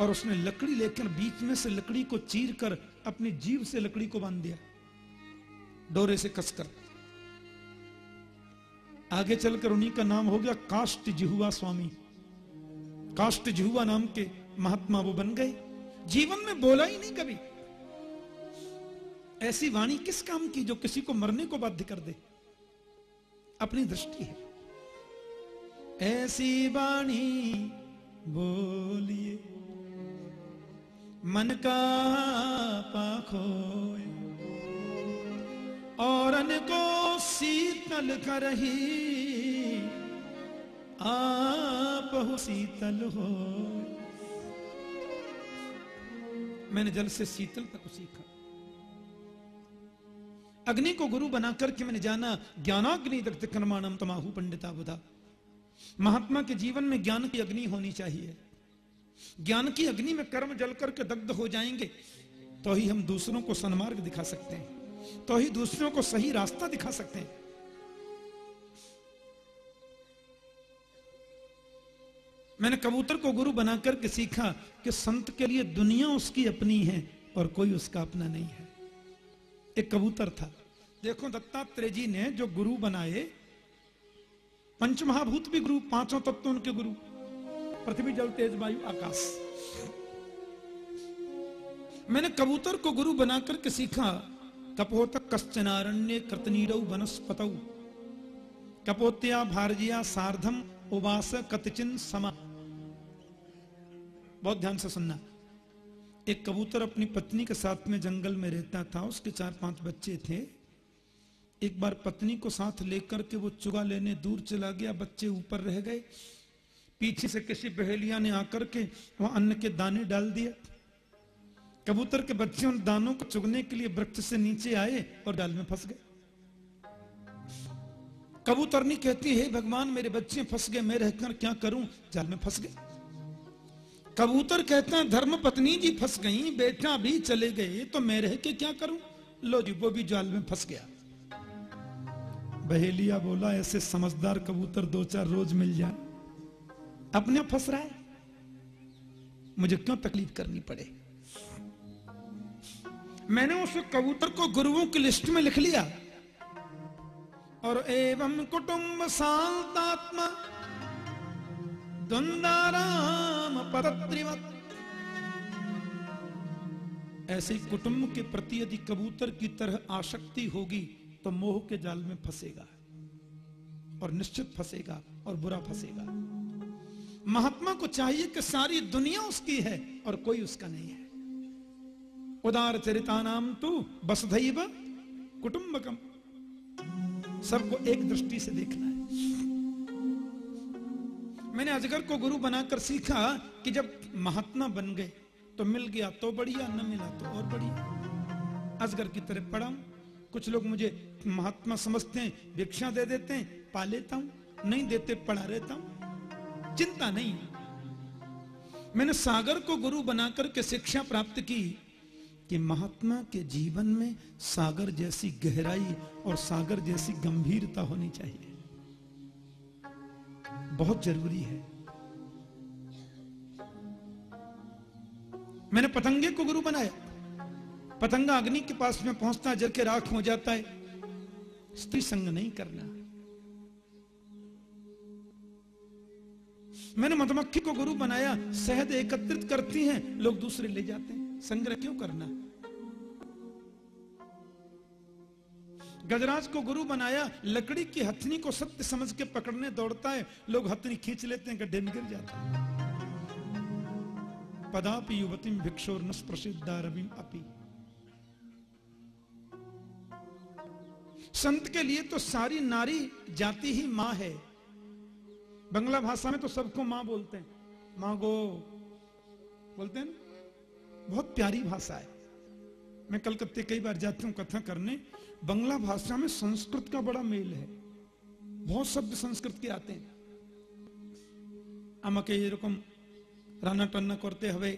और उसने लकड़ी लेकर बीच में से लकड़ी को चीर कर अपनी जीव से लकड़ी को बाँध दिया। डोरे से कसकर आगे चलकर उन्हीं का नाम हो गया काष्ट जिहुआ स्वामी। काष्ट जिहुआ नाम के महात्मा वो बन गए। जीवन में बोला ही नहीं कभी। ऐसी वाणी किस काम की जो किसी को मरने को बाध्य कर दे? अपनी दृष्टि है। ऐसी वाणी बोलिए, मन का पाखो और को शीतल करही। आप हो शीतल हो। मैंने जल से शीतलता को सीखा। अग्नि को गुरु बनाकर के मैंने जाना, ज्ञानाग्नि दग्ध कर्माणम तमाहु पंडिता बुधा। महात्मा के जीवन में ज्ञान की अग्नि होनी चाहिए। ज्ञान की अग्नि में कर्म जल करके दग्ध हो जाएँगे तो ही हम दूसरों को सन्मार्ग दिखा सकते हैं। तो ही दूसरों को सही रास्ता दिखा सकते हैं। मैंने कबूतर को गुरु बनाकर के सीखा कि संत के लिए दुनिया उसकी अपनी है और कोई उसका अपना नहीं है। एक कबूतर था। देखो दत्तात्रेय जी ने जो गुरु बनाए, पंचमहाभूत भी गुरु, पाँचों तत्व उनके गुरु। पृथ्वी, जल, तेज, वायु, आकाश। मैंने कबूतर को गुरु बनाकर के सीखा कपोत कश्चनारण्य कृतनीर वनस्पत। कपोत्या भारजिया सार्धम उवास कतचिन समा। बहुत ध्यान से सुनना। एक कबूतर अपनी पत्नी के साथ में जंगल में रहता था, उसके चार पाँच बच्चे थे। एक बार पत्नी को साथ लेकर के वो चुगा लेने दूर चला गया, बच्चे ऊपर रह गए। पीछे से किसी बहेलिया ने आकर के वहाँ अन्न के दाने डाल दिया कबूतर के बच्चे उन दानों को चुगने के लिए वृक्ष से नीचे आए और डाल में फंस गए। कबूतरनी कहती है, भगवान, मेरे बच्चे फंस गए, मैं रहकर क्या करूँ? जाल में फंस गए। कबूतर कहता है धर्म पत्नी जी फंस गई, बेटा भी चले गए तो मैं रह के क्या करूँ? लो जी, वो भी जाल में फंस गया। बहेलिया बोला, ऐसे समझदार कबूतर दो चार रोज मिल जाए। अपने फंस रहा है। मुझे क्यों तकलीफ़ करनी पड़े? मैंने उस कबूतर को गुरुओं की लिस्ट में लिख लिया। और एवं कुटुंब शांतात्मा द्वंदाराम परत्रिवत ऐसे कुटुंब के प्रति यदि कबूतर की तरह आसक्ति होगी तो मोह के जाल में फंसेगा, और निश्चित फंसेगा, और बुरा फंसेगा। महात्मा को चाहिए कि सारी दुनिया उसकी है, और कोई उसका नहीं है। उदार चरिता नाम तो बसधैव कुटुंबकम सबको एक दृष्टि से देखना है। मैंने अजगर को गुरु बनाकर सीखा कि जब महात्मा बन गए तो मिल गया तो बढ़िया, न मिला तो और बढ़िया। अजगर की तरह पढ़ा कुछ लोग मुझे महात्मा समझते हैं, भिक्षा दे देते हैं, पा लेता हूँ, नहीं देते पढ़ा रहता हूँ। चिंता नहीं मैंने सागर को गुरु बनाकर के शिक्षा प्राप्त की कि महात्मा के जीवन में सागर जैसी गहराई और सागर जैसी गंभीरता होनी चाहिए। बहुत ज़रूरी है। मैंने पतंगे को गुरु बनाया। पतंगा अग्नि के पास में पहुँचता, जल के राख हो जाता है। स्त्री संग नहीं करना। मैंने मधुमक्खी को गुरु बनाया। शहद एकत्रित करती हैं, लोग दूसरे ले जाते हैं। संग्रह क्यों करना? गजराज को गुरु बनाया, लकड़ी की हथनी को सत्य समझ के पकड़ने दौड़ता है। लोग हथनी खींच लेते हैं, गड्ढे में गिर जाते हैं। पदापि युवती भिक्षोर प्रसिद्धा रवि अपी। संत के लिए तो सारी नारी जाति ही माँ है। बंगला भाषा में तो सबको माँ बोलते हैं। माँ गो, बोलते हैं बहुत प्यारी भाषा है। मैं कलकत्ते कई बार जाती हूँ कथा करने। बंगला भाषा में संस्कृत का बड़ा मेल है बहुत शब्द संस्कृत के आते हैं আমাকে এরকম রান্না টান্না করতে হবে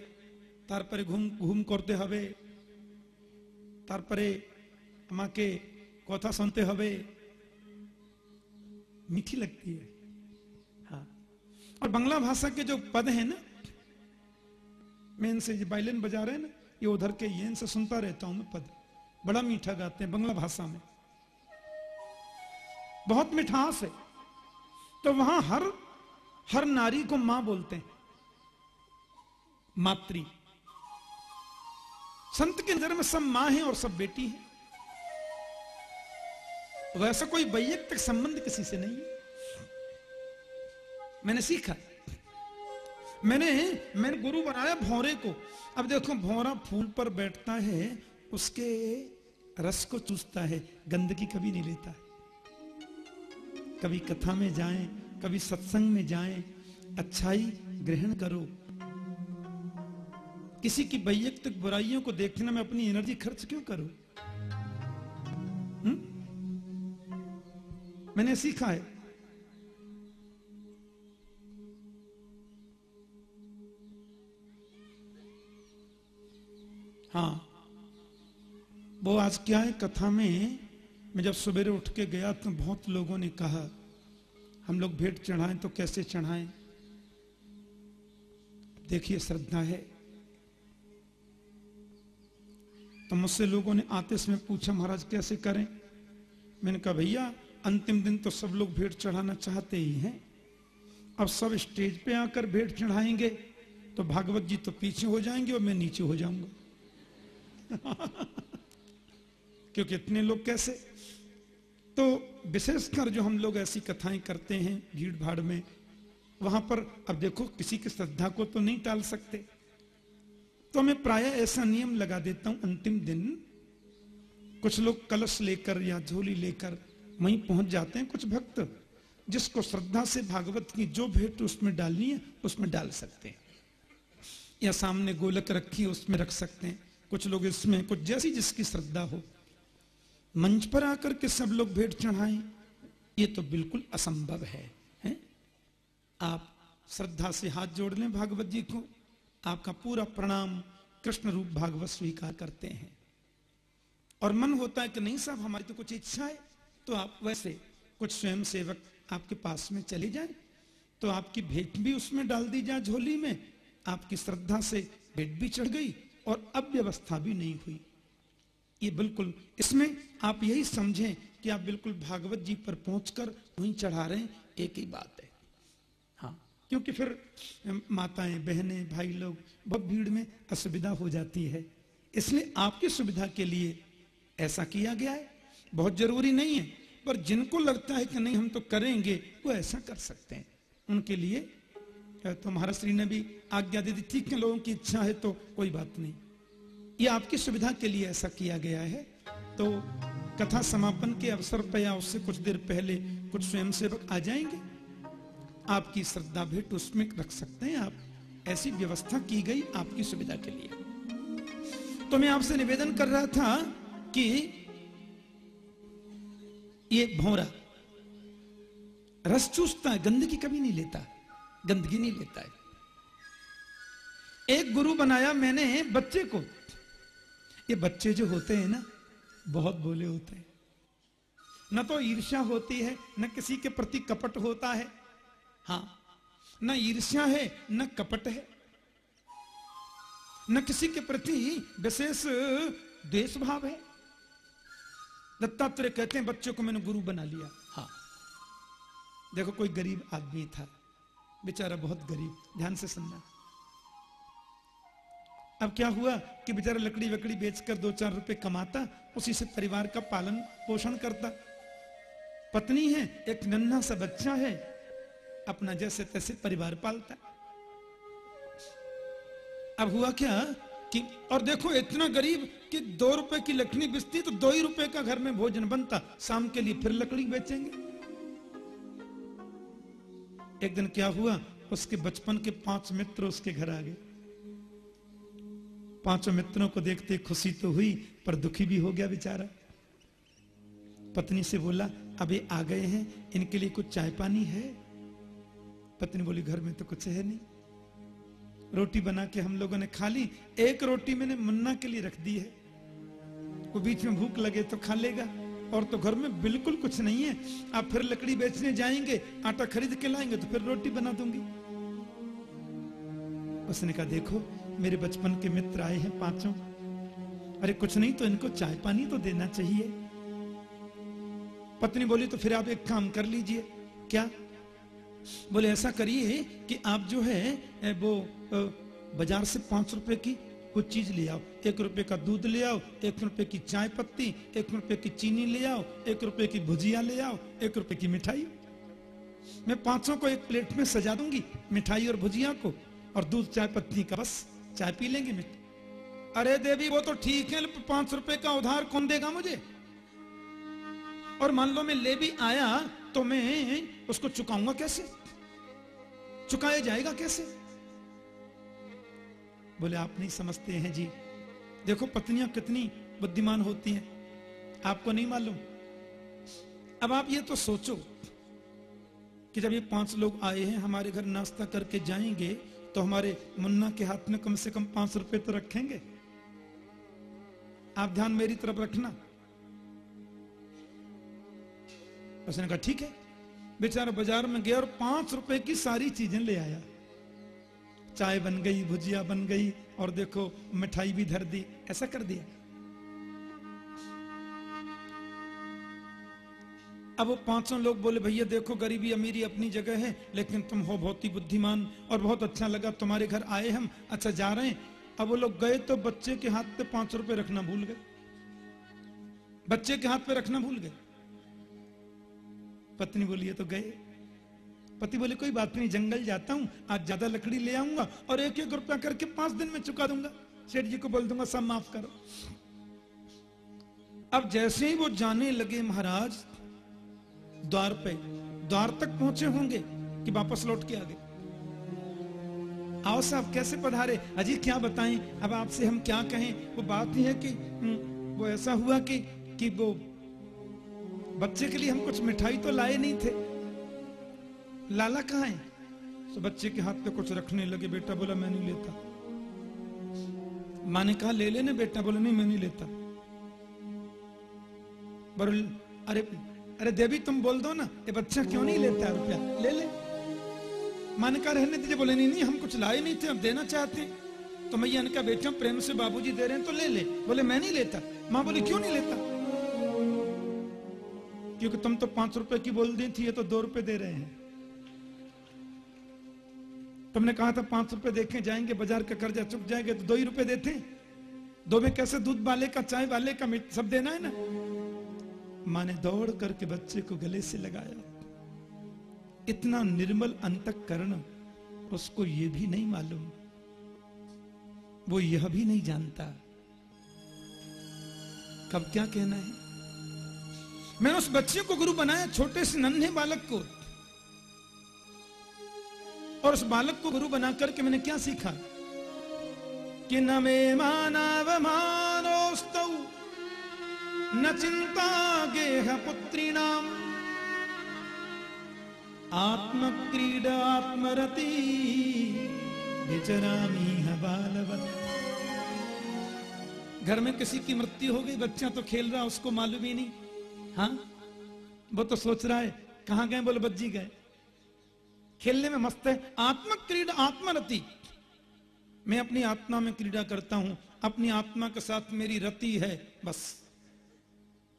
তারপরে ঘুম ঘুম করতে হবে তারপরে আমাকে কথা শুনতে হবে मीठी लगती है हाँ और बांग्ला भाषा के जो पद हैं ना मैं इनसे ये वायलिन बजा रहे हैं ना ये उधर के ये इनसे सुनता रहता हूं मैं पद बड़ा मीठा गाते हैं बंगला भाषा में। बहुत मिठास है। तो वहाँ हर हर नारी को माँ बोलते हैं। मातृ। संत के नज़र में सब माँ है और सब बेटी है। वैसा कोई वैयक्तिक संबंध किसी से नहीं है। मैंने सीखा। मैंने मैंने गुरु बनाया भौरे को। अब देखो, भौरा फूल पर बैठता है, उसके रस को चूसता है, गंदगी कभी नहीं लेता। है कभी कथा में जाएँ, कभी सत्संग में जाएँ, अच्छाई ग्रहण करो। किसी की वैयक्तिक बुराइयों को देखने में अपनी एनर्जी खर्च क्यों करो? हुँ? मैंने सीखा है। हाँ। वो आज क्या है कथा में? मैं जब सवेरे उठ के गया तो बहुत लोगों ने कहा, हम लोग भेंट चढ़ाएँ तो कैसे चढ़ाएँ? देखिए, श्रद्धा है। तो मुझसे लोगों ने आते समय पूछा, महाराज, कैसे करें? मैंने कहा, भैया, अंतिम दिन तो सब लोग भेंट चढ़ाना चाहते ही हैं। अब सब स्टेज पे आकर भेंट चढ़ाएँगे तो भागवत जी तो पीछे हो जाएँगे और मैं नीचे हो जाऊँगा। क्योंकि इतने लोग कैसे? तो विशेषकर जो हम लोग ऐसी कथाएँ करते हैं भीड़ भाड़ में, वहाँ पर अब देखो, किसी की श्रद्धा को तो नहीं टाल सकते। तो मैं प्राय ऐसा नियम लगा देता हूँ, अंतिम दिन कुछ लोग कलश लेकर या झोली लेकर वहीं पहुँच जाते हैं कुछ भक्त, जिसको श्रद्धा से भागवत की जो भेंट उसमें डालनी है, उसमें डाल सकते हैं। या सामने गोलक रखी उसमें रख सकते हैं। कुछ लोग इसमें, कुछ जैसी जिसकी श्रद्धा हो। मंच पर आकर के सब लोग भेंट चढ़ाएँ। ये तो बिल्कुल असंभव है, है? आप श्रद्धा से हाथ जोड़ लें भागवत जी को। आपका पूरा प्रणाम कृष्ण रूप भागवत स्वीकार करते हैं। और मन होता है कि नहीं साहब हमारी तो कुछ इच्छा है तो आप वैसे कुछ स्वयं सेवक आपके पास में चले जाए तो आपकी भेंट भी उसमें डाल दी जाए झोली में। आपकी श्रद्धा से भेंट भी चढ़ गई और अब व्यवस्था भी नहीं हुई। ये बिल्कुल इसमें आप यही समझें कि आप बिल्कुल भागवत जी पर पहुंचकर वहीं चढ़ा रहे हैं एक ही बात है। हाँ। क्योंकि फिर माताएँ बहनें भाई लोग बहुत भीड़ में असुविधा हो जाती है। इसलिए आपकी सुविधा के लिए ऐसा किया गया है। बहुत ज़रूरी नहीं है पर जिनको लगता है कि नहीं हम तो करेंगे वो ऐसा कर सकते हैं। उनके लिए तो महाराज श्री ने भी आज्ञा दे दी ठीक है लोगों की इच्छा है तो कोई बात नहीं। ये आपकी सुविधा के लिए ऐसा किया गया है? तो कथा समापन के अवसर पर या उससे कुछ देर पहले कुछ स्वयंसेवक आ जाएँगे? आपकी श्रद्धा भेंट उसमें रख सकते हैं आप। ऐसी व्यवस्था की गई आपकी सुविधा के लिए। तो मैं आपसे निवेदन कर रहा था कि ये भौरा रस चूसता है, गंदगी कभी नहीं लेता, गंदगी नहीं लेता है। एक गुरु बनाया मैंने बच्चे को ये बच्चे जो होते हैं ना, बहुत बोले होते हैं। न तो ईर्ष्या होती है, न किसी के प्रति कपट होता है। हाँ न ईर्ष्या है, न कपट है। न किसी के प्रति विशेष द्वेष भाव है। दत्तात्रेय कहते हैं, बच्चों को मैंने गुरु बना लिया। हाँ देखो कोई गरीब आदमी था, बेचारा बहुत गरीब, ध्यान से सुनना। अब क्या हुआ कि बेचारा लकड़ी वकड़ी बेचकर दो चार रुपए कमाता, उसी से परिवार का पालन पोषण करता। पत्नी है, एक नन्हा सा बच्चा है, अपना जैसे तैसे परिवार पालता। अब हुआ क्या कि, और देखो इतना गरीब कि दो रुपए की लकड़ी बिचती तो दो ही रुपए का घर में भोजन बनता, शाम के लिए फिर लकड़ी बेचेंगे। एक दिन क्या हुआ, उसके बचपन के पाँच मित्र उसके घर आ गए। पाँचों मित्रों को देखते खुशी तो हुई, पर दुखी भी हो गया बेचारा। पत्नी से बोला ये आ गए हैं, इनके लिए कुछ चाय पानी है? पत्नी बोली, घर में तो कुछ है नहीं। रोटी बना के हम लोगों ने खा ली, एक रोटी मैंने मुन्ना के लिए रख दी है। वो बीच में भूख लगे तो खा लेगा, और तो घर में बिल्कुल कुछ नहीं है। आप फिर लकड़ी बेचने जाएँगे, आटा खरीद के लाएँगे तो फिर रोटी बना दूँगी। उसने कहा, देखो मेरे बचपन के मित्र आए हैं पाँचों। अरे कुछ नहीं तो इनको चाय पानी तो देना चाहिए। पत्नी बोली तो फिर आप एक काम कर लीजिए। क्या? बोले, ऐसा करिए कि आप जो है वो बाज़ार से पाँच रुपए की कुछ चीज़ ले आओ। एक रुपए का दूध ले आओ, एक रुपए की चाय पत्ती, एक रुपए की चीनी ले आओ, एक रुपए की भुजिया ले आओ, एक रुपए की मिठाई। मैं पाँचों को एक प्लेट में सजा दूँगी, मिठाई और भुजिया को, और दूध, चाय पत्ती का बस। चाय पी लेंगे मिठ अरे देवी, वो तो ठीक है, पाँच रुपए का उधार कौन देगा मुझे? और मान लो मैं ले भी आया तो मैं उसको चुकाऊँगा कैसे? चुकाया जाएगा कैसे? बोले, आप नहीं समझते हैं जी। देखो, पत्नियाँ कितनी बुद्धिमान होती हैं। आपको नहीं मालूम। अब आप ये तो सोचो कि जब ये पाँच लोग आए हैं, हमारे घर नाश्ता करके जाएँगे तो हमारे मुन्ना के हाथ में कम से कम पाँच रुपए तो रखेंगे। आप ध्यान मेरी तरफ़ रखना। उसने कहा, ठीक है। बेचारा बाज़ार में गया और पाँच रुपए की सारी चीज़ें ले आया। चाय बन गई, भुजिया बन गई और देखो, मिठाई भी धर दी, ऐसा कर दिया। अब वो पाँचों लोग बोले, भैया, देखो, गरीबी अमीरी अपनी जगह है, लेकिन तुम हो बहुत ही बुद्धिमान और बहुत अच्छा लगा, तुम्हारे घर आए हम अच्छा जा रहे हैं। अब वो लोग गए तो बच्चे के हाथ पे पाँच रुपए रखना भूल गए। बच्चे के हाथ पे रखना भूल गए। पत्नी बोली तो गए। पति बोले, कोई बात नहीं, जंगल जाता हूँ, आज ज़्यादा लकड़ी ले आऊँगा और एक एक रुपया करके पाँच दिन में चुका दूँगा। सेठ जी को बोल दूँगा, सब माफ़ करो। अब जैसे ही वो जाने लगे महाराज द्वार पे द्वार तक पहुँचे होंगे कि वापस लौट के आ गए। आओ साहब कैसे पधारे? अजी क्या बताएँ? अब आपसे हम क्या कहें? वो बात ही है कि हम्म, वो ऐसा हुआ कि कि वो बच्चे के लिए हम कुछ मिठाई तो लाए नहीं थे। लाला कहा है? तो बच्चे के हाथ पे कुछ रखने लगे बेटा बोला मैं नहीं लेता। माँ ने कहा ले लेने बेटा बोला नहीं मैं नहीं लेता। बोल अरे अरे देवी, तुम बोल दो ना, ये बच्चा क्यों नहीं लेता रुपया? ले ले। माँ ने कहा रहने दीजिए, बोले, नहीं नहीं, हम कुछ लाए नहीं थे अब देना चाहते तो मैया ने कहा बेटा प्रेम से बाबूजी दे रहे हैं तो ले ले। बोले, मैं नहीं लेता। माँ बोले, क्यों नहीं लेता? क्योंकि तुम तो पाँच रुपए की बोल दी थी, ये तो दो रुपए दे रहे हैं। तुमने कहा था पाँच रुपए देखे, जाएँगे, बाज़ार का कर्जा चुक जाएँगे तो दो ही रुपए देते दो में कैसे दूध वाले का, चाय वाले का सब देना है ना? माँ ने दौड़ करके बच्चे को गले से लगाया। इतना निर्मल अंतक अंतकरण उसको यह भी नहीं मालूम। वो यह भी नहीं जानता। कब क्या कहना है? मैंने उस बच्चे को गुरु बनाया छोटे से नन्हे बालक को। और उस बालक को गुरु बना करके मैंने क्या सीखा? कि न मे मानव मानोस्त न चिंता गेह पुत्री नाम आत्मक्रीडा आत्मरति, विचरामी बालवत। घर में किसी की मृत्यु हो गई, बच्चा तो खेल रहा, उसको मालूम ही नहीं। हाँ? वो तो सोच रहा है, कहाँ गए बोले बज्जी गए? खेलने में मस्त है। आत्म क्रीडा आत्मरति। मैं अपनी आत्मा में क्रीड़ा करता हूँ। अपनी आत्मा के साथ मेरी रति है, बस।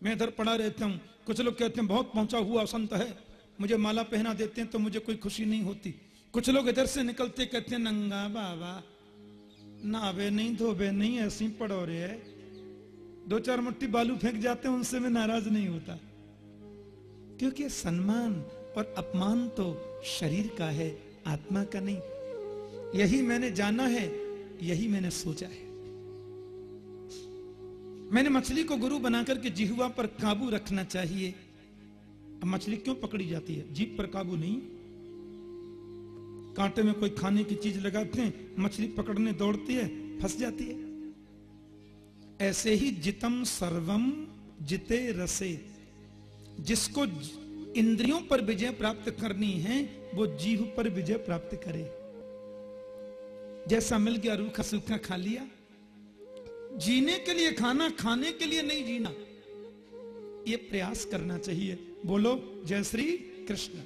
मैं इधर पड़ा रहता हूँ। कुछ लोग कहते हैं, बहुत पहुँचा हुआ संत है। मुझे माला पहना देते हैं तो मुझे कोई खुशी नहीं होती। कुछ लोग इधर से निकलते कहते हैं, नंगा बाबा, नावे नहीं धोबे, नहीं ऐसी पड़ो रे है। दो चार मुट्ठी बालू फेंक जाते हैं, उनसे मैं नाराज़ नहीं होता। क्योंकि सम्मान और अपमान तो शरीर का है, आत्मा का नहीं। यही मैंने जाना है, यही मैंने सोचा है। मैंने मछली को गुरु बनाकर के जिहुआ पर काबू रखना चाहिए। अब मछली क्यों पकड़ी जाती है? जीप पर काबू नहीं। कांटे में कोई खाने की चीज़ लगाते हैं, मछली पकड़ने दौड़ती है, फंस जाती है। ऐसे ही जितम सर्वम जिते रसे। जिसको इंद्रियों पर विजय प्राप्त करनी है, वो जीव पर विजय प्राप्त करे। जैसा मिल गया रूखा सूखा खा लिया जीने के लिए खाना, खाने के लिए नहीं जीना। ये प्रयास करना चाहिए। बोलो, जय श्री कृष्ण।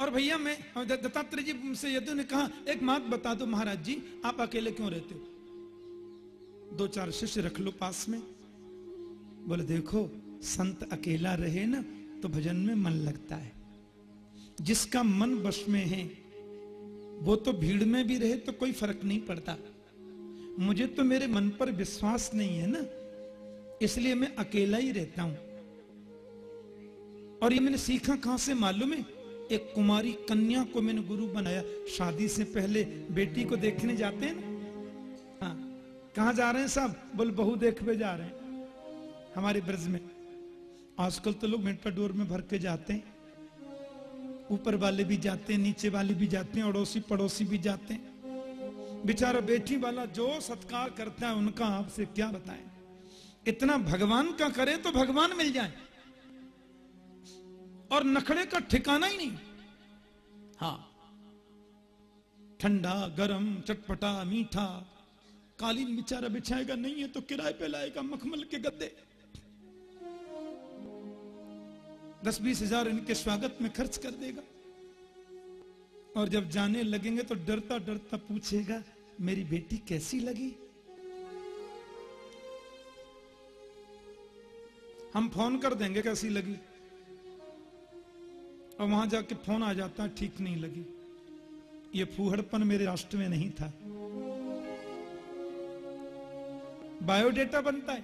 और भैया, मैं दत्तात्रेय जी से यदु ने कहा, एक बात बता दो महाराज जी, आप अकेले क्यों रहते हो? दो चार शिष्य रख लो पास में। बोले, देखो, संत अकेला रहे ना तो भजन में मन लगता है। जिसका मन वश में है, वो तो भीड़ में भी रहे तो कोई फ़र्क नहीं पड़ता। मुझे तो मेरे मन पर विश्वास नहीं है ना। इसलिए मैं अकेला ही रहता हूँ। और ये मैंने सीखा कहाँ से मालूम है? एक कुमारी कन्या को मैंने गुरु बनाया। शादी से पहले बेटी को देखने जाते हैं ना? हाँ। कहा जा रहे हैं सब बोल, बहू देखने जा रहे हैं। हमारे ब्रज में। आजकल तो लोग मेटाडोर में भर के जाते हैं। ऊपर वाले भी जाते हैं, नीचे वाले भी जाते हैं अड़ोसी पड़ोसी भी जाते हैं। बेचारा बेटी वाला जो सत्कार करता है, उनका आपसे क्या बताएँ? इतना भगवान का करे तो भगवान मिल जाए। और नखड़े का ठिकाना ही नहीं। हाँ। ठंडा, गरम, चटपटा, मीठा कालीन बेचारा बिछाएगा, नहीं है तो किराए पे लाएगा, मखमल के गद्दे। दस बीस हज़ार इनके स्वागत में खर्च कर देगा। और जब जाने लगेंगे तो डरता डरता पूछेगा, मेरी बेटी कैसी लगी? हम फ़ोन कर देंगे कैसी लगी। और वहाँ जाके फ़ोन आ जाता, ठीक नहीं लगी। ये फूहड़पन मेरे राष्ट्र में नहीं था। बायोडेटा बनता है।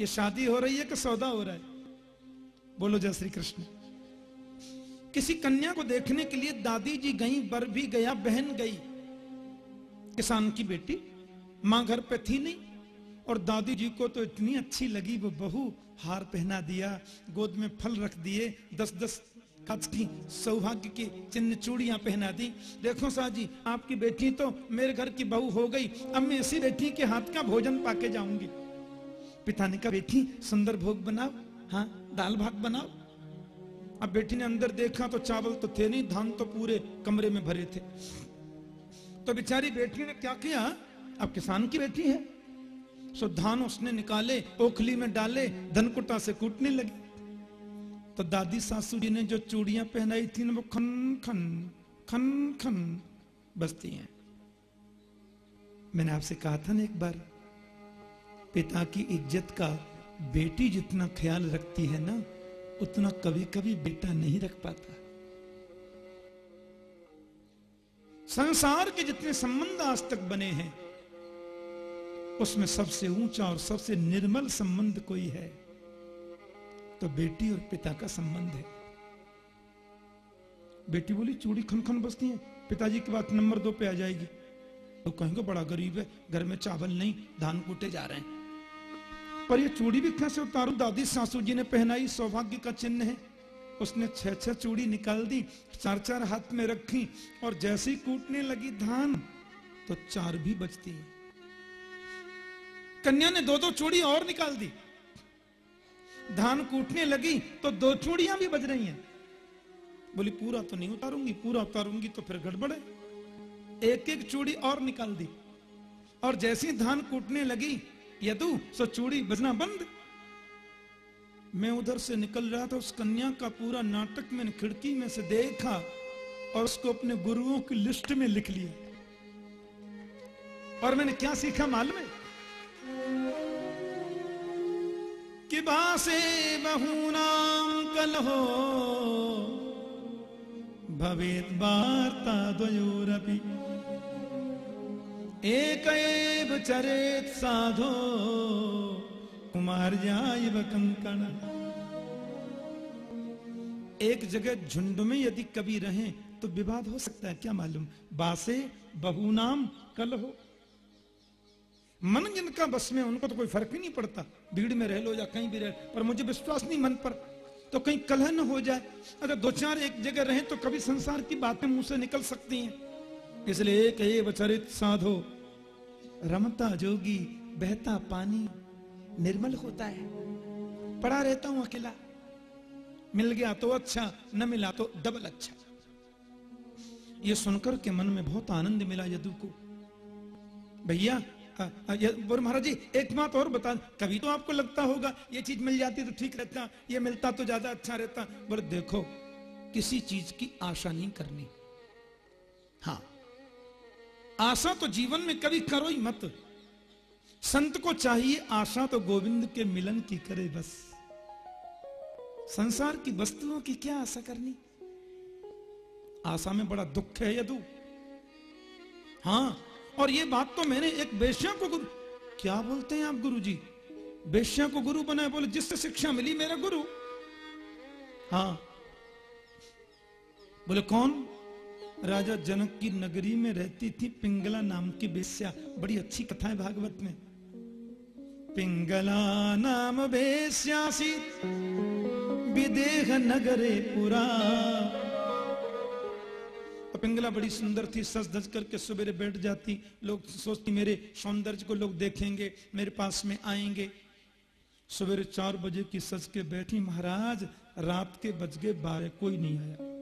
ये शादी हो रही है कि सौदा हो रहा है? बोलो, जय श्री कृष्ण। किसी कन्या को देखने के लिए दादी जी गई, बर भी गया, बहन गई। किसान की बेटी, माँ घर पे थी नहीं, और दादी जी को तो इतनी अच्छी लगी, वो बहू हार पहना दिया, गोद में फल रख दिए दस दस कच की सौभाग्य की चिन्ह चूड़ियाँ पहना दी। देखो शाह जी, आपकी बेटी तो मेरे घर की बहू हो गई, अब मैं इसी बेटी के हाथ का भोजन पाके जाऊँगी। पिता ने कहा, बेटी, सुंदर भोग बनाओ हाँ दाल भात बनाओ अब बेटी ने अंदर देखा तो चावल तो थे नहीं, धान तो पूरे कमरे में भरे थे। तो बेचारी बेटी ने क्या किया? अब किसान की बेटी है। सो धान उसने निकाले, ओखली में डाले, धनकुटा से कूटने लगी। तो दादी सासू जी ने जो चूड़ियाँ पहनाई थी ना, वो खन खन खन खन बसती हैं। मैंने आपसे कहा था ना एक बार, पिता की इज़्ज़त का बेटी जितना ख्याल रखती है ना उतना कभी कभी बेटा नहीं रख पाता। संसार के जितने संबंध आज तक बने हैं, उसमें सबसे ऊँचा और सबसे निर्मल संबंध कोई है तो बेटी और पिता का संबंध है। बेटी बोली, चूड़ी खन खन बसती है, पिताजी की बात नंबर दो पे आ जाएगी। तो कहेंगे, बड़ा गरीब है, घर में चावल नहीं, धान कूटे जा रहे हैं। पर ये चूड़ी भी कैसे उतारू, दादी सासू जी ने पहनाई, सौभाग्य का चिन्ह है। उसने छह छह चूड़ी निकाल दी, चार चार हाथ में रखी और जैसे कूटने लगी धान तो चार भी बचती कन्या ने दो दो चूड़ी और निकाल दी। धान कूटने लगी तो दो चूड़ियाँ भी बज रही हैं। बोली, पूरा तो नहीं उतारूँगी, पूरा उतारूँगी तो फिर गड़बड़ एक एक चूड़ी और निकाल दी। और जैसी धान कूटने लगी यदु सो चूड़ी बजना बंद। मैं उधर से निकल रहा था, उस कन्या का पूरा नाटक मैंने खिड़की में से देखा और उसको अपने गुरुओं की लिस्ट में लिख लिया। और मैंने क्या सीखा मालूम है? कि बासे कल हो भवेद वार्ता द्वयोरपि। एक चरेत साधो, कुमार जाय कंकण एक जगह झुंड में यदि कभी रहें तो विवाद हो सकता है, क्या मालूम? बासे बहुनाम कल हो। मन जिनका बस में, उनको तो कोई फ़र्क ही नहीं पड़ता। भीड़ में रह लो या कहीं भी रह, पर मुझे विश्वास नहीं मन पर। तो कहीं कलह न हो जाए। अगर दो चार एक जगह रहे तो कभी संसार की बातें मुँह से निकल सकती हैं। इसलिए एक एव चरित साधो रमता जोगी बहता पानी निर्मल होता है। पड़ा रहता हूँ अकेला। मिल गया तो अच्छा न मिला तो डबल अच्छा। ये सुनकर के मन में बहुत आनंद मिला यदु को। भैया अ, महाराज जी एक बात और बता कभी तो आपको लगता होगा ये चीज़ मिल जाती तो ठीक रहता ये मिलता तो ज़्यादा अच्छा रहता। बोले देखो किसी चीज़ की आशा नहीं करनी। हाँ आशा तो जीवन में कभी करो ही मत। संत को चाहिए आशा तो गोविंद के मिलन की करे बस। संसार की वस्तुओं की क्या आशा करनी? आशा में बड़ा दुख है यदु। हाँ और ये बात तो मैंने एक बेश्या को गुरु क्या बोलते हैं आप गुरु जी बेश्या को गुरु बनाए बोले, जिससे शिक्षा मिली मेरा गुरु। हाँ। बोले, कौन? राजा जनक की नगरी में रहती थी पिंगला नाम की बेस्या। बड़ी अच्छी कथा है भागवत में। पिंगला नाम बेश्यासी विदेह नगरे पुरा। पिंगला बड़ी सुंदर थी सज धज करके सवेरे बैठ जाती। लोग सोचती, मेरे सौंदर्य को लोग देखेंगे, मेरे पास में आएँगे। सवेरे चार बजे की सज के बैठी महाराज, रात के बज गए बारह कोई नहीं आया।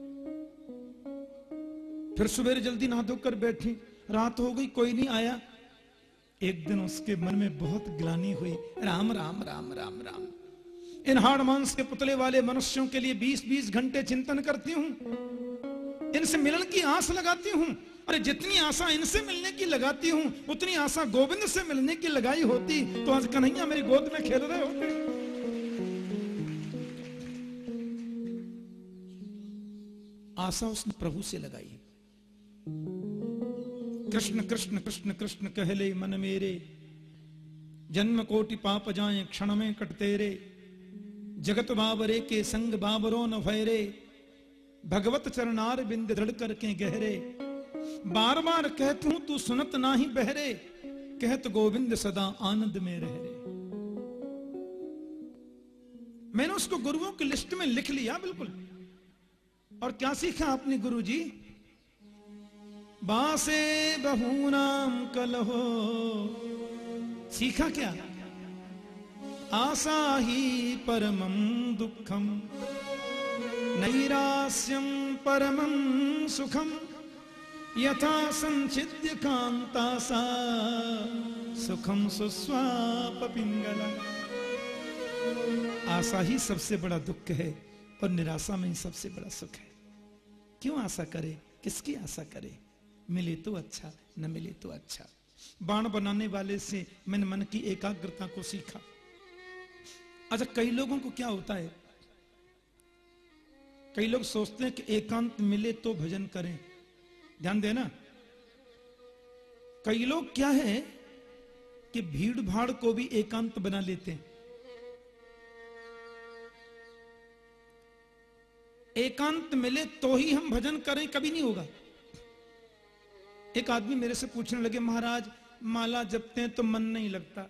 फिर सवेरे जल्दी नहा धोकर बैठी। रात हो गई, कोई नहीं आया। एक दिन उसके मन में बहुत ग्लानी हुई। राम राम राम राम राम। इन हाड़ मांस के पुतले वाले मनुष्यों के लिए 20-20 घंटे चिंतन करती हूँ। इनसे मिलन की आस लगाती हूँ। अरे जितनी आशा इनसे मिलने की लगाती हूँ, उतनी आशा गोविंद से मिलने की लगाई होती। तो आज कन्हैया मेरी गोद में खेल रहे होते आशा उसने प्रभु से लगाई। कृष्ण कृष्ण कृष्ण कृष्ण कहले मन मेरे। जन्म कोटि पाप जाए, क्षण में कट तेरे। जगत बाबरे के संग बाबरो न भयरे भगवत चरणार बिंद दृढ़ करके गहरे। बार बार कहत हूँ तू सुनत नाही बहरे। कहत गोविंद सदा आनंद में रह। रे मैंने उसको गुरुओं की लिस्ट में लिख लिया, बिल्कुल। और क्या सीखा आपने गुरु जी बासे बहूनाम कलहो। सीखा क्या? आशा ही परमं दुखम नैरास्यम परमं सुखम यथा संचिद्य कांता सा। सुखम सुस्वाप पिंगला आशा ही सबसे बड़ा दुख है और निराशा में ही सबसे बड़ा सुख है। क्यों आशा करे? किसकी आशा करे? मिले तो अच्छा न मिले तो अच्छा। बाण बनाने वाले से मैंने मन की एकाग्रता को सीखा। अच्छा कई लोगों को क्या होता है? कई लोग सोचते हैं कि एकांत मिले तो भजन करें। ध्यान देना। कई लोग क्या है कि भीड़ भाड़ को भी एकांत बना लेते हैं। एकांत मिले तो ही हम भजन करें, कभी नहीं होगा। एक आदमी मेरे से पूछने लगे, महाराज, माला जपते हैं तो मन नहीं लगता।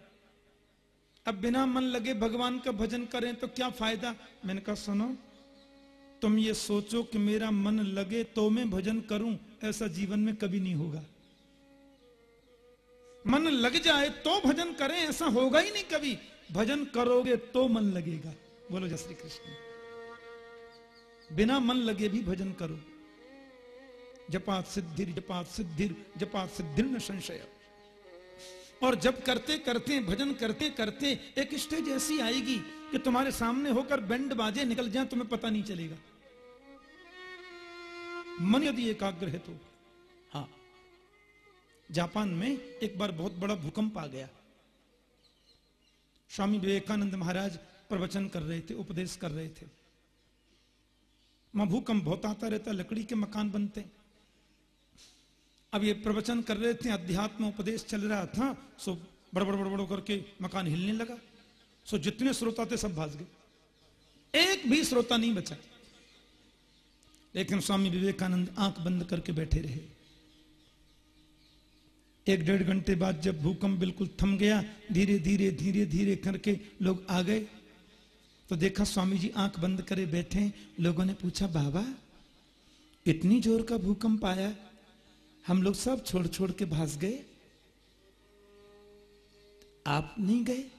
अब बिना मन लगे भगवान का भजन करें तो क्या फ़ायदा? मैंने कहा, सुनो, तुम ये सोचो कि मेरा मन लगे तो मैं भजन करूँ, ऐसा जीवन में कभी नहीं होगा। मन लग जाए तो भजन करें, ऐसा होगा ही नहीं कभी। भजन करोगे तो मन लगेगा। बोलो, जय श्री कृष्ण। बिना मन लगे भी भजन करो। जपात सिद्धिर जपात सिद्धिर जपात सिद्धिर न संशय। और जब करते करते, भजन करते करते एक स्टेज ऐसी आएगी कि तुम्हारे सामने होकर बैंड बाजे निकल जाए, तुम्हें पता नहीं चलेगा। मन यदि एकाग्र है तो हाँ जापान में एक बार बहुत बड़ा भूकंप आ गया। स्वामी विवेकानंद महाराज प्रवचन कर रहे थे, उपदेश कर रहे थे। वहाँ भूकंप बहुत आता रहता, लकड़ी के मकान बनते। अब ये प्रवचन कर रहे थे अध्यात्म उपदेश चल रहा था, सो बड़बड़ बड़ बड़ बड़ करके मकान हिलने लगा। सो जितने श्रोता थे, सब भाग गए। एक भी श्रोता नहीं बचा। लेकिन स्वामी विवेकानंद आँख बंद करके बैठे रहे। एक डेढ़ घंटे बाद जब भूकंप बिल्कुल थम गया, धीरे धीरे धीरे धीरे करके लोग आ गए। तो देखा स्वामी जी आँख बंद करे बैठे लोगों ने पूछा, बाबा, इतनी ज़ोर का भूकंप आया? हम लोग सब छोड़ छोड़ के भाग गए। आप नहीं गए।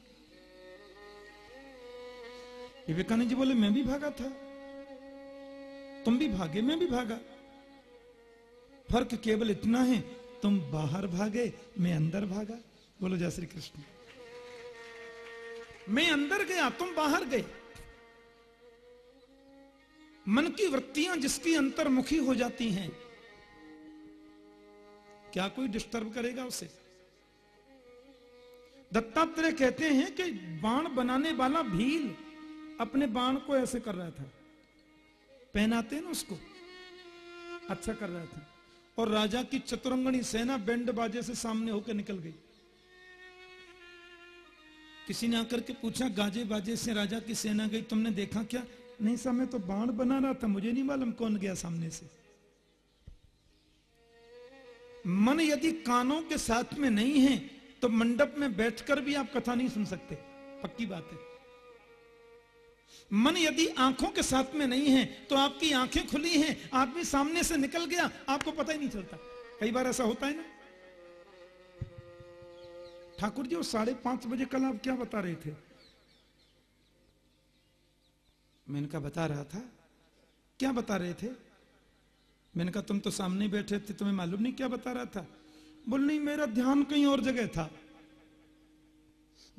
विवेकानंद जी बोले, मैं भी भागा था। तुम भी भागे, मैं भी भागा। फ़र्क केवल इतना है, तुम बाहर भागे, मैं अंदर भागा। बोलो, जय श्री कृष्ण। मैं अंदर गया, तुम बाहर गए। मन की वृत्तियाँ जिसकी अंतर्मुखी हो जाती हैं क्या कोई डिस्टर्ब करेगा उसे? दत्तात्रेय कहते हैं कि बाण बनाने वाला भील अपने बाण को ऐसे कर रहा था। पहनाते ना उसको? अच्छा कर रहा था। और राजा की चतुरंगणी सेना बैंड बाजे से सामने होकर निकल गई। किसी ने आकर के पूछा गाजे बाजे से राजा की सेना गई, तुमने देखा क्या? नहीं साहब, मैं तो बाण बना रहा था, मुझे नहीं मालूम कौन गया सामने से। मन यदि कानों के साथ में नहीं है तो मंडप में बैठकर भी आप कथा नहीं सुन सकते। पक्की बात है। मन यदि आँखों के साथ में नहीं है तो आपकी आँखें खुली हैं, आदमी सामने से निकल गया, आपको पता ही नहीं चलता। कई बार ऐसा होता है ना? ठाकुर जी, वो साढ़े पाँच बजे कल आप क्या बता रहे थे? मैंने कहा बता रहा था। क्या बता रहे थे? मैंने कहा, तुम तो सामने बैठे थे, तुम्हें मालूम नहीं क्या बता रहा था? बोल, नहीं, मेरा ध्यान कहीं और जगह था।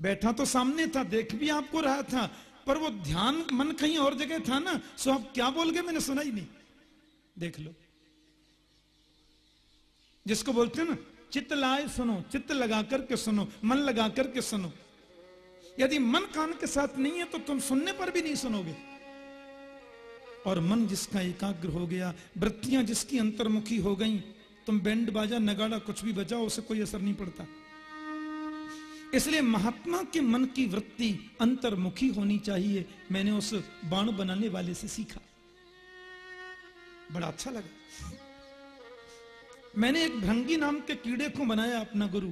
बैठा तो सामने था, देख भी आपको रहा था, पर वो ध्यान मन कहीं और जगह था ना, सो आप क्या बोल गए, मैंने सुना ही नहीं। देख लो। जिसको बोलते हैं ना, चित्त लाए सुनो, चित्त लगा करके सुनो, मन लगा करके सुनो। यदि मन कान के साथ नहीं है तो तुम सुनने पर भी नहीं सुनोगे। और मन जिसका एकाग्र हो गया, वृत्तियाँ जिसकी अंतर्मुखी हो गई, तुम बैंड बाजा, नगाड़ा, कुछ भी बजाओ, उसे कोई असर नहीं पड़ता। इसलिए महात्मा के मन की वृत्ति अंतर्मुखी होनी चाहिए, मैंने उस बाण बनाने वाले से सीखा। बड़ा अच्छा लगा। मैंने एक भ्रंगी नाम के कीड़े को बनाया अपना गुरु।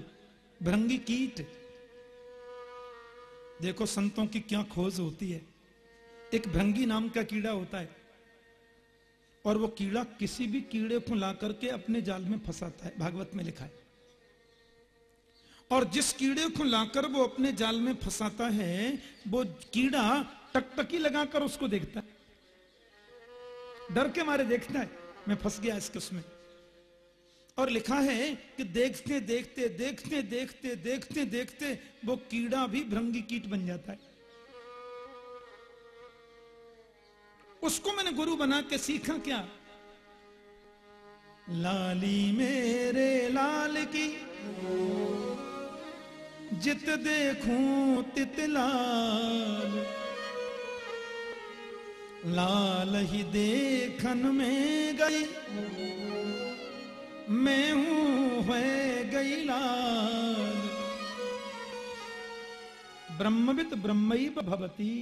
भ्रंगी कीट। देखो, संतों की क्या खोज होती है। एक भृंगी नाम का कीड़ा होता है। और वो कीड़ा किसी भी कीड़े को ला करके अपने जाल में फंसाता है, भागवत में लिखा है। और जिस कीड़े को लाकर वो अपने जाल में फंसाता है, वो कीड़ा टकटकी लगाकर उसको देखता है। डर के मारे देखता है, मैं फंस गया इसके उसमें। और लिखा है कि देखते देखते देखते देखते देखते देखते वो कीड़ा भी भ्रंगी कीट बन जाता है। उसको मैंने गुरु बना के सीखा क्या? लाली मेरे लाल की, जित देखूँ तित लाल। लाल ही देखन में गई, मैं हूँ है गई लाल। ब्रह्मविद ब्रह्मई भवती।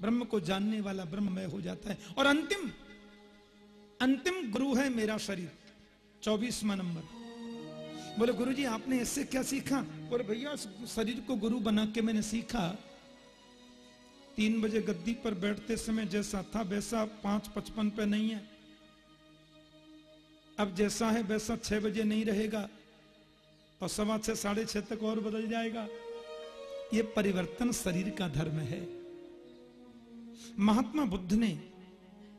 ब्रह्म को जानने वाला ब्रह्ममय हो जाता है। और अंतिम अंतिम गुरु है मेरा शरीर, चौबीसवा नंबर। बोले गुरु जी आपने इससे क्या सीखा? बोले, भैया शरीर को गुरु बना के मैंने सीखा। तीन बजे गद्दी पर बैठते समय जैसा था, वैसा पाँच पचपन पे नहीं है। अब जैसा है, वैसा छह बजे नहीं रहेगा। और सवा छह, साढ़े छह तक और बदल जाएगा। यह परिवर्तन शरीर का धर्म है। महात्मा बुद्ध ने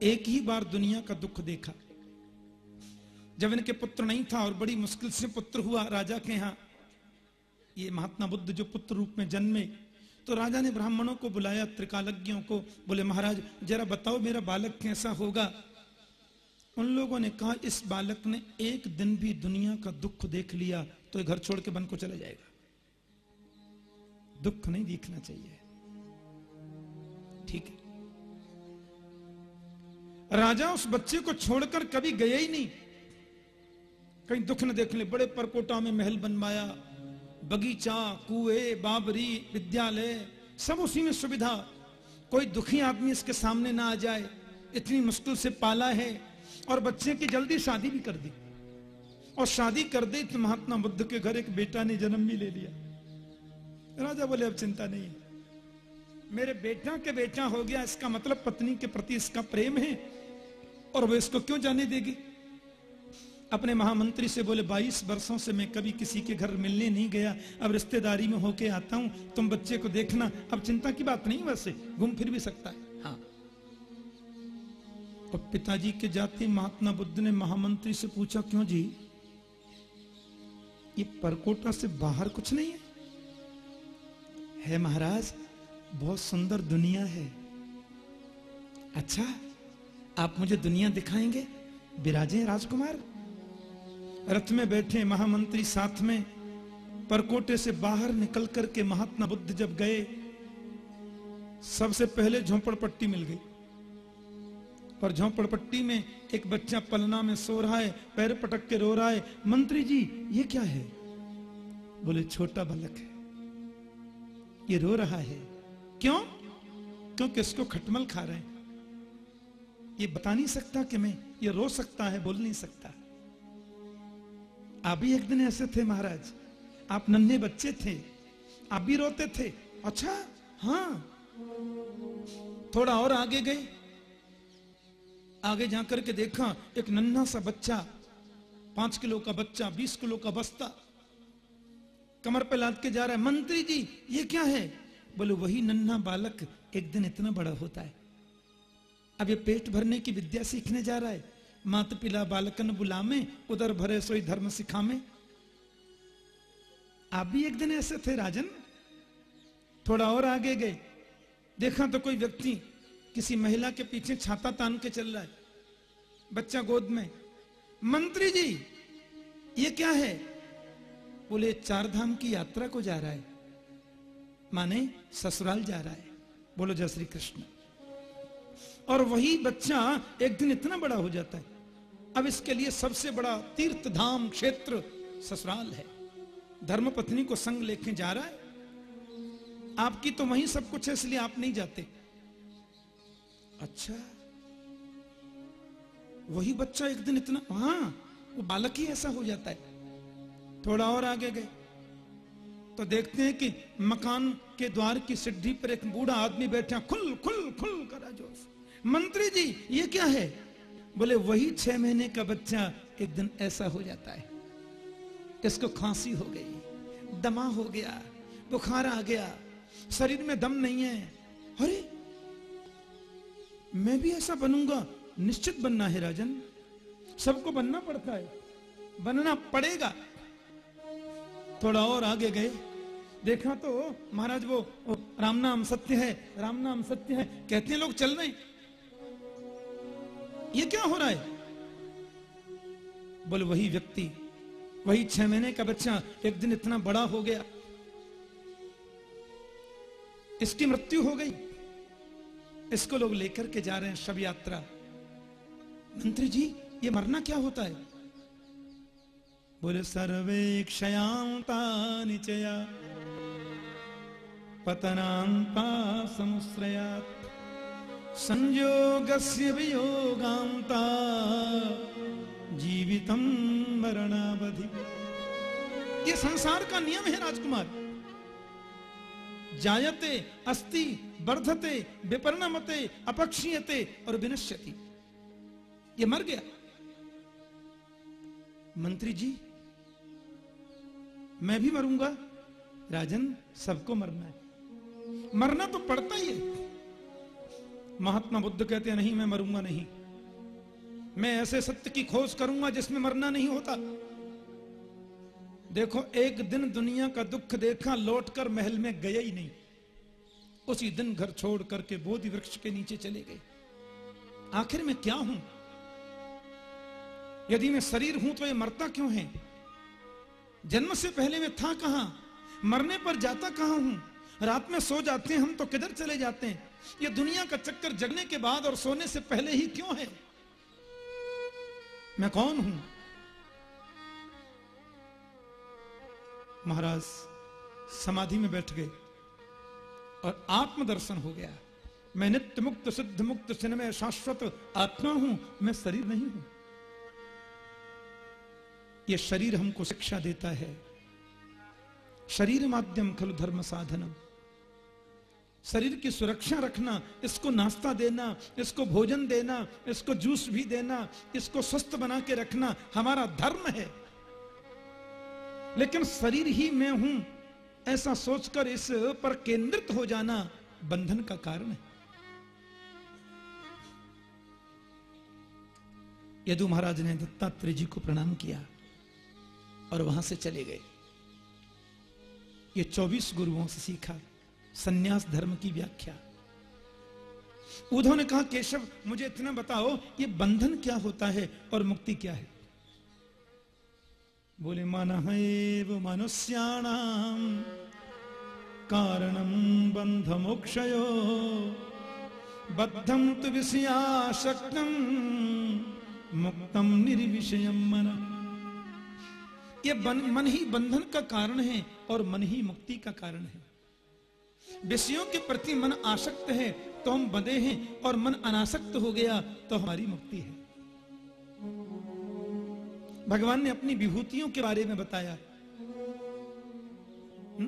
एक ही बार दुनिया का दुख देखा। जब इनके पुत्र नहीं था और बड़ी मुश्किल से पुत्र हुआ राजा के यहाँ, ये महात्मा बुद्ध जो पुत्र रूप में जन्मे तो राजा ने ब्राह्मणों को बुलाया, त्रिकालज्ञों को बोले, महाराज, जरा बताओ मेरा बालक कैसा होगा? उन लोगों ने कहा, इस बालक ने एक दिन भी दुनिया का दुख देख लिया तो घर छोड़ के बन को चला जाएगा। दुख नहीं दिखना चाहिए। ठीक है। राजा उस बच्चे को छोड़कर कभी गए ही नहीं। कहीं दुख न देख ले बड़े परकोटा में महल बनवाया। बगीचा, कुए, बाबरी, विद्यालय, सब उसी में सुविधा। कोई दुखी आदमी इसके सामने ना आ जाए। इतनी मुश्किल से पाला है और बच्चे की जल्दी शादी भी कर दी। और शादी कर दी तो महात्मा बुद्ध के घर एक बेटा ने जन्म भी ले लिया। राजा बोले, अब चिंता नहीं है। मेरे बेटा के बेटा हो गया, इसका मतलब पत्नी के प्रति इसका प्रेम है। और वो इसको क्यों जाने देगी? अपने महामंत्री से बोले 22 वर्षों से मैं कभी किसी के घर मिलने नहीं गया। अब रिश्तेदारी में होके आता हूँ तुम बच्चे को देखना। अब चिंता की बात नहीं वैसे घूम फिर भी सकता है। हाँ। और पिताजी के जाते महात्मा बुद्ध ने महामंत्री से पूछा क्यों जी? ये परकोटा से बाहर कुछ नहीं है? है महाराज बहुत सुंदर दुनिया है। अच्छा? आप मुझे दुनिया दिखाएँगे? विराजे राजकुमार। रथ में बैठे महामंत्री साथ में परकोटे से बाहर निकल करके महात्मा बुद्ध जब गए, सबसे पहले झोपड़पट्टी मिल गई। और झोंपड़पट्टी में एक बच्चा पलना में सो रहा है, पैर पटक के रो रहा है, मंत्री जी, ये क्या है? बोले, छोटा बालक है। ये रो रहा है। क्यों? क्योंकि इसको खटमल खा रहे हैं। ये बता नहीं सकता कि मैं, ये रो सकता है, बोल नहीं सकता। आप भी एक दिन ऐसे थे महाराज। आप नन्हे बच्चे थे। आप भी रोते थे। अच्छा हाँ। थोड़ा और आगे गए। आगे जाकर के देखा, एक नन्हा सा बच्चा, पाँच किलो का बच्चा, बीस किलो का बस्ता, कमर पे लाद के जा रहा है, मंत्री जी, ये क्या है? बोले, वही नन्हा बालक एक दिन इतना बड़ा होता है। अब ये पेट भरने की विद्या सीखने जा रहा है। मात पिला बालकन बुलामे, उधर भरे सोई धर्म सिखामे। आप भी एक दिन ऐसे थे राजन? थोड़ा और आगे गए। देखा तो कोई व्यक्ति किसी महिला के पीछे छाता तान के चल रहा है। बच्चा गोद में, मंत्री जी, ये क्या है? बोले चार धाम की यात्रा को जा रहा है। माने ससुराल जा रहा है। बोलो, जय श्री कृष्ण। और वही बच्चा एक दिन इतना बड़ा हो जाता है। अब इसके लिए सबसे बड़ा तीर्थ धाम क्षेत्र ससुराल है। धर्म पत्नी को संग लेके जा रहा है। आपकी तो वही सब कुछ है, इसलिए आप नहीं जाते। अच्छा। वही बच्चा एक दिन इतना हाँ वो बालक ही ऐसा हो जाता है। थोड़ा और आगे गए। तो देखते हैं कि मकान के द्वार की सिद्धि पर एक बूढ़ा आदमी बैठा, खुल खुल खुल करा जो मंत्री जी ये क्या है? बोले वही छह महीने का बच्चा एक दिन ऐसा हो जाता है। इसको खांसी हो गई दमा हो गया बुखार आ गया शरीर में दम नहीं है। अरे मैं भी ऐसा बनूँगा? निश्चित बनना है राजन। सबको बनना पड़ता है बनना पड़ेगा। थोड़ा और आगे गए। देखा तो महाराज वो, राम नाम सत्य है राम नाम सत्य है। कहते हैं लोग चल रहे ये क्या हो रहा है? बोले, वही व्यक्ति, वही छह महीने का बच्चा एक दिन इतना बड़ा हो गया। इसकी मृत्यु हो गई। इसको लोग लेकर के जा रहे हैं शव यात्रा। मंत्री जी, ये मरना क्या होता है? बोले सर्वे क्षयांता निचया पतनांता समुश्रयात। संयोगस्य वियोगांता जीवितम मरणावधि। ये संसार का नियम है राजकुमार। जायते, अस्ति, वर्धते, विपरिणमते, अपक्षीयते और विनश्यति। ये मर गया। मंत्री जी, मैं भी मरूँगा। राजन, सबको मरना है। मरना तो पड़ता ही है। महात्मा बुद्ध कहते हैं, नहीं, मैं मरूँगा नहीं। मैं ऐसे सत्य की खोज करूँगा जिसमें मरना नहीं होता। देखो, एक दिन दुनिया का दुख देखा, लौटकर महल में गया ही नहीं। उसी दिन घर छोड़ करके बोधि वृक्ष के नीचे चले गए। आखिर में क्या हूँ? यदि मैं शरीर हूँ तो ये मरता क्यों है? जन्म से पहले मैं था कहाँ? मरने पर जाता कहाँ हूँ? रात में सो जाते हैं, हम तो किधर चले जाते हैं? ये दुनिया का चक्कर जगने के बाद और सोने से पहले ही क्यों है? मैं कौन हूँ? महाराज, समाधि में बैठ गए और आत्मदर्शन हो गया। मैं नित्य मुक्त सिद्ध मुक्त सिन्मय शाश्वत आत्मा हूँ, मैं शरीर नहीं हूँ। यह शरीर हमको शिक्षा देता है। शरीर माध्यम खलु धर्म साधनम। शरीर की सुरक्षा रखना, इसको नाश्ता देना, इसको भोजन देना, इसको जूस भी देना, इसको स्वस्थ बना के रखना हमारा धर्म है। लेकिन शरीर ही मैं हूँ, ऐसा सोचकर इस पर केंद्रित हो जाना बंधन का कारण है। यदु महाराज ने दत्तात्रेय जी को प्रणाम किया और वहाँ से चले गए। ये चौबीस गुरुओं से सीखा। सन्यास धर्म की व्याख्या। उद्धव ने कहा केशव मुझे इतना बताओ ये बंधन क्या होता है और मुक्ति क्या है? बोले मन है मनुष्याणाम कारणम बंध मोक्षयो बद्धम तु विषयाशक्तम मुक्तम निर्विषयम मन। ये बन, मन ही बंधन का कारण है और मन ही मुक्ति का कारण है। विषयों के प्रति मन आसक्त है तो हम बंधे हैं और मन अनासक्त हो गया तो हमारी मुक्ति है। भगवान ने अपनी विभूतियों के बारे में बताया। हुँ?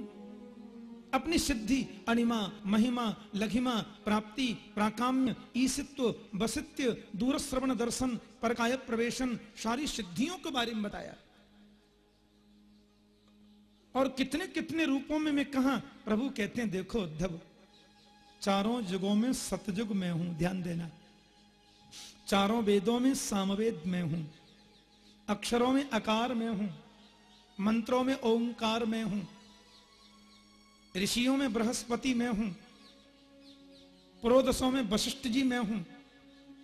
अपनी सिद्धि अनिमा महिमा, लघिमा, प्राप्ति, प्राकाम्य, ईसित्व, वसित्य दूरश्रवण दर्शन, परकाय प्रवेशन, सारी सिद्धियों के बारे में बताया। और कितने कितने रूपों में मैं कहा, प्रभु कहते हैं, देखो उद्धव चारों युगों में सतयुग में हूँ, ध्यान देना। चारों वेदों में सामवेद में हूँ, अक्षरों में आकार में हूँ, मंत्रों में ओंकार में हूँ, ऋषियों में बृहस्पति में हूँ, प्रोदसों में वशिष्ठ जी में हूँ,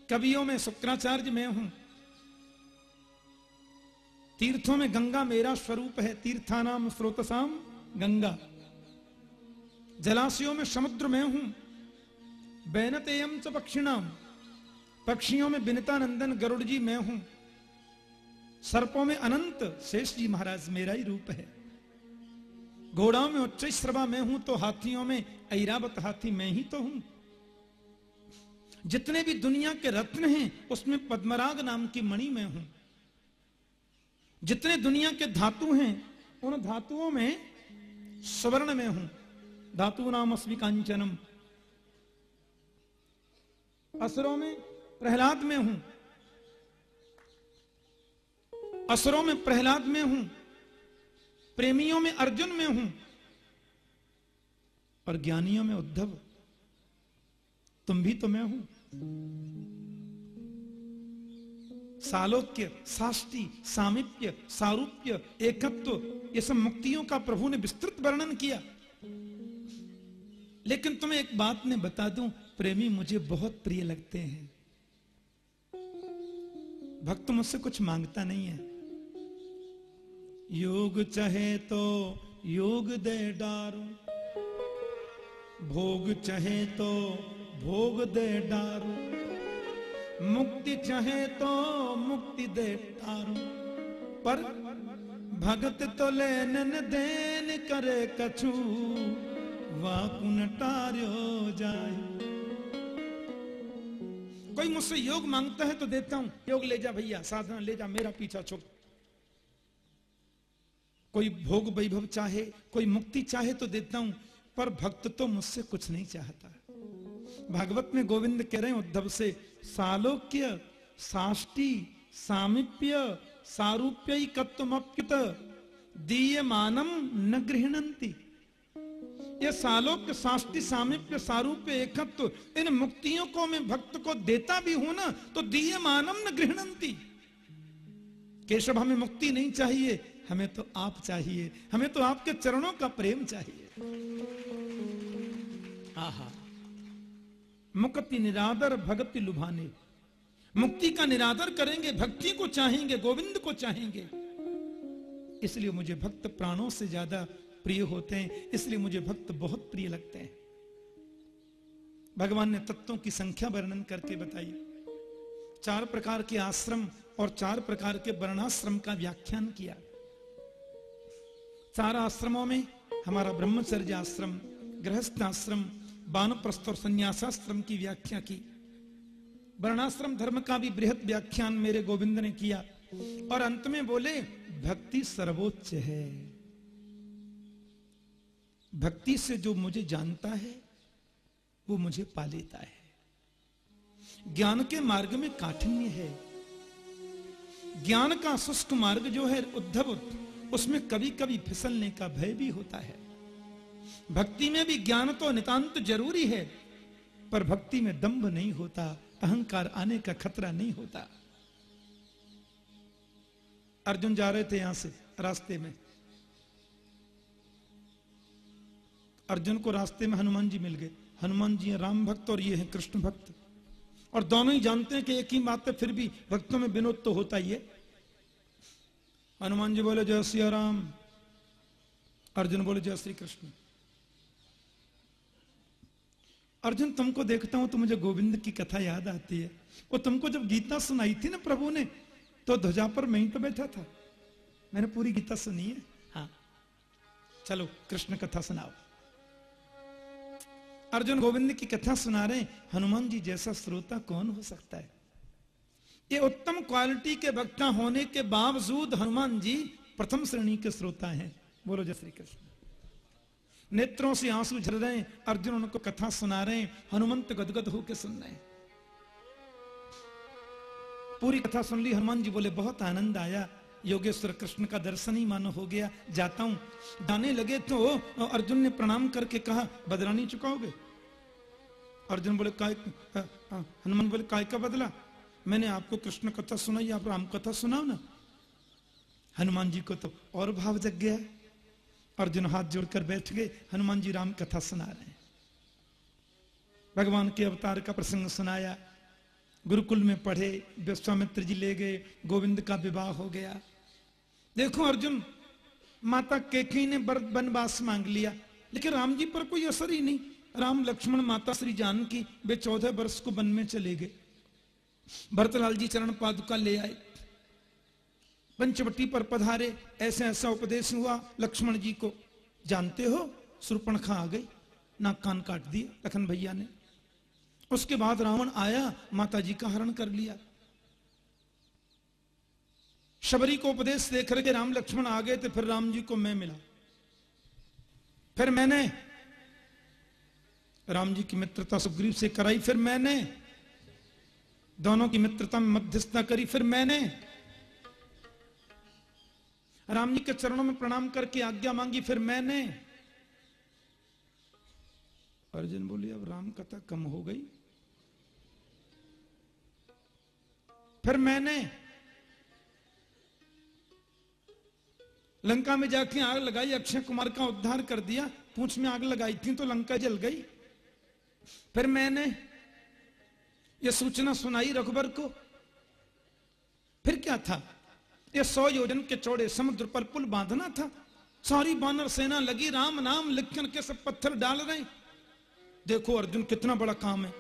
कवियों में शुक्राचार्य में हूँ तीर्थों में गंगा मेरा स्वरूप है, तीर्थानाम स्रोतसाम गंगा। जलाशयों में समुद्र में हूँ बैनतेयम च पक्षिणाम, पक्षियों में बिनता नंदन गरुड़ जी मैं हूँ। सर्पों में अनंत शेष जी महाराज मेरा ही रूप है। घोड़ाओं में उच्च श्रवा मैं हूँ तो हाथियों में ऐरावत हाथी मैं ही तो हूँ। जितने भी दुनिया के रत्न हैं, उसमें पद्मराग नाम की मणि में हूँ। जितने दुनिया के धातु हैं, उन धातुओं में स्वर्ण में हूँ। धातु नाम अस्मी कांचनम। असुरों में प्रहलाद में हूँ। असुरों में प्रहलाद में हूँ। प्रेमियों में अर्जुन में हूँ। और ज्ञानियों में उद्धव। तुम भी तो मैं हूँ। सालोक्य, साष्टी, सामिप्य, सारूप्य, एकत्व, ये सब मुक्तियों का प्रभु ने विस्तृत वर्णन किया। लेकिन तुम्हें एक बात मैं बता दूँ, प्रेमी मुझे बहुत प्रिय लगते हैं। भक्त मुझसे कुछ माँगता नहीं है। योग चाहे तो योग दे डारू, भोग चाहे तो भोग दे डारू। मुक्ति चाहे तो मुक्ति दे तारो। पर भगत तो लेन देन करे कछु, वाकुन टार्यो जाए। कोई मुझसे योग माँगता है तो देता हूँ। योग ले जा भैया, साधना ले जा, मेरा पीछा छुप कोई भोग वैभव चाहे, कोई मुक्ति चाहे तो देता हूँ, पर भक्त तो मुझसे कुछ नहीं चाहता। भागवत में गोविंद कह रहे हैं, उद्धव से, सालोक्य, साष्टी, सामिप्य, सारूप्य कत्वमप्युत दीयमानम न गृहणंती ये सालोक्य, साष्टी, सामिप्य, सारूप्य, एकत्व, इन मुक्तियों को मैं भक्त को देता भी हूँ ना तो दीयमानम न गृहणंती केशव, हमें मुक्ति नहीं चाहिए, हमें तो आप चाहिए, हमें तो आपके चरणों का प्रेम चाहिए। आहा। मुक्ति निरादर भक्ति लुभाने। मुक्ति का निरादर करेंगे, भक्ति को चाहेंगे, गोविंद को चाहेंगे। इसलिए मुझे भक्त प्राणों से ज़्यादा प्रिय होते हैं, इसलिए मुझे भक्त बहुत प्रिय लगते हैं। भगवान ने तत्वों की संख्या वर्णन करके बताई। चार प्रकार के आश्रम और चार प्रकार के वर्णाश्रम का व्याख्यान किया। चार आश्रमों में हमारा ब्रह्मचर्य आश्रम गृहस्थ आश्रम बानप्रस्थ और संन्यासाश्रम की व्याख्या की। वर्णाश्रम धर्म का भी बृहद व्याख्यान मेरे गोविंद ने किया। और अंत में बोले, भक्ति सर्वोच्च है। भक्ति से जो मुझे जानता है, वो मुझे पा लेता है। ज्ञान के मार्ग में काठिन्य है। ज्ञान का शुष्क मार्ग जो है उद्धव, उसमें कभी कभी फिसलने का भय भी होता है। भक्ति में भी ज्ञान तो नितांत ज़रूरी है, पर भक्ति में दंभ नहीं होता, अहंकार आने का खतरा नहीं होता। अर्जुन जा रहे थे यहाँ से, रास्ते में। अर्जुन को रास्ते में हनुमान जी मिल गए। हनुमान जी हैं राम भक्त और ये हैं कृष्ण भक्त। और दोनों ही जानते हैं कि एक ही बात है, फिर भी भक्तों में विनोद तो होता ही है। हनुमान जी बोले, जय श्री राम। अर्जुन बोले, जय श्री कृष्ण। अर्जुन, तुमको देखता हूँ तो मुझे गोविंद की कथा याद आती है। वो तुमको जब गीता सुनाई थी ना प्रभु ने तो ध्वजा पर मैं ही तो बैठा था। मैंने पूरी गीता सुनी है। हाँ। चलो, कृष्ण कथा सुनाओ। अर्जुन, गोविंद की कथा सुना रहे हनुमान जी जैसा श्रोता कौन हो सकता है? ये उत्तम क्वालिटी के वक्ता होने के बावजूद हनुमान जी प्रथम श्रेणी के श्रोता हैं। बोलो जय श्री कृष्ण। नेत्रों से आँसू झर रहे हैं, अर्जुन उनको कथा सुना रहे हैं, हनुमंत गदगद होकर सुन रहे हैं। पूरी कथा सुन ली, हनुमान जी बोले, बहुत आनंद आया, योगेश्वर कृष्ण का दर्शन ही मानो हो गया, जाता हूँ। जाने लगे तो अर्जुन ने प्रणाम करके कहा बदला नहीं चुकाओगे? अर्जुन बोले, काय हनुमान बोले, काय का बदला? मैंने आपको कृष्ण कथा सुनाई, आप राम कथा सुनाओ ना। हनुमान जी को तो और भाव जग गया। अर्जुन हाथ जोड़कर बैठ गए हनुमान जी राम कथा सुना रहे हैं। भगवान के अवतार का प्रसंग सुनाया। गुरुकुल में पढ़े, विश्वामित्र जी ले गए, गोविंद का विवाह हो गया। देखो अर्जुन, माता केकी ने वनवास मांग लिया, लेकिन राम जी पर कोई असर ही नहीं। राम लक्ष्मण माता श्री जानकी वे चौदह वर्ष को वन में चले गए। भरतलाल जी चरण पादुका ले आए। पंचवटी पर पधारे, ऐसे ऐसा उपदेश हुआ, लक्ष्मण जी को, जानते हो सुरपणखा आ गई, नाक कान काट दिया लखन भैया ने। उसके बाद रावण आया, माता जी का हरण कर लिया। शबरी को उपदेश देख रहे राम लक्ष्मण आ गए थे फिर राम जी को मैं मिला। फिर मैंने, राम जी की मित्रता सुग्रीव से कराई, फिर मैंने, दोनों की मित्रता में मध्यस्थता करी, फिर मैंने राम जी के चरणों में प्रणाम करके आज्ञा मांगी, फिर मैंने अर्जुन बोली, अब राम कथा कम हो गई। फिर मैंने लंका में जाके आग लगाई, अक्षय कुमार का उद्धार कर दिया। पूछ में आग लगाई थी तो लंका जल गई। फिर मैंने यह सूचना सुनाई रघुबर को। फिर क्या था? यह सौ योजन के चौड़े समुद्र पर पुल बांधना था। सारी बानर सेना लगी, राम नाम लिखन के सब पत्थर डाल रहे। देखो अर्जुन कितना बड़ा काम है।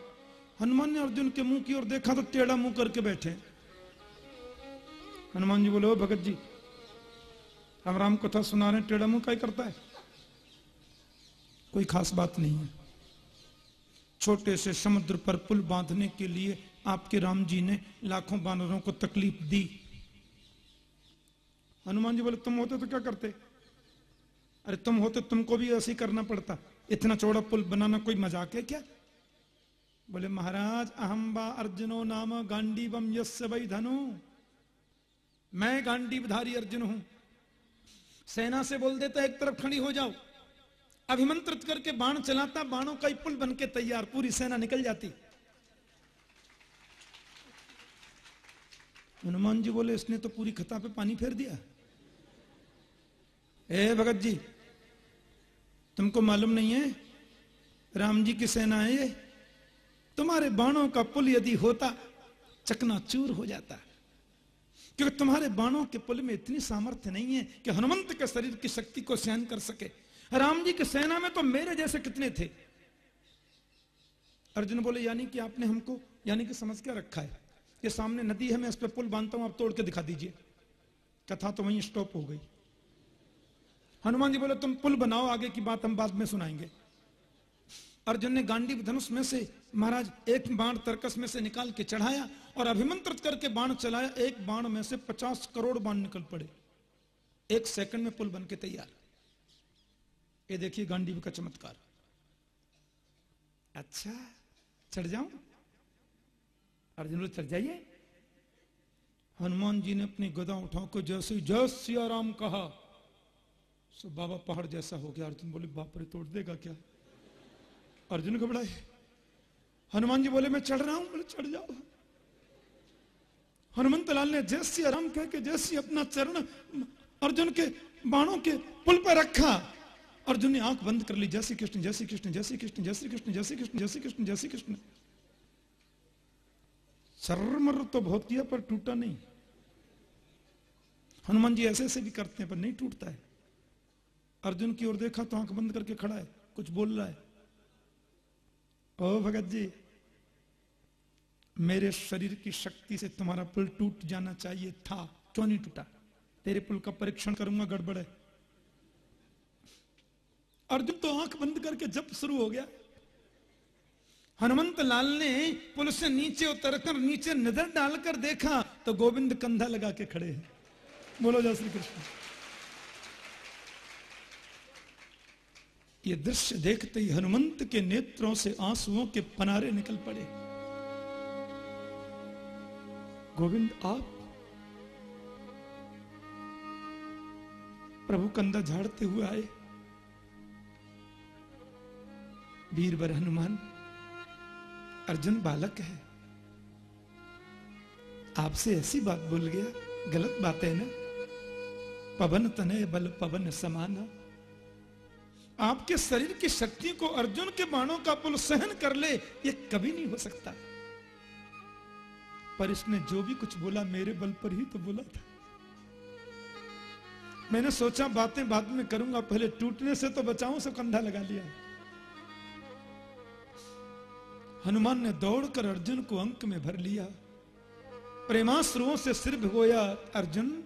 हनुमान ने अर्जुन के मुँह की ओर देखा तो टेढ़ा मुँह करके बैठे। हनुमान जी बोले, ओ भगत जी, हम राम कथा सुना रहे टेढ़ा मुँह क्या करता है। कोई खास बात नहीं है। छोटे से समुद्र पर पुल बांधने के लिए आपके राम जी ने लाखों बानरों को तकलीफ़ दी। हनुमान जी बोले, तुम होते तो क्या करते? अरे, तुम होते, तुमको भी ऐसे करना पड़ता। इतना चौड़ा पुल बनाना कोई मज़ाक है क्या? बोले, महाराज अहम्बा अर्जुनो नाम गांडी बम वही धनु। मैं गांडीवधारी अर्जुन हूँ। सेना से बोल देता, एक तरफ़ खड़ी हो जाओ। अभिमंत्रित करके बाण चलाता, बाणों का ही पुल बन के तैयार, पूरी सेना निकल जाती। हनुमान जी बोले, इसने तो पूरी खता पे पानी फेर दिया। ए भगत जी, तुमको मालूम नहीं है? राम जी की सेना है ये। तुम्हारे बाणों का पुल यदि होता चकनाचूर हो जाता। क्योंकि तुम्हारे बाणों के पुल में इतनी सामर्थ्य नहीं है कि हनुमंत के शरीर की शक्ति को सहन कर सके। राम जी की सेना में तो मेरे जैसे कितने थे? अर्जुन बोले, यानी कि आपने हमको, यानी कि समझ क्या रखा है? ये सामने नदी है, मैं इस पर पुल बांधता हूँ, आप तोड़ के दिखा दीजिए। कथा तो वहीं स्टॉप हो गई। हनुमान जी बोले, तुम पुल बनाओ, आगे की बात हम बाद में सुनाएँगे. अर्जुन ने गांडीव धनुष में से महाराज एक बाण तर्कस में से निकाल के चढ़ाया और अभिमंत्रित करके बाण चलाया। एक बाण में से पचास करोड़ बाण निकल पड़े। एक सेकंड में पुल बन के तैयार। ये देखिए गांडीव का चमत्कार। अच्छा चढ़ जाऊँ? अर्जुन चढ़ जाइए। हनुमान जी ने अपनी गदा उठा के जैसे जय सिया राम, कहा सो बाबा पहाड़ जैसा हो गया। अर्जुन बोले, बाप रे, तोड़ देगा क्या? अर्जुन घबराए। हनुमान जी बोले, मैं चढ़ रहा हूँ, बोले, चढ़ जाओ। हनुमंत लाल ने जैसी आराम कह के, जैसी अपना चरण अर्जुन के बाणों के पुल पर रखा, अर्जुन ने आँख बंद कर ली। जैसी कृष्ण जैसी कृष्ण जैसी कृष्ण जैसी कृष्ण जैसी कृष्ण जैसी कृष्ण जैसी कृष्ण। सर्रमर तो बहुत किया, पर टूटा नहीं। हनुमान जी ऐसे ऐसे भी करते हैं, पर नहीं टूटता है। अर्जुन की ओर देखा तो आँख बंद करके खड़ा है, कुछ बोल रहा है। ओ भगत जी, मेरे शरीर की शक्ति से तुम्हारा पुल टूट जाना चाहिए था, क्यों नहीं टूटा? तेरे पुल का परीक्षण करूँगा, गड़बड़ है। अर्जुन तो आँख बंद करके जब शुरू हो गया। हनुमंत लाल ने पुल से नीचे उतरकर नीचे नज़र डालकर देखा तो गोविंद कंधा लगा के खड़े हैं। बोलो जय श्री कृष्ण। ये दृश्य देखते ही हनुमंत के नेत्रों से आंसुओं के पनारे निकल पड़े। गोविंद, आप प्रभु कंधा झाड़ते हुए आए। वीरवर हनुमान, अर्जुन बालक है। आपसे ऐसी बात बोल गया, गलत बात है ना। पवन तने बल पवन समाना। आपके शरीर की शक्ति को अर्जुन के बाणों का पुल सहन कर ले, ये कभी नहीं हो सकता। पर इसने जो भी कुछ बोला, मेरे बल पर ही तो बोला था। मैंने सोचा, बातें बाद में करूँगा, पहले टूटने से तो बचाऊं, सब कंधा लगा लिया। हनुमान ने दौड़कर अर्जुन को अंक में भर लिया। प्रेमाश्रुओं से सिर भिगोया, अर्जुन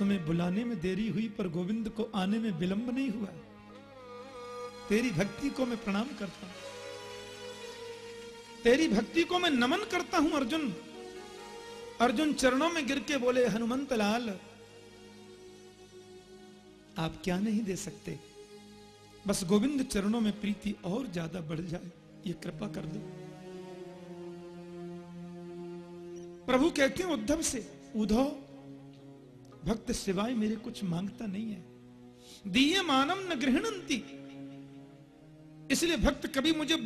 तुम्हें बुलाने में देरी हुई, पर गोविंद को आने में विलंब नहीं हुआ। तेरी भक्ति को मैं प्रणाम करता हूँ। तेरी भक्ति को मैं नमन करता हूँ, अर्जुन। अर्जुन चरणों में गिर के बोले, हनुमंत लाल, आप क्या नहीं दे सकते? बस गोविंद चरणों में प्रीति और ज़्यादा बढ़ जाए, ये कृपा कर दो। प्रभु कहते हैं, उद्धव से उद्धव भक्त सिवाय मेरे कुछ माँगता नहीं है। दिए मानम न गृहणंती। इसलिए भक्त कभी मुझे